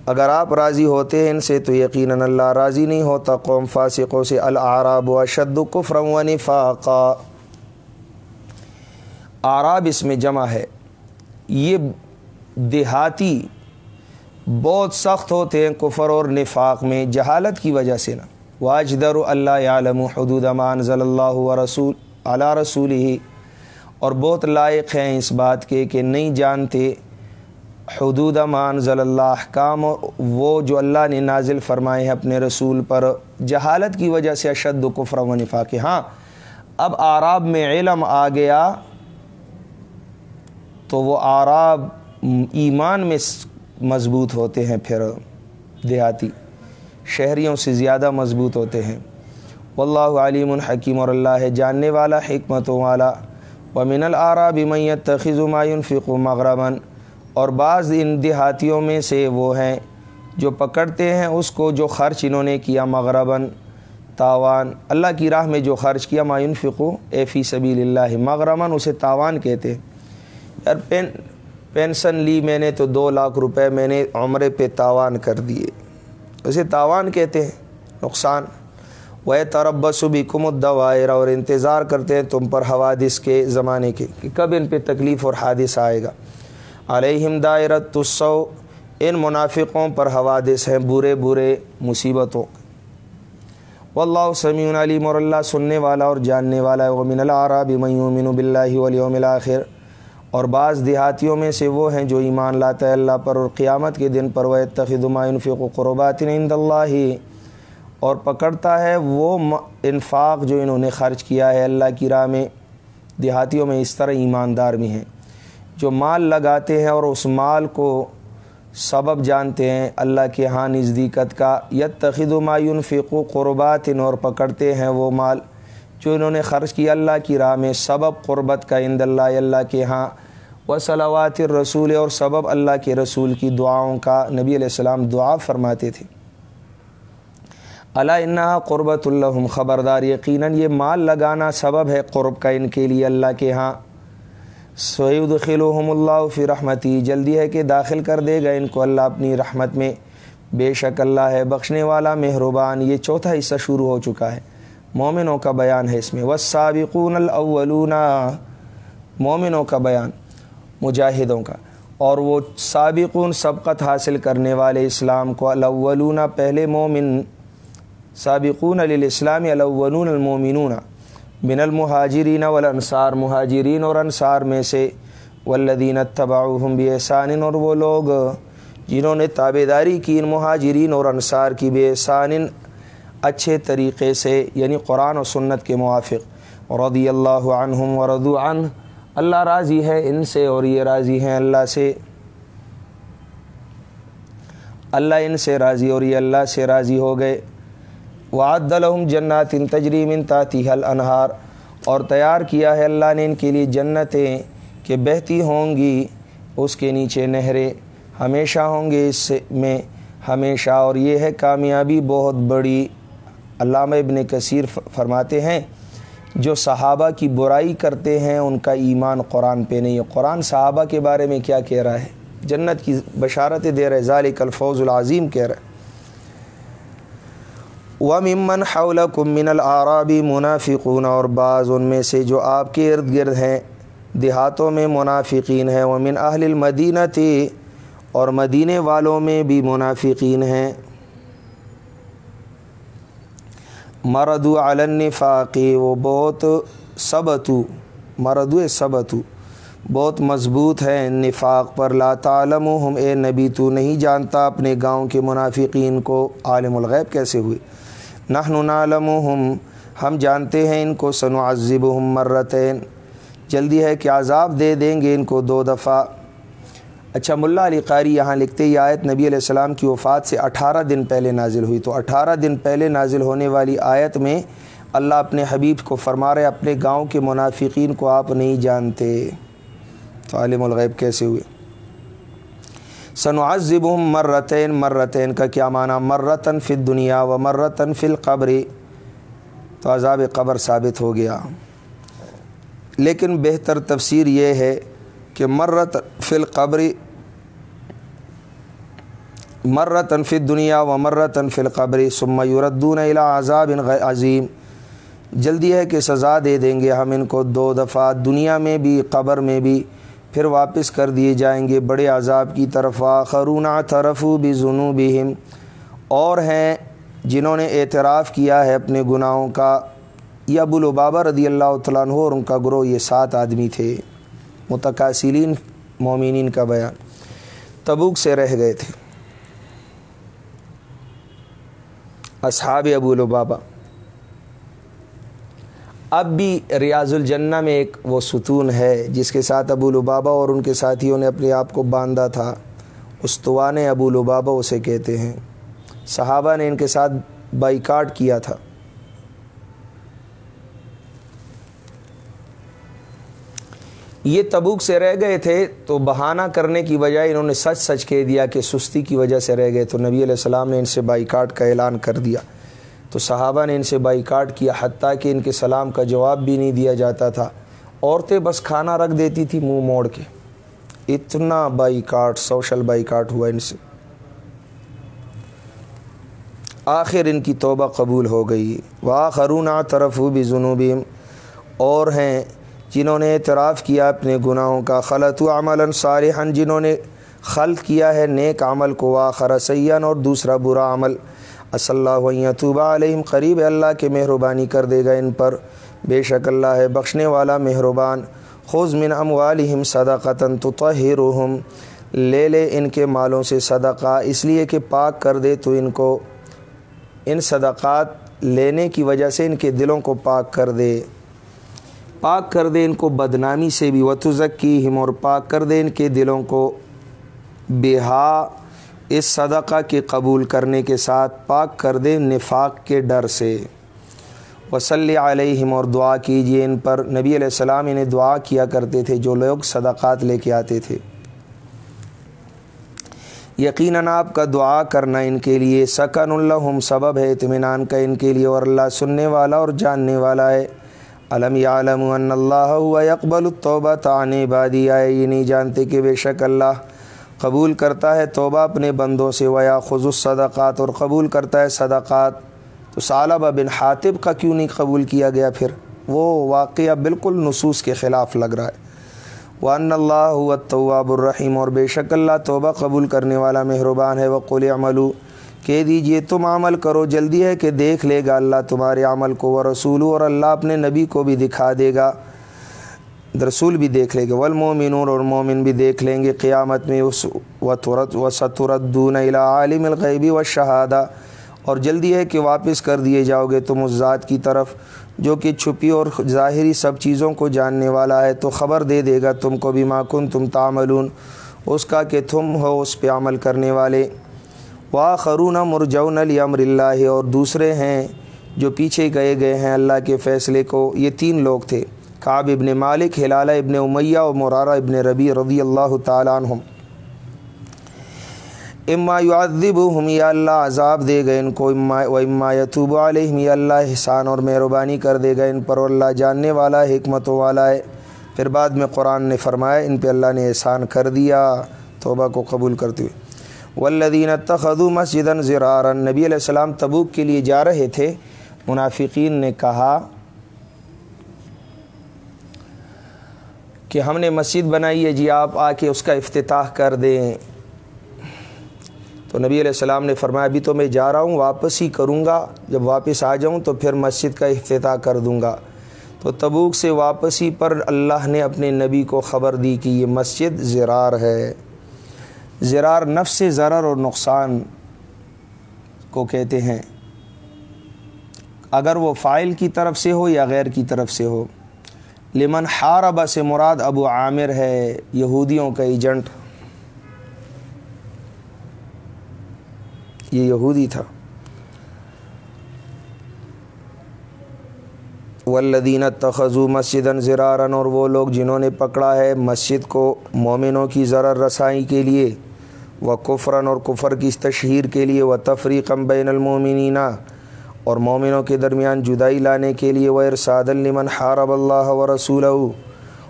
اگر آپ راضی ہوتے ہیں ان سے، تو یقیناً اللہ راضی نہیں ہوتا قوم فاسقوں سے العراب و شد کفرم و نفاقا آراب اس میں جمع ہے۔ یہ دیہاتی بہت سخت ہوتے ہیں کفر اور نفاق میں، جہالت کی وجہ سے نا واجدر اللہ عالم حدود امان ضل اللہ و رسول اعلیٰ رسول ہی اور بہت لائق ہیں اس بات کے کہ نہیں جانتے حدود امان ضل اللہ احکام وہ جو اللہ نے نازل فرمائے ہیں اپنے رسول پر، جہالت کی وجہ سے اشد و کفر و نفاق. ہاں اب آراب میں علم آ گیا تو وہ آراب ایمان میں مضبوط ہوتے ہیں پھر دیہاتی. شہریوں سے زیادہ مضبوط ہوتے ہیں۔ واللہ علیم الحکیم اور اللہ ہے، جاننے والا، حکمتوں والا۔ ومن العراب میت تخذ معین فکو مغرباً۔ اور بعض ان دیہاتیوں میں سے وہ ہیں جو پکڑتے ہیں اس کو جو خرچ انہوں نے کیا مغرباً۔ تاوان، اللہ کی راہ میں جو خرچ کیا معین فکو اے فی سبیل اللہ، مغرباً اسے تاوان کہتے یار، پین، پینسن لی میں نے تو دو لاکھ روپے میں نے عمرے پہ تاوان کر دیے۔ اسے تاوان کہتے ہیں، نقصان۔ وہ تربس بھی کم الدوائر، اور انتظار کرتے ہیں تم پر حوادث کے زمانے کے، کہ کب ان پہ تکلیف اور حادث آئے گا۔ علیہم دائرت تسو ان منافقوں پر حوادث ہیں برے برے مصیبتوں۔ واللہ سمیع علیم اور اللہ سننے والا اور جاننے والا ومن العراب من یؤمن باللہ والیوم الاخر اور بعض دیہاتیوں میں سے وہ ہیں جو ایمان لاتا ہے اللہ پر اور قیامت کے دن پر وہ ما ينفق قربات عند اللہ اور پکڑتا ہے وہ انفاق جو انہوں نے خرچ کیا ہے اللہ کی راہ میں دیہاتیوں میں اس طرح ایماندار بھی ہیں۔ جو مال لگاتے ہیں اور اس مال کو سبب جانتے ہیں اللہ کے ہاں نزدیکت کا یت تخد معین فقو قربات اور پکڑتے ہیں وہ مال جو انہوں نے خرچ کیا اللہ کی راہ میں سبب قربت کا اند اللہ اللہ کے ہاں۔ و صلوات الرسول اور سبب اللہ کے رسول کی دعاؤں کا نبی علیہ السلام دعا فرماتے تھے۔ اللہ انہا قربت الحم خبردار یقیناً یہ مال لگانا سبب ہے قرب کا ان کے لیے اللہ کے ہاں۔ سعید خلوحم اللہ فی رحمتی، جلدی ہے کہ داخل کر دے گا ان کو اللہ اپنی رحمت میں۔ بے شک اللہ ہے بخشنے والا، مہربان، یہ چوتھا حصہ شروع ہو چکا ہے۔ مومنوں کا بیان ہے اس میں۔ وسابقون الاولون مومنوں کا بیان۔ مجاہدوں کا۔ اور وہ سابقون سبقت حاصل کرنے والے اسلام کو الاولون، پہلے مومن، سابقون علیہ الاولون المومنون، من المہاجرین والانصار۔ مہاجرین اور انصار میں سے والذین اتبعوہم بیسان اور وہ لوگ جنہوں نے تابے داری کی، ان مہاجرین اور انصار کی بے احسان اچھے طریقے سے یعنی قرآن و سنت کے موافق، رضی اللہ عنہم ورضو عنہ۔ اللہ راضی ہے ان سے اور یہ راضی ہیں اللہ سے۔ اللہ ان سے راضی اور یہ اللہ سے راضی ہو گئے۔ وعد لهم جنات تجری من تحتها الانہار اور تیار کیا ہے اللہ نے ان کے لیے جنتیں کہ بہتی ہوں گی اس کے نیچے نہریں۔ ہمیشہ ہوں گے اس میں۔ ہمیشہ۔ اور یہ ہے کامیابی بہت بڑی۔ علامہ ابن کثیر فرماتے ہیں جو صحابہ کی برائی کرتے ہیں، ان کا ایمان قرآن پہ نہیں ہے۔ قرآن صحابہ کے بارے میں کیا کہہ رہا ہے؟ جنت کی بشارت دے رہے ذالک الفوز العظیم کہہ رہے و ممن حولکم من العرابی منافقون، اور بعض ان میں سے جو آپ کے ارد گرد ہیں، دیہاتوں میں منافقین ہیں۔ وہ من اہل المدینہ تھی اور مدینے والوں میں بھی منافقین ہیں۔ مردو النفاقی، وہ بہت سبتو مردو سبتو، بہت مضبوط ہے نفاق پر۔ لا تعلم ہم اے نبی، تو نہیں جانتا اپنے گاؤں کے منافقین کو عالم الغیب کیسے ہوئے۔ نحن نعلمهم ہم ہم جانتے ہیں ان کو سنعذبهم مرتين جلدی ہے کہ عذاب دے دیں گے ان کو دو دفعہ۔ اچھا ملا علی قاری یہاں لکھتے یہ آیت نبی علیہ السلام کی وفات سے اٹھارہ دن پہلے نازل ہوئی۔ تو اٹھارہ دن پہلے نازل ہونے والی آیت میں اللہ اپنے حبیب کو فرما رہے اپنے گاؤں کے منافقین کو آپ نہیں جانتے۔ تو عالم الغیب کیسے ہوئے؟ سنعذبهم مرتين مرتين کا کیا معنی؟ مرتن فی دنیا و مرتن فی القبر۔ تو عذاب قبر ثابت ہو گیا۔ لیکن بہتر تفسیر یہ ہے کہ مرت فی القبر مرتن فی دنیا و مرتن فی القبر، ثم يردون الى عذاب عظیم۔ جلدی ہے کہ سزا دے دیں گے ہم ان کو دو دفعہ، دنیا میں بھی، قبر میں بھی۔ پھر واپس کر دیے جائیں گے بڑے عذاب کی طرف۔ آخرون طرف بھی ظنو اور ہیں جنہوں نے اعتراف کیا ہے اپنے گناہوں کا۔ یہ ابو البابا رضی اللہ تعالیٰ عنہ اور ان کا گروہ، یہ سات آدمی تھے۔ متقاصلین مومنین کا بیان۔ تبوک سے رہ گئے تھے۔ اصحاب ابو البابا اب بھی ریاض الجنہ میں ایک وہ ستون ہے جس کے ساتھ ابو البابا اور ان کے ساتھیوں نے اپنے آپ کو باندھا تھا۔ استوان ابو البابا اسے کہتے ہیں۔ صحابہ نے ان کے ساتھ بائیکاٹ کیا تھا۔ یہ تبوک سے رہ گئے تھے تو بہانہ کرنے کی بجائے انہوں نے سچ سچ کہہ دیا کہ سستی کی وجہ سے رہ گئے تو نبی علیہ السلام نے ان سے بائی کاٹ کا اعلان کر دیا۔ تو صحابہ نے ان سے بائی کاٹ کیا حتیٰ کہ ان کے سلام کا جواب بھی نہیں دیا جاتا تھا۔ عورتیں بس کھانا رکھ دیتی تھی منہ موڑ کے۔ اتنا boycott social boycott ہوا ان سے۔ آخر ان کی توبہ قبول ہو گئی۔ واہ خرون طرف بھی جنوبیم اور ہیں جنہوں نے اعتراف کیا اپنے گناہوں کا، خلط و عمل صالحن جنہوں نے خلط کیا ہے نیک عمل کو واخر سیان اور دوسرا برا عمل۔ اصل طوبہ علیہم، قریب اللہ کے مہربانی کر دے گا ان پر۔ بے شک اللہ ہے بخشنے والا مہربان۔ خوز من اموالہم صدقتاً تطہرہم۔ لے لے ان کے مالوں سے صدقہ، اس لیے کہ پاک کر دے تو ان کو، ان صدقات لینے کی وجہ سے ان کے دلوں کو پاک کر دے۔ پاک کر دے، ان کو بدنامی سے بھی وتزک کی ہم اور پاک کر دے ان کے دلوں کو بہا اس صدقہ کے قبول کرنے کے ساتھ، پاک کر دے نفاق کے ڈر سے۔ وصلی علیہم، اور دعا کیجیے ان پر۔ نبی علیہ السلام انہیں دعا کیا کرتے تھے، جو لوگ صدقات لے کے آتے تھے۔ یقیناً آپ کا دعا کرنا ان کے لیے سکن الحم سبب ہے، اطمینان کا ان کے لیے، اور اللہ سننے والا اور جاننے والا ہے۔ علم عالم ان اللہ اقبال التوبہ تعانی بادی آئے، یہ نہیں جانتے کہ بے شک اللہ قبول کرتا ہے توبہ اپنے بندوں سے ویا خز الصدقات، اور قبول کرتا ہے صدقات۔ تو صالبہ بن حاطب کا کیوں نہیں قبول کیا گیا پھر؟ وہ واقعہ بالکل نصوص کے خلاف لگ رہا ہے۔ وان اللہ طواب الرحیم اور بے شک اللہ توبہ قبول کرنے والا مہربان ہے۔ وہ عملو کہہ دیجیے تم عمل کرو، جلدی ہے کہ دیکھ لے گا اللہ تمہارے عمل کو وہ رسول اور اللہ اپنے نبی کو بھی دکھا دے گا۔ رسول بھی دیکھ لے گا والمومنون اور مومن بھی دیکھ لیں گے۔ قیامت میں اس و ترت و ستردون عالم الغیبی و شہادہ اور جلدی ہے کہ واپس کر دیے جاؤ گے تم اس ذات کی طرف، جو کہ چھپی اور ظاہری سب چیزوں کو جاننے والا ہے۔ تو خبر دے دے گا تم کو بھی ماکن تم تعملون، اس کا کہ تم ہو اس پہ عمل کرنے والے۔ وا خرون مرجون علی امر اللہ اور دوسرے ہیں جو پیچھے گئے گئے ہیں اللہ کے فیصلے کو۔ یہ تین لوگ تھے، کعب ابن مالک، ہلالہ ابن امیہ و مرارہ ابن ربی رضی اللہ تعالیٰ عنہم۔ اما یعذب ہم یا اللہ عذاب دے گئے ان کو۔ اما و اما یتوب علیہم، یا اللہ احسان اور مہربانی کر دے گا ان پر۔ اللہ جاننے والا حکمت والا ہے۔ پھر بعد میں قرآن نے فرمایا، ان پہ اللہ نے احسان کر دیا، توبہ کو قبول کرتے ہوئے۔ والذین اتخذوا مسجدا زرارا، نبی علیہ السلام تبوک کے لیے جا رہے تھے، منافقین نے کہا کہ ہم نے مسجد بنائی ہے جی آپ آ کے اس کا افتتاح کر دیں۔ تو نبی علیہ السلام نے فرمایا، ابھی تو میں جا رہا ہوں، واپس ہی کروں گا۔ جب واپس آ جاؤں تو پھر مسجد کا افتتاح کر دوں گا۔ تو تبوک سے واپسی پر اللہ نے اپنے نبی کو خبر دی کہ یہ مسجد زرار ہے۔ زرار نفس ضرر اور نقصان کو کہتے ہیں۔ اگر وہ فائل کی طرف سے ہو یا غیر کی طرف سے ہو۔ لمن حاربہ سے مراد ابو عامر ہے، یہودیوں کا ایجنٹ۔ یہ یہودی تھا۔ والذین تخذو مسجد زرارن اور وہ لوگ جنہوں نے پکڑا ہے مسجد کو مومنوں کی ضرر رسائی کے لیے۔ و کفرن اور کفر کی تشہیر کے لیے و تفریقم بین المومنینہ اور مومنوں کے درمیان جدائی لانے کے لیے وہ ارساد المن حارب اللہ و رسول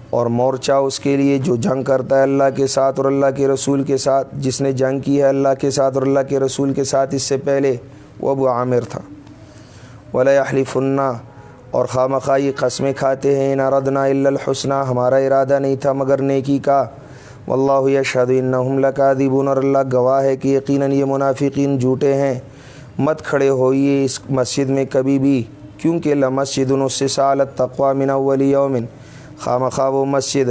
اور مورچہ اس کے لیے جو جنگ کرتا ہے اللہ کے ساتھ اور اللہ کے رسول کے ساتھ، جس نے جنگ کی ہے اللہ کے ساتھ اور اللہ کے رسول کے ساتھ اس سے پہلے، وہ ابو عامر تھا۔ ولی فنّا اور خواہ قسمیں کھاتے ہیں نہ ردنا الحسنہ ہمارا ارادہ نہیں تھا مگر نیکی کا۔ واللہ یشہد انہم لکاذبون اور اللہ گواہ ہے کہ یقیناً یہ منافقین جھوٹے ہیں۔ مت کھڑے ہوئیے اس مسجد میں کبھی بھی، کیونکہ لمسجد السالت تقوا من اول یومن خام خواہ و مسجد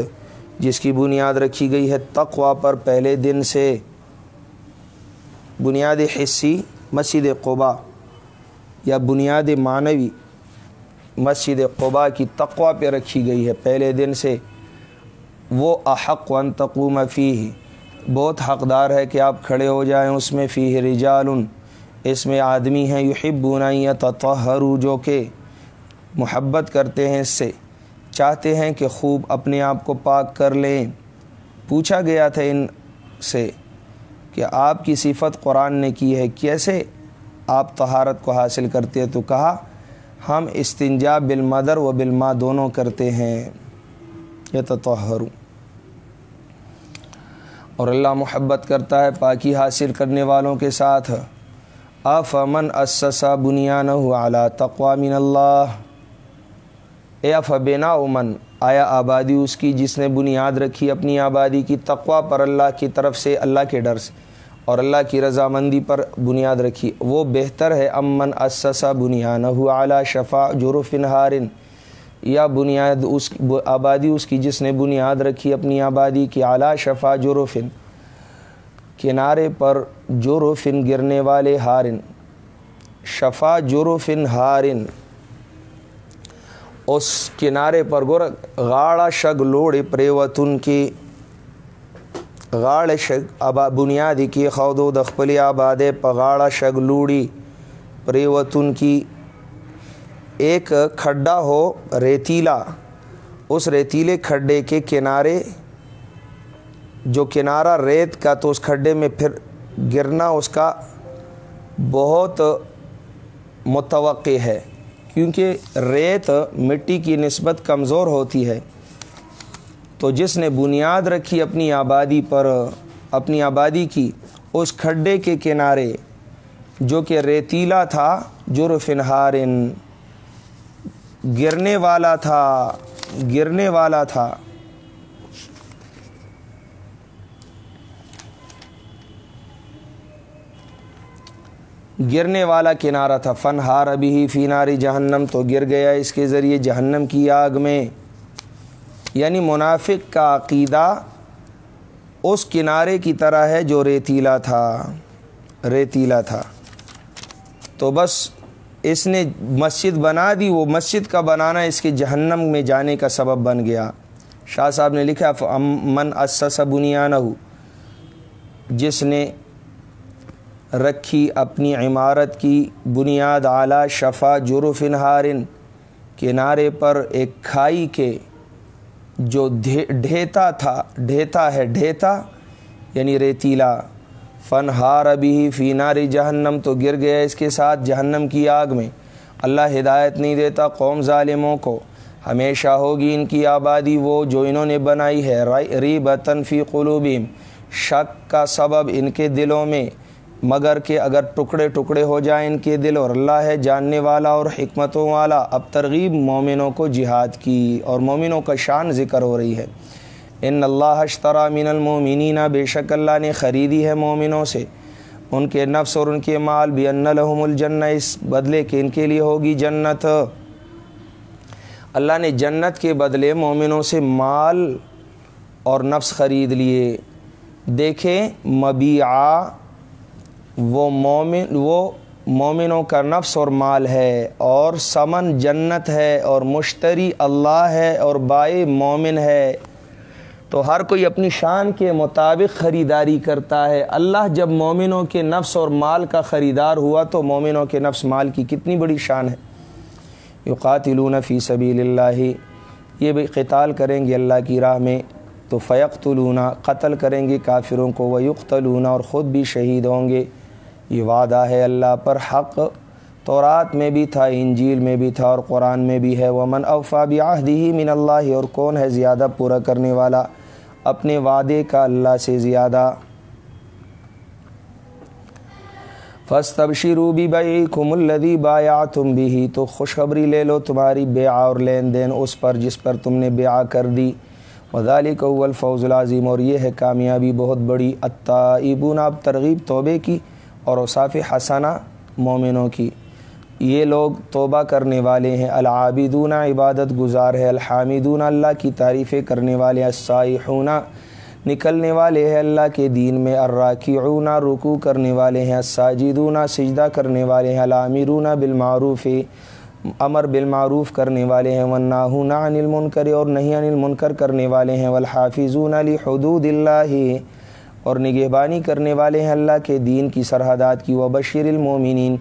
جس کی بنیاد رکھی گئی ہے تقوا پر پہلے دن سے۔ بنیاد حصی مسجد قبا یا بنیاد معنوی مسجد قبا کی تقوا پہ رکھی گئی ہے پہلے دن سے۔ وہ احق ون تقوم فی بہت حقدار ہے کہ آپ کھڑے ہو جائیں اس میں فی رجال۔ اس میں آدمی ہیں یحبونیہ تطہرو جو کہ محبت کرتے ہیں اس سے۔ چاہتے ہیں کہ خوب اپنے آپ کو پاک کر لیں۔ پوچھا گیا تھا ان سے کہ آپ کی صفت قرآن نے کی ہے، کیسے آپ طہارت کو حاصل کرتے ہیں؟ تو کہا، ہم استنجا بالمدر و بالما دونوں کرتے ہیں۔ یہ تو اور اللہ محبت کرتا ہے، پاکی حاصل کرنے والوں کے ساتھ۔ افمن اسسا بنیان اعلیٰ تقوا من اللہ۔ اے افبینا امن، آیا آبادی اس کی جس نے بنیاد رکھی اپنی آبادی کی تقوا پر اللہ کی طرف سے، اللہ کے ڈر سے اور اللہ کی رضامندی پر بنیاد رکھی۔ وہ بہتر ہے، امن اسسا بنیان اعلیٰ شفا جرف ہارن یا بنیاد اس آبادی اس کی، جس نے بنیاد رکھی اپنی آبادی کی اعلیٰ شفا جروفن کنارے پر جروفن گرنے والے ہارن۔ شفا جروفن ہارن۔ اس کنارے پر گور غاڑا شگ لوڑ پریوتن کی غاڑ شگ ابا بنیادی کی خود و دخپلی آباد پگاڑا شگ لوڑی پریوتن کی ایک کھڈا ہو ریتیلا، اس ریتیلے کھڈے کے کنارے، جو کنارہ ریت کا تو اس کھڈے میں پھر گرنا اس کا بہت متوقع ہے، کیونکہ ریت مٹی کی نسبت کمزور ہوتی ہے۔ تو جس نے بنیاد رکھی اپنی آبادی پر، اپنی آبادی کی، اس کھڈے کے کنارے، جو کہ ریتیلا تھا جرفنہارن گرنے والا تھا، گرنے والا تھا۔ گرنے والا کنارہ تھا۔ فن ہار ابھی ہی فیناری جہنم تو گر گیا اس کے ذریعے جہنم کی آگ میں۔ یعنی منافق کا عقیدہ اس کنارے کی طرح ہے جو ریتیلا تھا ریتیلا تھا۔ تو بس اس نے مسجد بنا دی، وہ مسجد کا بنانا اس کے جہنم میں جانے کا سبب بن گیا۔ شاہ صاحب نے لکھا من اسس بنیانہ جس نے رکھی اپنی عمارت کی بنیاد اعلیٰ شفا جرف انہارن کنارے پر ایک کھائی کے جو ڈھیتا تھا، ڈھیتا ہے، ڈھیتا یعنی ریتیلا۔ فن ہار ابھی فی ناری جہنم، تو گر گیا اس کے ساتھ جہنم کی آگ میں۔ اللہ ہدایت نہیں دیتا قوم ظالموں کو۔ ہمیشہ ہوگی ان کی آبادی وہ جو انہوں نے بنائی ہے۔ ری بطن فی قلوبیم شک کا سبب ان کے دلوں میں۔ مگر کہ اگر ٹکڑے ٹکڑے ہو جائیں ان کے دل اور اللہ ہے جاننے والا اور حکمتوں والا۔ اب ترغیب مومنوں کو جہاد کی اور مومنوں کا شان ذکر ہو رہی ہے۔ ان اللہ اشترا من المومنین بے شک اللہ نے خریدی ہے مومنوں سے۔ ان کے نفس اور ان کے مال بھی ان لحم الجن اس بدلے کہ ان کے لیے ہوگی جنت۔ اللہ نے جنت کے بدلے مومنوں سے مال اور نفس خرید لیے۔ دیکھیں، مبیعہ، وہ مومن، وہ مومنوں کا نفس اور مال ہے اور سمن جنت ہے اور مشتری اللہ ہے اور بائے مومن ہے۔ تو ہر کوئی اپنی شان کے مطابق خریداری کرتا ہے۔ اللہ جب مومنوں کے نفس اور مال کا خریدار ہوا تو مومنوں کے نفس مال کی کتنی بڑی شان ہے۔ یقاتلون فی سبیل اللہ یہ بھی قتال کریں گے اللہ کی راہ میں۔ تو فیقتلون، قتل کریں گے کافروں کو۔ ویقتلون، اور خود بھی شہید ہوں گے۔ یہ وعدہ ہے اللہ پر، حق تورات میں بھی تھا، انجیل میں بھی تھا، اور قرآن میں بھی ہے۔ وہ من اوفا بیاہدی من اللہ، اور کون ہے زیادہ پورا کرنے والا؟ اپنے وعدے کا اللہ سے زیادہ۔ فس تبشی روبی بھائی کم الدی بایا تم بھی ہی تو خوشخبری لے لو تمہاری بے اور لین دین اس پر جس پر تم نے بیاہ کر دی۔ وزال کو الفوز العظیم، اور یہ ہے کامیابی بہت بڑی۔ عطا اب ترغیب توبے کی اور اوصاف حسنہ مومنوں کی۔ یہ لوگ توبہ کرنے والے ہیں۔ العابدون عبادت گزار ہے۔ الحامدون اللہ کی تعریفیں کرنے والے السائحون نکلنے والے ہیں اللہ کے دین میں۔ الراکعون رکوع کرنے والے ہیں۔ الساجدون سجدہ کرنے والے ہیں۔ العامرون بالمعروف، امر بالمعروف کرنے والے ہیں۔ وناہون عن المنکر اور نہیں عن المنکر کرنے والے ہیں۔ والحافظون لحدود اللہ اور نگہبانی کرنے والے ہیں۔ اللہ کے دین کی سرحدات کی۔ وبشر المومنین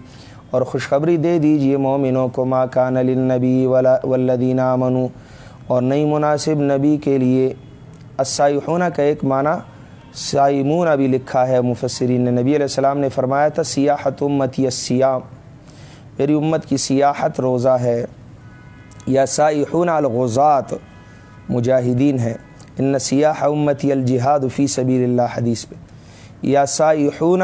اور خوشخبری دے دیجیے مومنوں کو، ما کان للنبی والذین آمنوا۔ اور نہیں مناسب نبی کے لیے السائحون کا ایک معنی سائمون ابھی لکھا ہے مفسرین نے۔ نبی علیہ السلام نے فرمایا تھا، سیاحت امتی السیام۔ میری امت کی سیاحت روزہ ہے، یا سائحون الغزات، مجاہدین ہیں۔ ان سیاح امتی الجہاد فی سبیل اللہ، حدیث پہ یا سائحون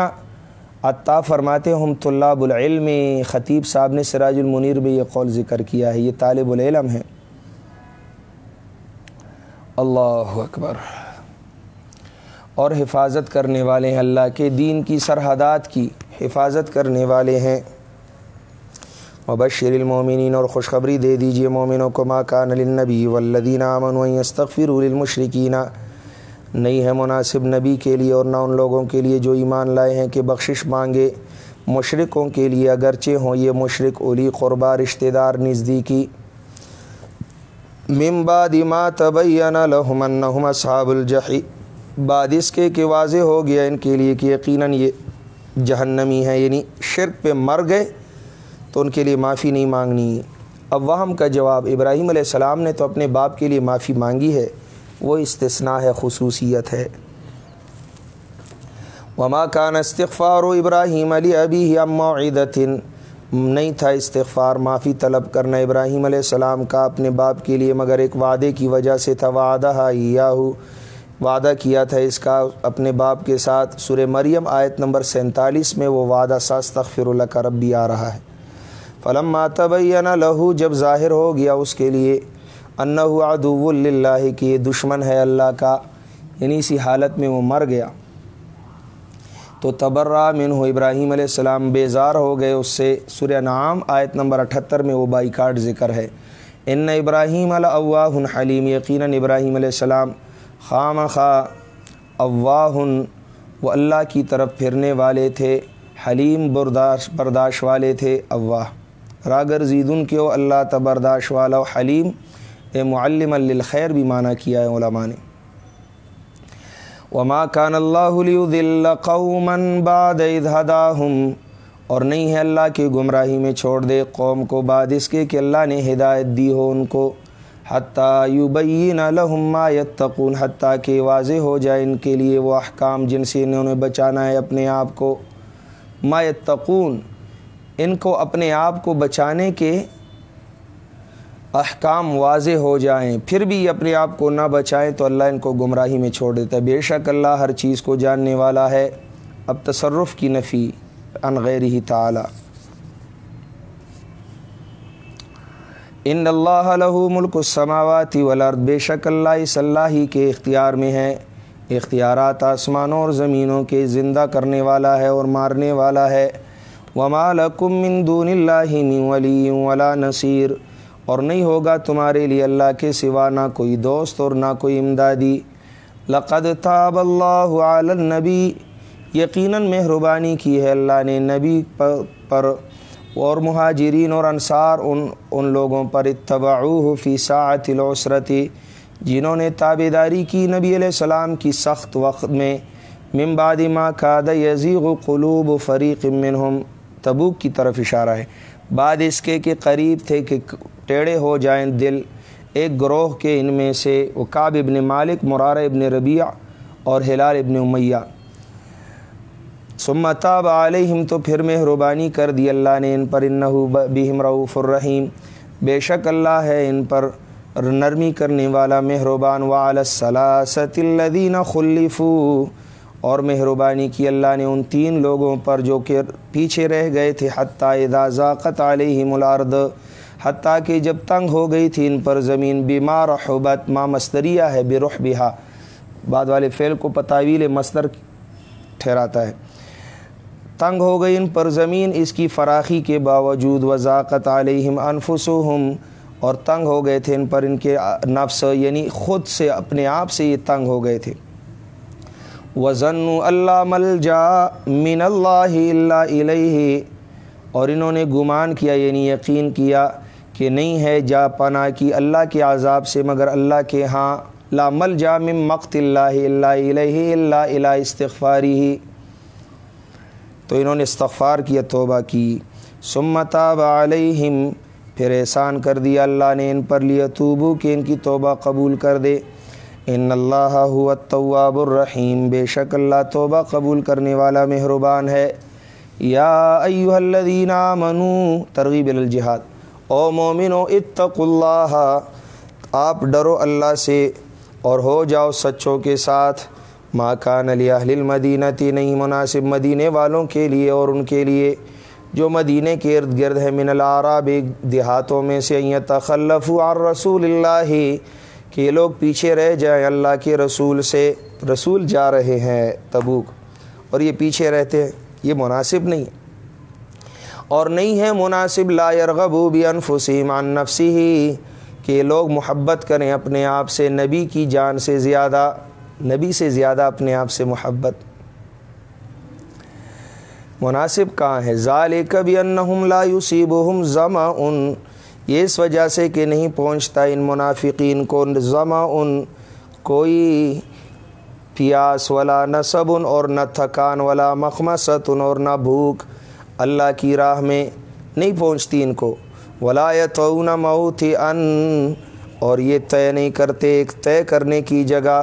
عطا فرماتے ہم طلاب العلم، خطیب صاحب نے سراج المنیر میں یہ قول ذکر کیا ہے، یہ طالب العلم ہے اللہ اکبر۔ اور حفاظت کرنے والے ہیں، اللہ کے دین کی سرحدات کی حفاظت کرنے والے ہیں۔ مبشر المومنین اور خوشخبری دے دیجیے مومنوں کو، ما کان للنبی والذین آمنوا یستغفروا للمشرکین۔ نہیں ہے مناسب نبی کے لیے اور نہ ان لوگوں کے لیے جو ایمان لائے ہیں کہ بخشش مانگے۔ مشرقوں کے لیے اگرچہ ہوں یہ مشرق اولی قربا رشتہ دار نزدیکی۔ بعد ما تبین لهم انہم اصحاب الجحی۔ بعد اس کے کہ واضح ہو گیا ان کے لیے کہ یقیناً یہ جہنمی ہے یعنی شرک پہ مر گئے تو ان کے لیے معافی نہیں مانگنی۔ اب وہم کا جواب ابراہیم علیہ السلام نے تو اپنے باپ کے لیے معافی مانگی ہے۔ وہ استثناء ہے، خصوصیت ہے۔ وما کان استغفار و ابراہیم علی ابی معیدت نہیں تھا استغفار، معافی طلب کرنا۔ ابراہیم علیہ السلام کا اپنے باپ کے لیے مگر ایک وعدے کی وجہ سے تھا۔ وعدہ یاہو وعدہ کیا تھا اس کا اپنے باپ کے ساتھ۔ سر مریم آیت نمبر سینتالیس میں وہ وعدہ ساس تغفر اللہ کا ربی آ رہا ہے۔ فلم ماتبین لہو جب ظاہر ہو گیا اس کے لیے۔ انّا عدو اللہ کہ یہ دشمن ہے اللہ کا۔ یعنی اسی حالت میں وہ مر گیا۔ تو تبرہ من ہو ابراہیم علیہ السلام بیزار ہو گئے۔ اس سے سورہ نعام آیت نمبر اٹھتر میں وہ بائی کاٹ ذکر ہے۔ ان ابراہیم اللہ حلیم، یقیناً ابراہیم علیہ السلام خام خواہ اواہن وہ اللہ کی طرف پھرنے والے تھے۔ حلیم برداشت برداشت والے تھے اواہ۔ راگر زیدن کیو اللہ تبرداش والا حلیم اے معلم للخیر بھی معنی کیا ہے علماء نے۔ وما کان اللہ قوما بعد اذ هداهم۔ اور نہیں ہے اللہ کی گمراہی میں چھوڑ دے قوم کو بعد اس کے کہ اللہ نے ہدایت دی ہو ان کو۔ حتیٰ یبین لهم ما یتقون حتیٰ کہ واضح ہو جائے ان کے لیے وہ احکام جن سے انہوں نے بچانا ہے اپنے آپ کو۔ ما یتقون ان کو اپنے آپ کو بچانے کے احکام واضح ہو جائیں، پھر بھی اپنے آپ کو نہ بچائیں تو اللہ ان کو گمراہی میں چھوڑ دیتا ہے۔ بے شک اللہ ہر چیز کو جاننے والا ہے۔ اب تصرف کی نفی ان غیر ہی تعالی۔ ان اللہ لہو ملک السماواتی والارض۔ بے شک اللہ اس اللہ ہی کے اختیار میں ہے۔ اختیارات آسمانوں اور زمینوں کے زندہ کرنے والا ہے اور مارنے والا ہے۔ وما لکم من دون اللہ من ولی ولا نصیر۔ اور نہیں ہوگا تمہارے لیے اللہ کے سوا نہ کوئی دوست اور نہ کوئی امدادی۔ لقد تاب اللہ علی النبی، یقیناً مہربانی کی ہے اللہ نے نبی پر اور مہاجرین اور انصار ان ان لوگوں پر۔ اتبعوہ فی ساعت العسرتی جنہوں نے تابے داری کی نبی علیہ السلام کی سخت وقت میں۔ بعد ما کاد یزیغ قلوب فریق منہم، تبوک کی طرف اشارہ ہے۔ بعد اس کے کہ قریب تھے کہ ٹیڑے ہو جائیں دل۔ ایک گروہ کے ان میں سے وقاب ابن مالک مرار ابن ربیع اور ہلال ابن امیہ۔ سمتاب علیہم، تو پھر مہربانی کر دی اللہ نے ان پر، انہو بہم رعوف الرحیم۔ بے شک اللہ ہے ان حتیٰ کہ جب تنگ ہو گئی تھی ان پر زمین، بیمار حبت ما مستریہ ہے، بے رخ بہا۔ بعد والے فعل کو پتاویل مصدر ٹھہراتا ہے۔ تنگ ہو گئی ان پر زمین، اس کی فراخی کے باوجود وضاقت علیہم انفسہم۔ اور تنگ ہو گئے تھے ان پر ان کے نفس یعنی خود سے، اپنے آپ سے یہ تنگ ہو گئے تھے۔ وزن اللہ مل جا من اللہ اللہ علیہ اور انہوں نے گمان کیا یعنی یقین کیا کہ نہیں ہے جا پناہ کی اللہ کے عذاب سے، مگر اللہ کے ہاں لا مل جا من مقت اللہ اللہ علیہ اللہ الہ استغفاری ہی تو انہوں نے استغفار کیا توبہ کی۔ سمتاب علیہم، پھر احسان کر دیا اللہ نے ان پر لیا توبو کہ ان کی توبہ قبول کر دے۔ ان اللہ التواب الرحیم، بے شک اللہ توبہ قبول کرنے والا مہربان ہے۔ یا ایوہ الذین آمنو، ترغیب الجہاد۔ او مومنو، اتقوا اللہ۔ آپ ڈرو اللہ سے اور ہو جاؤ سچوں کے ساتھ۔ ماں کان علی اہل المدینہ تی نہیں مناسب مدینے والوں کے لیے اور ان کے لیے۔ جو مدینے کے ارد گرد ہے من العراب، دیہاتوں میں سے۔ تخلف عن رسول اللہ، کہ یہ لوگ پیچھے رہ جائیں اللہ کے رسول سے۔ رسول جا رہے ہیں تبوک، اور یہ پیچھے رہتے ہیں۔ یہ مناسب نہیں۔ اور نہیں ہے مناسب، لا یرغبو بانفسہم عن نفسی کہ لوگ محبت کریں اپنے آپ سے، نبی کی جان سے زیادہ، نبی سے زیادہ اپنے آپ سے محبت۔ مناسب کہاں ہے؟ ظال کبھی انہم لا یصیبہم زما ان اللہ کی راہ میں نہیں پہنچتی ان کو۔ ولایتون موت ان اور یہ طے نہیں کرتے، ایک طے کرنے کی جگہ۔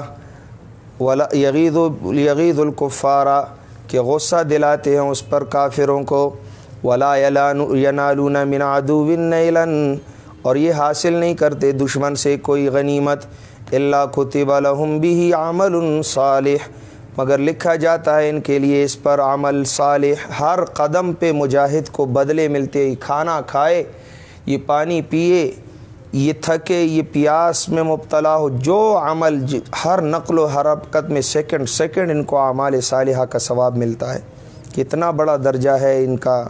ولا یغید یغید القفارہ کہ غصہ دلاتے ہیں اس پر کافروں کو۔ ولا ینالون من عدو نیلن اور یہ حاصل نہیں کرتے دشمن سے کوئی غنیمت۔ اللہ کتب لہم بھی عمل صالح۔ مگر لکھا جاتا ہے ان کے لیے اس پر عمل صالح، ہر قدم پہ مجاہد کو بدلے ملتے کھانا کھائے، یہ پانی پیے یہ تھکے، یہ پیاس میں مبتلا ہو، جو عمل ہر نقل و حرکت میں سیکنڈ سیکنڈ ان کو اعمال صالحہ کا ثواب ملتا ہے۔ کتنا بڑا درجہ ہے ان کا۔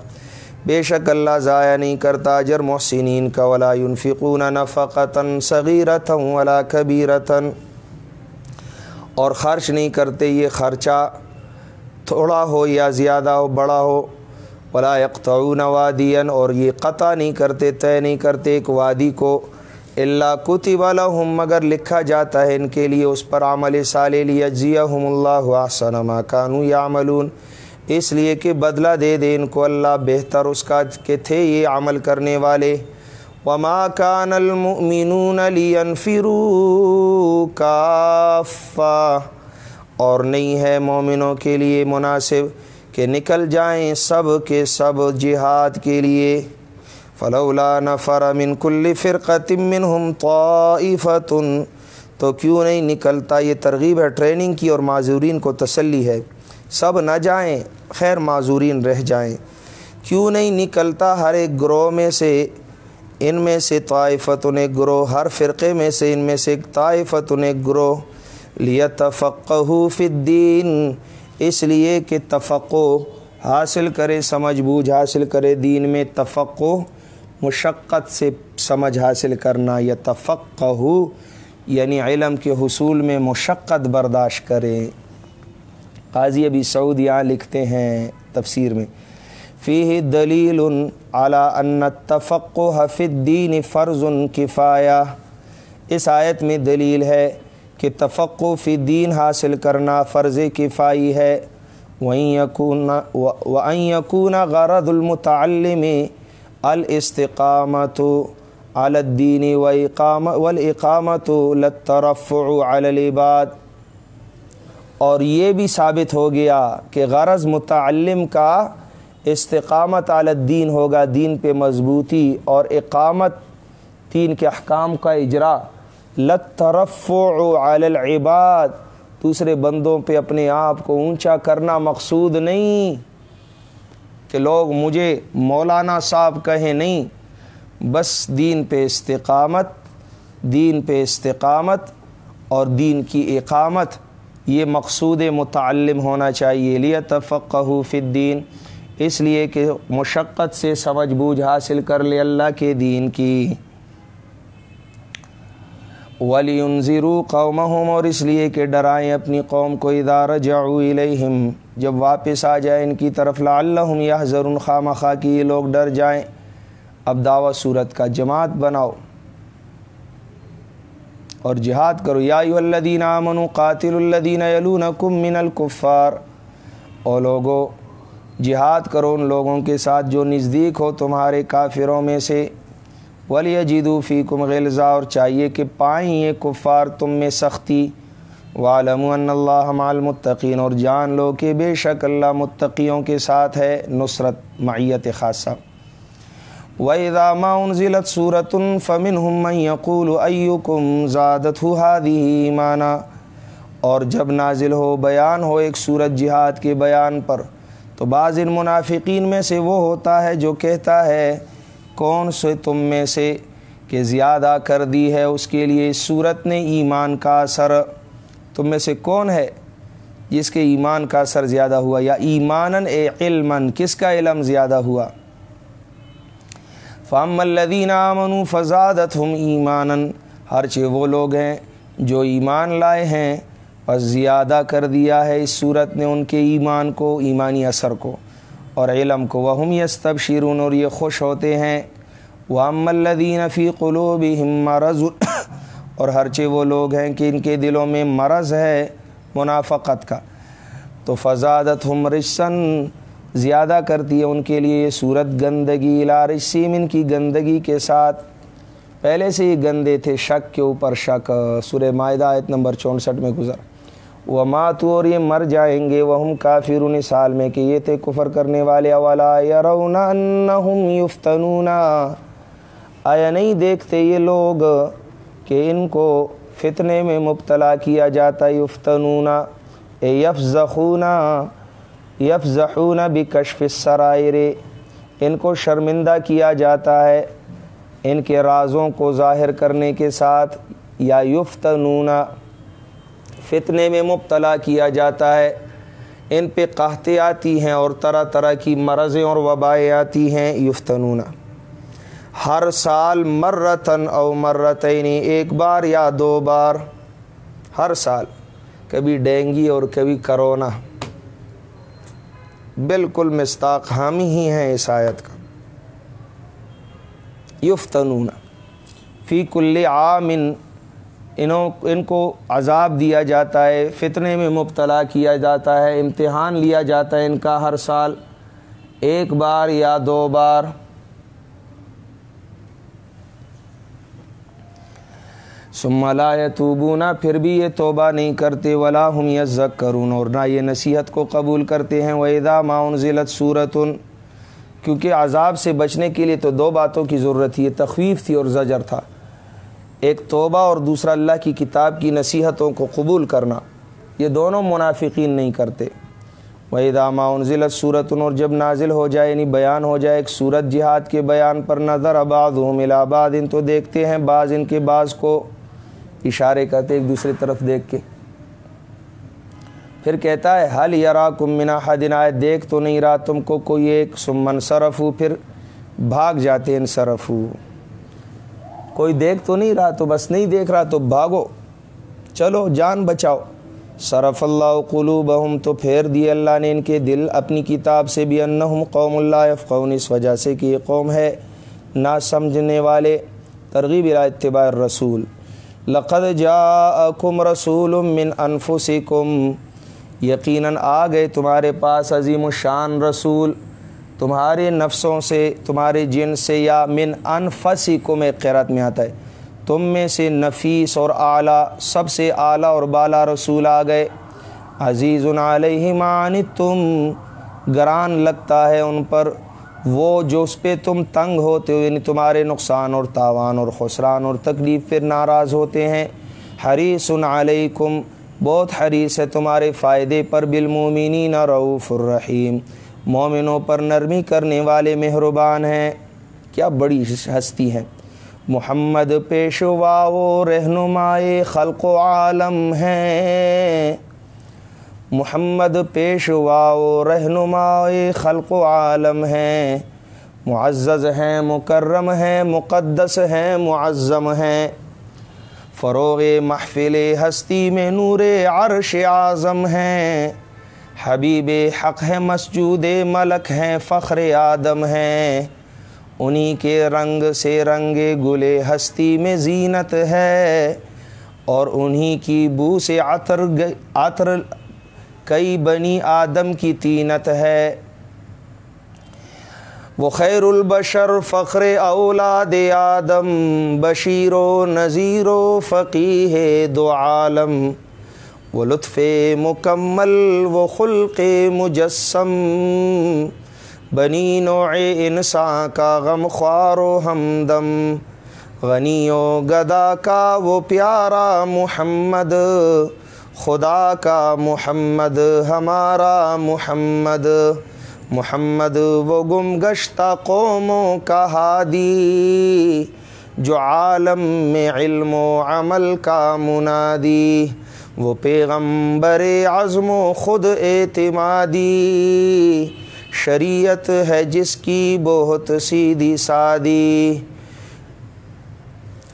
بے شک اللہ ضائع نہیں کرتا اجر محسنین کا، ولا ينفقون نفقتا صغیرتا ولا کبیرتا اور خرچ نہیں کرتے یہ خرچہ تھوڑا ہو یا زیادہ ہو، بڑا ہو۔ ولا یقطعون وادین اور یہ قطع نہیں کرتے، طے نہیں کرتے ایک وادی کو۔ اللہ کتب لہم مگر لکھا جاتا ہے ان کے لیے۔ اس پر عمل صالح لیجزیہم اللہ احسن ما کانوا یعملون اس لیے کہ بدلہ دے دے ان کو۔ اللہ بہتر اس کا کہ تھے یہ عمل کرنے والے۔ وما کان المؤمنون لینفروا کافا اور نہیں ہے مومنوں کے لیے مناسب کہ نکل جائیں سب کے سب جہاد کے لیے۔ فلولا نفر من کل فرقت منہم طائفت تو کیوں نہیں نکلتا یہ ترغیب ہے ٹریننگ کی اور معذورین کو تسلی ہے۔ سب نہ جائیں، خیر معذورین رہ جائیں۔ کیوں نہیں نکلتا ہر ایک گروہ میں سے ان میں سے طائفتن ایک گروہ، ہر فرقے میں سے ان میں سے ایک طائفتن ایک گروہ، لیتفقہو فی الدین، اس لیے کہ تفقو حاصل کرے، سمجھ بوجھ حاصل کرے، دین میں تفقو مشقت سے سمجھ حاصل کرنا یا تفقہ یعنی علم کے حصول میں مشقت برداشت کریں قاضی ابھی سعود یہاں لکھتے ہیں تفسیر میں۔ فی دلیل اعلیٰ ان تفق و حفظ دین فرض کفایہ۔ اس آیت میں دلیل ہے کہ تفقو فی دین حاصل کرنا فرض کفائی ہے۔ وہیں یقون وہیں یقون غرض المتعلم الاستقامت على الدین و اقام والاقامت للترفع على العباد۔ اور یہ بھی ثابت ہو گیا کہ غرض متعلم کا استقامت علی الدین ہوگا، دین پہ مضبوطی اور اقامت دین کے احکام کا اجرا۔ لترفع علی العباد، دوسرے بندوں پہ اپنے آپ کو اونچا کرنا مقصود نہیں۔ کہ لوگ مجھے مولانا صاحب کہیں نہیں، بس دین پہ استقامت، دین پہ استقامت اور دین کی اقامت، یہ مقصود متعلم ہونا چاہیے۔ لیہ فی الدین اس لیے کہ مشقت سے سمجھ بوجھ حاصل کر لے اللہ کے دین کی۔ ولی انضرو قوم اور اس لیے کہ ڈرائیں اپنی قوم کو ادارہ جاؤ الہم جب واپس آ جائے ان کی طرف لا اللہ یا ضرور خواہ مخواہ کی یہ لوگ ڈر جائیں۔ اب دعوت صورت کا جماعت بناؤ اور جہاد کرو۔ یا الدین امن قاتل الدین یلونکم من الکفار۔ او لوگو جہاد کرو ان لوگوں کے ساتھ جو نزدیک ہو تمہارے کافروں میں سے۔ ولی جیدو فی کم غلزہ اور چاہیے کہ پائیں یہ کفار تم میں سختی۔ والم اللہ المتقین اور جان لو کہ بے شک اللہ متقیوں کے ساتھ ہے نصرت، معیت خاصہ۔ وَإِذَا انزلت صورت فَمِنْهُمْ مَنْ يَقُولُ أَيُّكُمْ زَادَتْهُ هَذِهِ ایمانہ اور جب نازل ہو، بیان ہو ایک صورت جہاد کے بیان پر۔ تو بعض ان منافقین میں سے وہ ہوتا ہے جو کہتا ہے، کون سے تم میں سے کہ زیادہ کر دی ہے اس کے لیے صورت نے ایمان کا اثر؟ تم میں سے کون ہے جس کے ایمان کا اثر زیادہ ہوا؟ یا ایمان اے علم کس کا علم زیادہ ہوا؟ فام الدین امن فضادت ہم ایمان ہر وہ لوگ ہیں جو ایمان لائے ہیں بس زیادہ کر دیا ہے اس صورت نے ان کے ایمان کو، ایمانی اثر کو۔ اور علم کو وہ یس تب شیرون اور یہ خوش ہوتے ہیں۔ وہ ام الدین فی قلوب مرض [COUGHS] اور ہرچے وہ لوگ ہیں کہ ان کے دلوں میں مرض ہے منافقت کا۔ تو فضادت ہم رسن زیادہ کرتی ہے ان کے لیے یہ صورت گندگی لارسیم ان کی گندگی کے ساتھ۔ پہلے سے ہی گندے تھے، شک کے اوپر شک۔ سر معاہدہ آیت نمبر چونسٹھ میں گزر۔ وہ ماتو اور یہ مر جائیں گے وہ ہم کافر سال میں کہ یہ تھے کفر کرنے والے، اولا یرونا انہم یفتنونا آیا نہیں دیکھتے یہ لوگ کہ ان کو فتنے میں مبتلا کیا جاتا یفتنونا اے یفزخونا یفزحون بکشف السرائر۔ ان کو شرمندہ کیا جاتا ہے ان کے رازوں کو ظاہر کرنے کے ساتھ۔ یا یفتنون۔ فتنے میں مبتلا کیا جاتا ہے۔ ان پہ قحطیں آتی ہیں اور طرح طرح کی مرضیں اور وبائیں آتی ہیں۔ یفتنون۔ ہر سال مرتن او مرتینی ایک بار یا دو بار۔ ہر سال۔ کبھی ڈینگی اور کبھی کرونا۔ بالکل مستاق حامی ہی ہیں اس آیت کا۔ یفتنون۔ فی کل عامن۔ انہوں ان کو عذاب دیا جاتا ہے، فتنے میں مبتلا کیا جاتا ہے، امتحان لیا جاتا ہے ان کا ہر سال۔ ایک بار یا دو بار۔ لا یتوبونا پھر بھی یہ توبہ نہیں کرتے، ولا ہم یزک کرون اور نہ یہ نصیحت کو قبول کرتے ہیں۔ ویدا معاون ضلعت صورت کیونکہ عذاب سے بچنے کے لیے تو دو باتوں کی ضرورت تھی، یہ تخویف تھی اور زجر تھا۔ ایک توبہ اور دوسرا اللہ کی کتاب کی نصیحتوں کو قبول کرنا، یہ دونوں منافقین نہیں کرتے۔ وہی دامہ ضلعت صورتن اور جب نازل ہو جائے یعنی بیان ہو جائے ایک صورت جہاد کے بیان پر نظر آباد ہوں ملا آباد ان تو دیکھتے ہیں، بعض ان کے بعض کو اشارے کرتے ایک دوسری طرف دیکھ کے۔ پھر کہتا ہے حل یرا کم منا حدن آئے، دیکھ تو نہیں رہا تم کو کوئی ایک۔ سمن صرف ہو پھر بھاگ جاتے ان صرف ہو کوئی دیکھ تو نہیں رہا تو بس نہیں دیکھ رہا تو بھاگو۔ چلو، جان بچاؤ۔ صرف اللہ قلوب تو پھیر دیے اللہ نے ان کے دل۔ اپنی کتاب سے بھی انہم قوم اللہ افقون اس وجہ سے کہ یہ قوم ہے نہ سمجھنے والے۔ ترغیب اتباع رسول لقد جاءکم رسول من انفسکم۔ یقیناً آ گئے تمہارے پاس عظیم الشان رسول۔ تمہارے نفسوں سے، تمہارے جن سے یا من انفسکم ایک قیرت میں آتا ہے۔ تم میں سے نفیس اور اعلیٰ، سب سے اعلیٰ اور بالا رسول آ گئے۔ عزیز علیہ مان تم گران لگتا ہے ان پر۔ وہ جو اس پہ تم تنگ ہوتے ہو یعنی تمہارے نقصان اور تاوان اور خسران اور تکلیف پھر ناراض ہوتے ہیں۔ حریص علیکم، بہت حریص ہے تمہارے فائدے پر بالمومنین رعوف الرحیم۔ مومنوں پر نرمی کرنے والے مہربان ہیں۔ کیا بڑی ہستی ہیں محمد پیشوا و رہنمائے خلق و عالم ہیں۔ محمد پیشوا و رہنما خلق و عالم ہیں۔ معزز ہیں، مکرم ہیں، مقدس ہیں، معظم ہیں۔ فروغ محفل ہستی میں نور عرش اعظم ہیں۔ حبیب حق ہے، مسجود ملک ہیں فخر آدم ہیں انہی کے رنگ سے رنگ گل ہستی میں زینت ہے۔ اور انہی کی بو سے عطر عطر کئی بنی آدم کی تینت ہے۔ وہ خیر البشر، فخر اولاد آدم۔ بشیر و نذیر و فقی ہے دو عالم۔ وہ لطف مکمل وہ خلق مجسم بنی نوع انسان کا غم خوار و ہمدم، غنی و گدا کا وہ پیارا محمد، خدا کا محمد، ہمارا محمد محمد وہ گم گشتہ قوموں کا ہادی، جو عالم میں علم و عمل کا منادی۔ وہ پیغمبر عزم و خود اعتمادی شریعت ہے جس کی بہت سیدھی سادی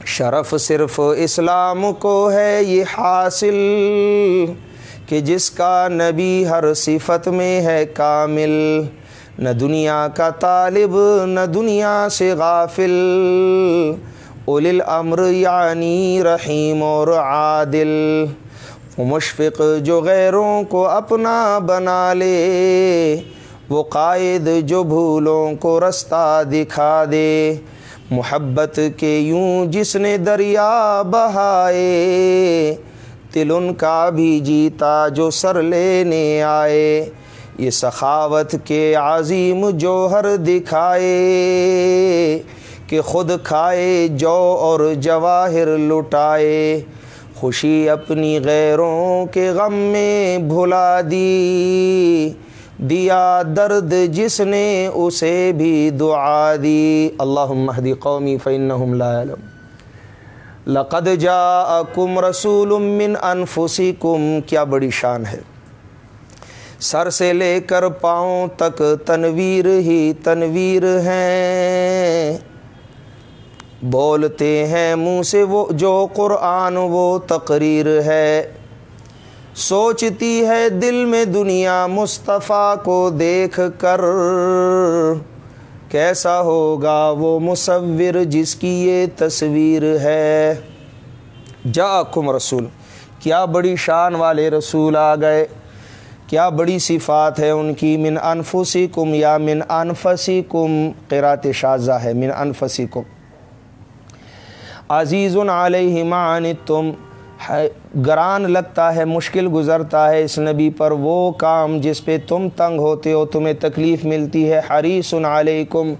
شرف صرف اسلام کو ہے یہ حاصل کہ جس کا نبی ہر صفت میں ہے کامل نہ دنیا کا طالب نہ دنیا سے غافل اول الامر یعنی رحیم اور عادل مشفق جو غیروں کو اپنا بنا لے، وہ قائد جو بھولوں کو رستہ دکھا دے۔ محبت کے یوں جس نے دریا بہائے تل ان کا بھی جیتا جو سر لینے آئے۔ یہ سخاوت کے عظیم جوہر دکھائے کہ خود کھائے جو اور جواہر لٹائے۔ خوشی اپنی غیروں کے غم میں بھلا دی۔ دیا درد جس نے اسے بھی دعا دی۔ اللہ مہدی قومی فنحم علم لقد جاءکم رسول من انفسکم۔ کیا بڑی شان ہے۔ سر سے لے کر پاؤں تک تنویر ہی تنویر ہیں۔ بولتے ہیں منہ سے وہ جو قرآن وہ تقریر ہے۔ سوچتی ہے دل میں دنیا مصطفیٰ کو دیکھ کر۔ کیسا ہوگا وہ مصور جس کی یہ تصویر ہے۔ جا کم رسول، کیا بڑی شان والے رسول آ گئے۔ کیا بڑی صفات ہے ان کی، من انفسی کم یا من انفسی کم قرات شازہ ہے، من انفسی کم عزیز علیہ مان تم گران لگتا ہے، مشکل گزرتا ہے اس نبی پر۔ وہ کام جس پہ تم تنگ ہوتے ہو، تمہیں تکلیف ملتی ہے۔ حریص علیکم۔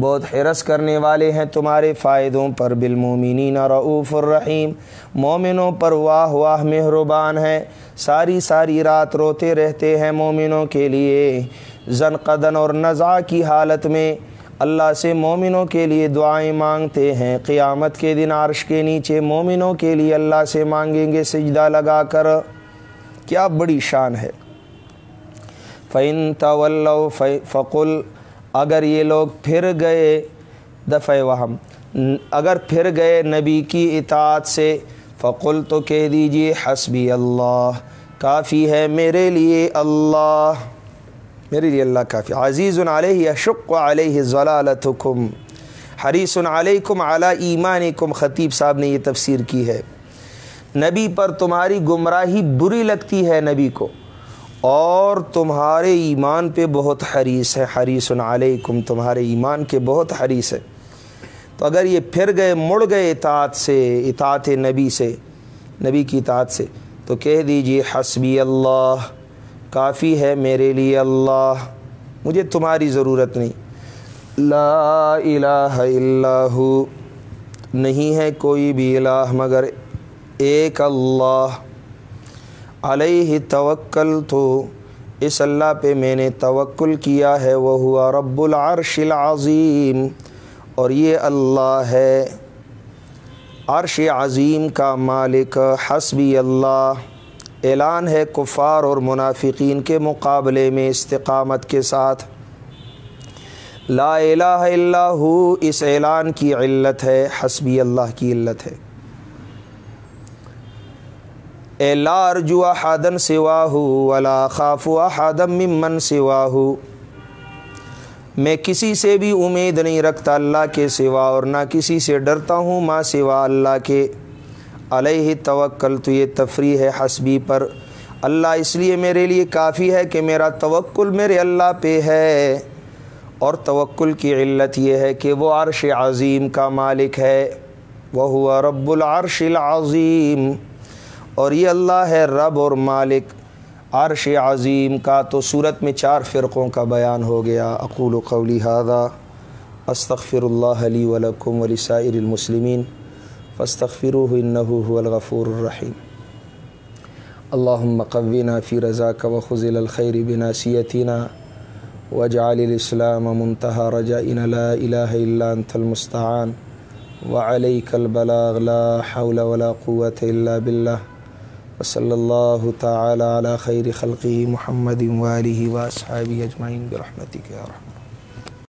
بہت حرس کرنے والے ہیں تمہارے فائدوں پر۔ بالمومنین رعوف الرحیم۔ مومنوں پر واہ واہ مہربان ہے ساری ساری رات روتے رہتے ہیں مومنوں کے لیے۔ زن قدن اور نزا کی حالت میں اللہ سے مومنوں کے لیے دعائیں مانگتے ہیں۔ قیامت کے دن عرش کے نیچے مومنوں کے لیے اللہ سے مانگیں گے سجدہ لگا کر۔ کیا بڑی شان ہے۔ فعن طول فقل، اگر یہ لوگ پھر گئے دفع وہم۔ اگر پھر گئے نبی کی اطاعت سے، فقل تو کہہ دیجیے حسبی اللہ، کافی ہے میرے لیے اللہ۔ میرے لیے اللہ کافی عزیز علیہ شق علیہ ضلالتکم۔ حریص علیکم علی ایمانکم۔ خطیب صاحب نے یہ تفسیر کی ہے۔ نبی پر تمہاری گمراہی بری لگتی ہے نبی کو۔ اور تمہارے ایمان پہ بہت حریص ہے۔ حریص علیکم، تمہارے ایمان کے بہت حریص ہے۔ تو اگر یہ پھر گئے، مڑ گئے اطاعت سے، اطاعت نبی سے، نبی کی اطاعت سے، تو کہہ دیجیے حسبی اللہ۔ کافی ہے میرے لیے اللہ۔ مجھے تمہاری ضرورت نہیں۔ لا الہ الا ہو۔ نہیں ہے کوئی بھی الہ مگر ایک اللہ۔ علیہ توکل تو اس اللہ پہ میں نے توکل کیا ہے۔ وہ ہوا رب العرش العظیم۔ اور یہ اللہ ہے۔ عرش عظیم کا مالک، حسبی اللہ۔ اعلان ہے کفار اور منافقین کے مقابلے میں استقامت کے ساتھ۔ لا الہ الا ہو، اس اعلان کی علت ہے، حسبی اللہ کی علت ہے۔ اے لا ارجو احدن سواہ ولا خاف احدم ممن سواہ میں کسی سے بھی امید نہیں رکھتا اللہ کے سوا اور نہ کسی سے ڈرتا ہوں ماں سوا اللہ کے۔ علیہ توکل تو یہ تفریح ہے حسبی پر۔ اللہ اس لیے میرے لیے کافی ہے کہ میرا توکل میرے اللہ پہ ہے۔ اور توکل کی علت یہ ہے کہ وہ عرش عظیم کا مالک ہے۔ وہ ہوا رب العرش العظیم۔ اور یہ اللہ ہے رب اور مالک۔ عرش عظیم کا تو صورت میں چار فرقوں کا بیان ہو گیا۔ اقول و قولی هذا، استغفر اللہ علی ولکم ولسائر المسلمین۔ فاستغفروه انه هو الغفور الرحیم. اللهم قونا في رضاك وخذل الخير بناسيتنا واجعل الاسلام منتهى رجائنا لا اله الا انت المستعان وعليك البلاغ لا حول ولا قوه الا بالله وصلی اللہ تعالی علی خیر خلقی محمد والی و صحابی اجمعین برحمتک یا رحمت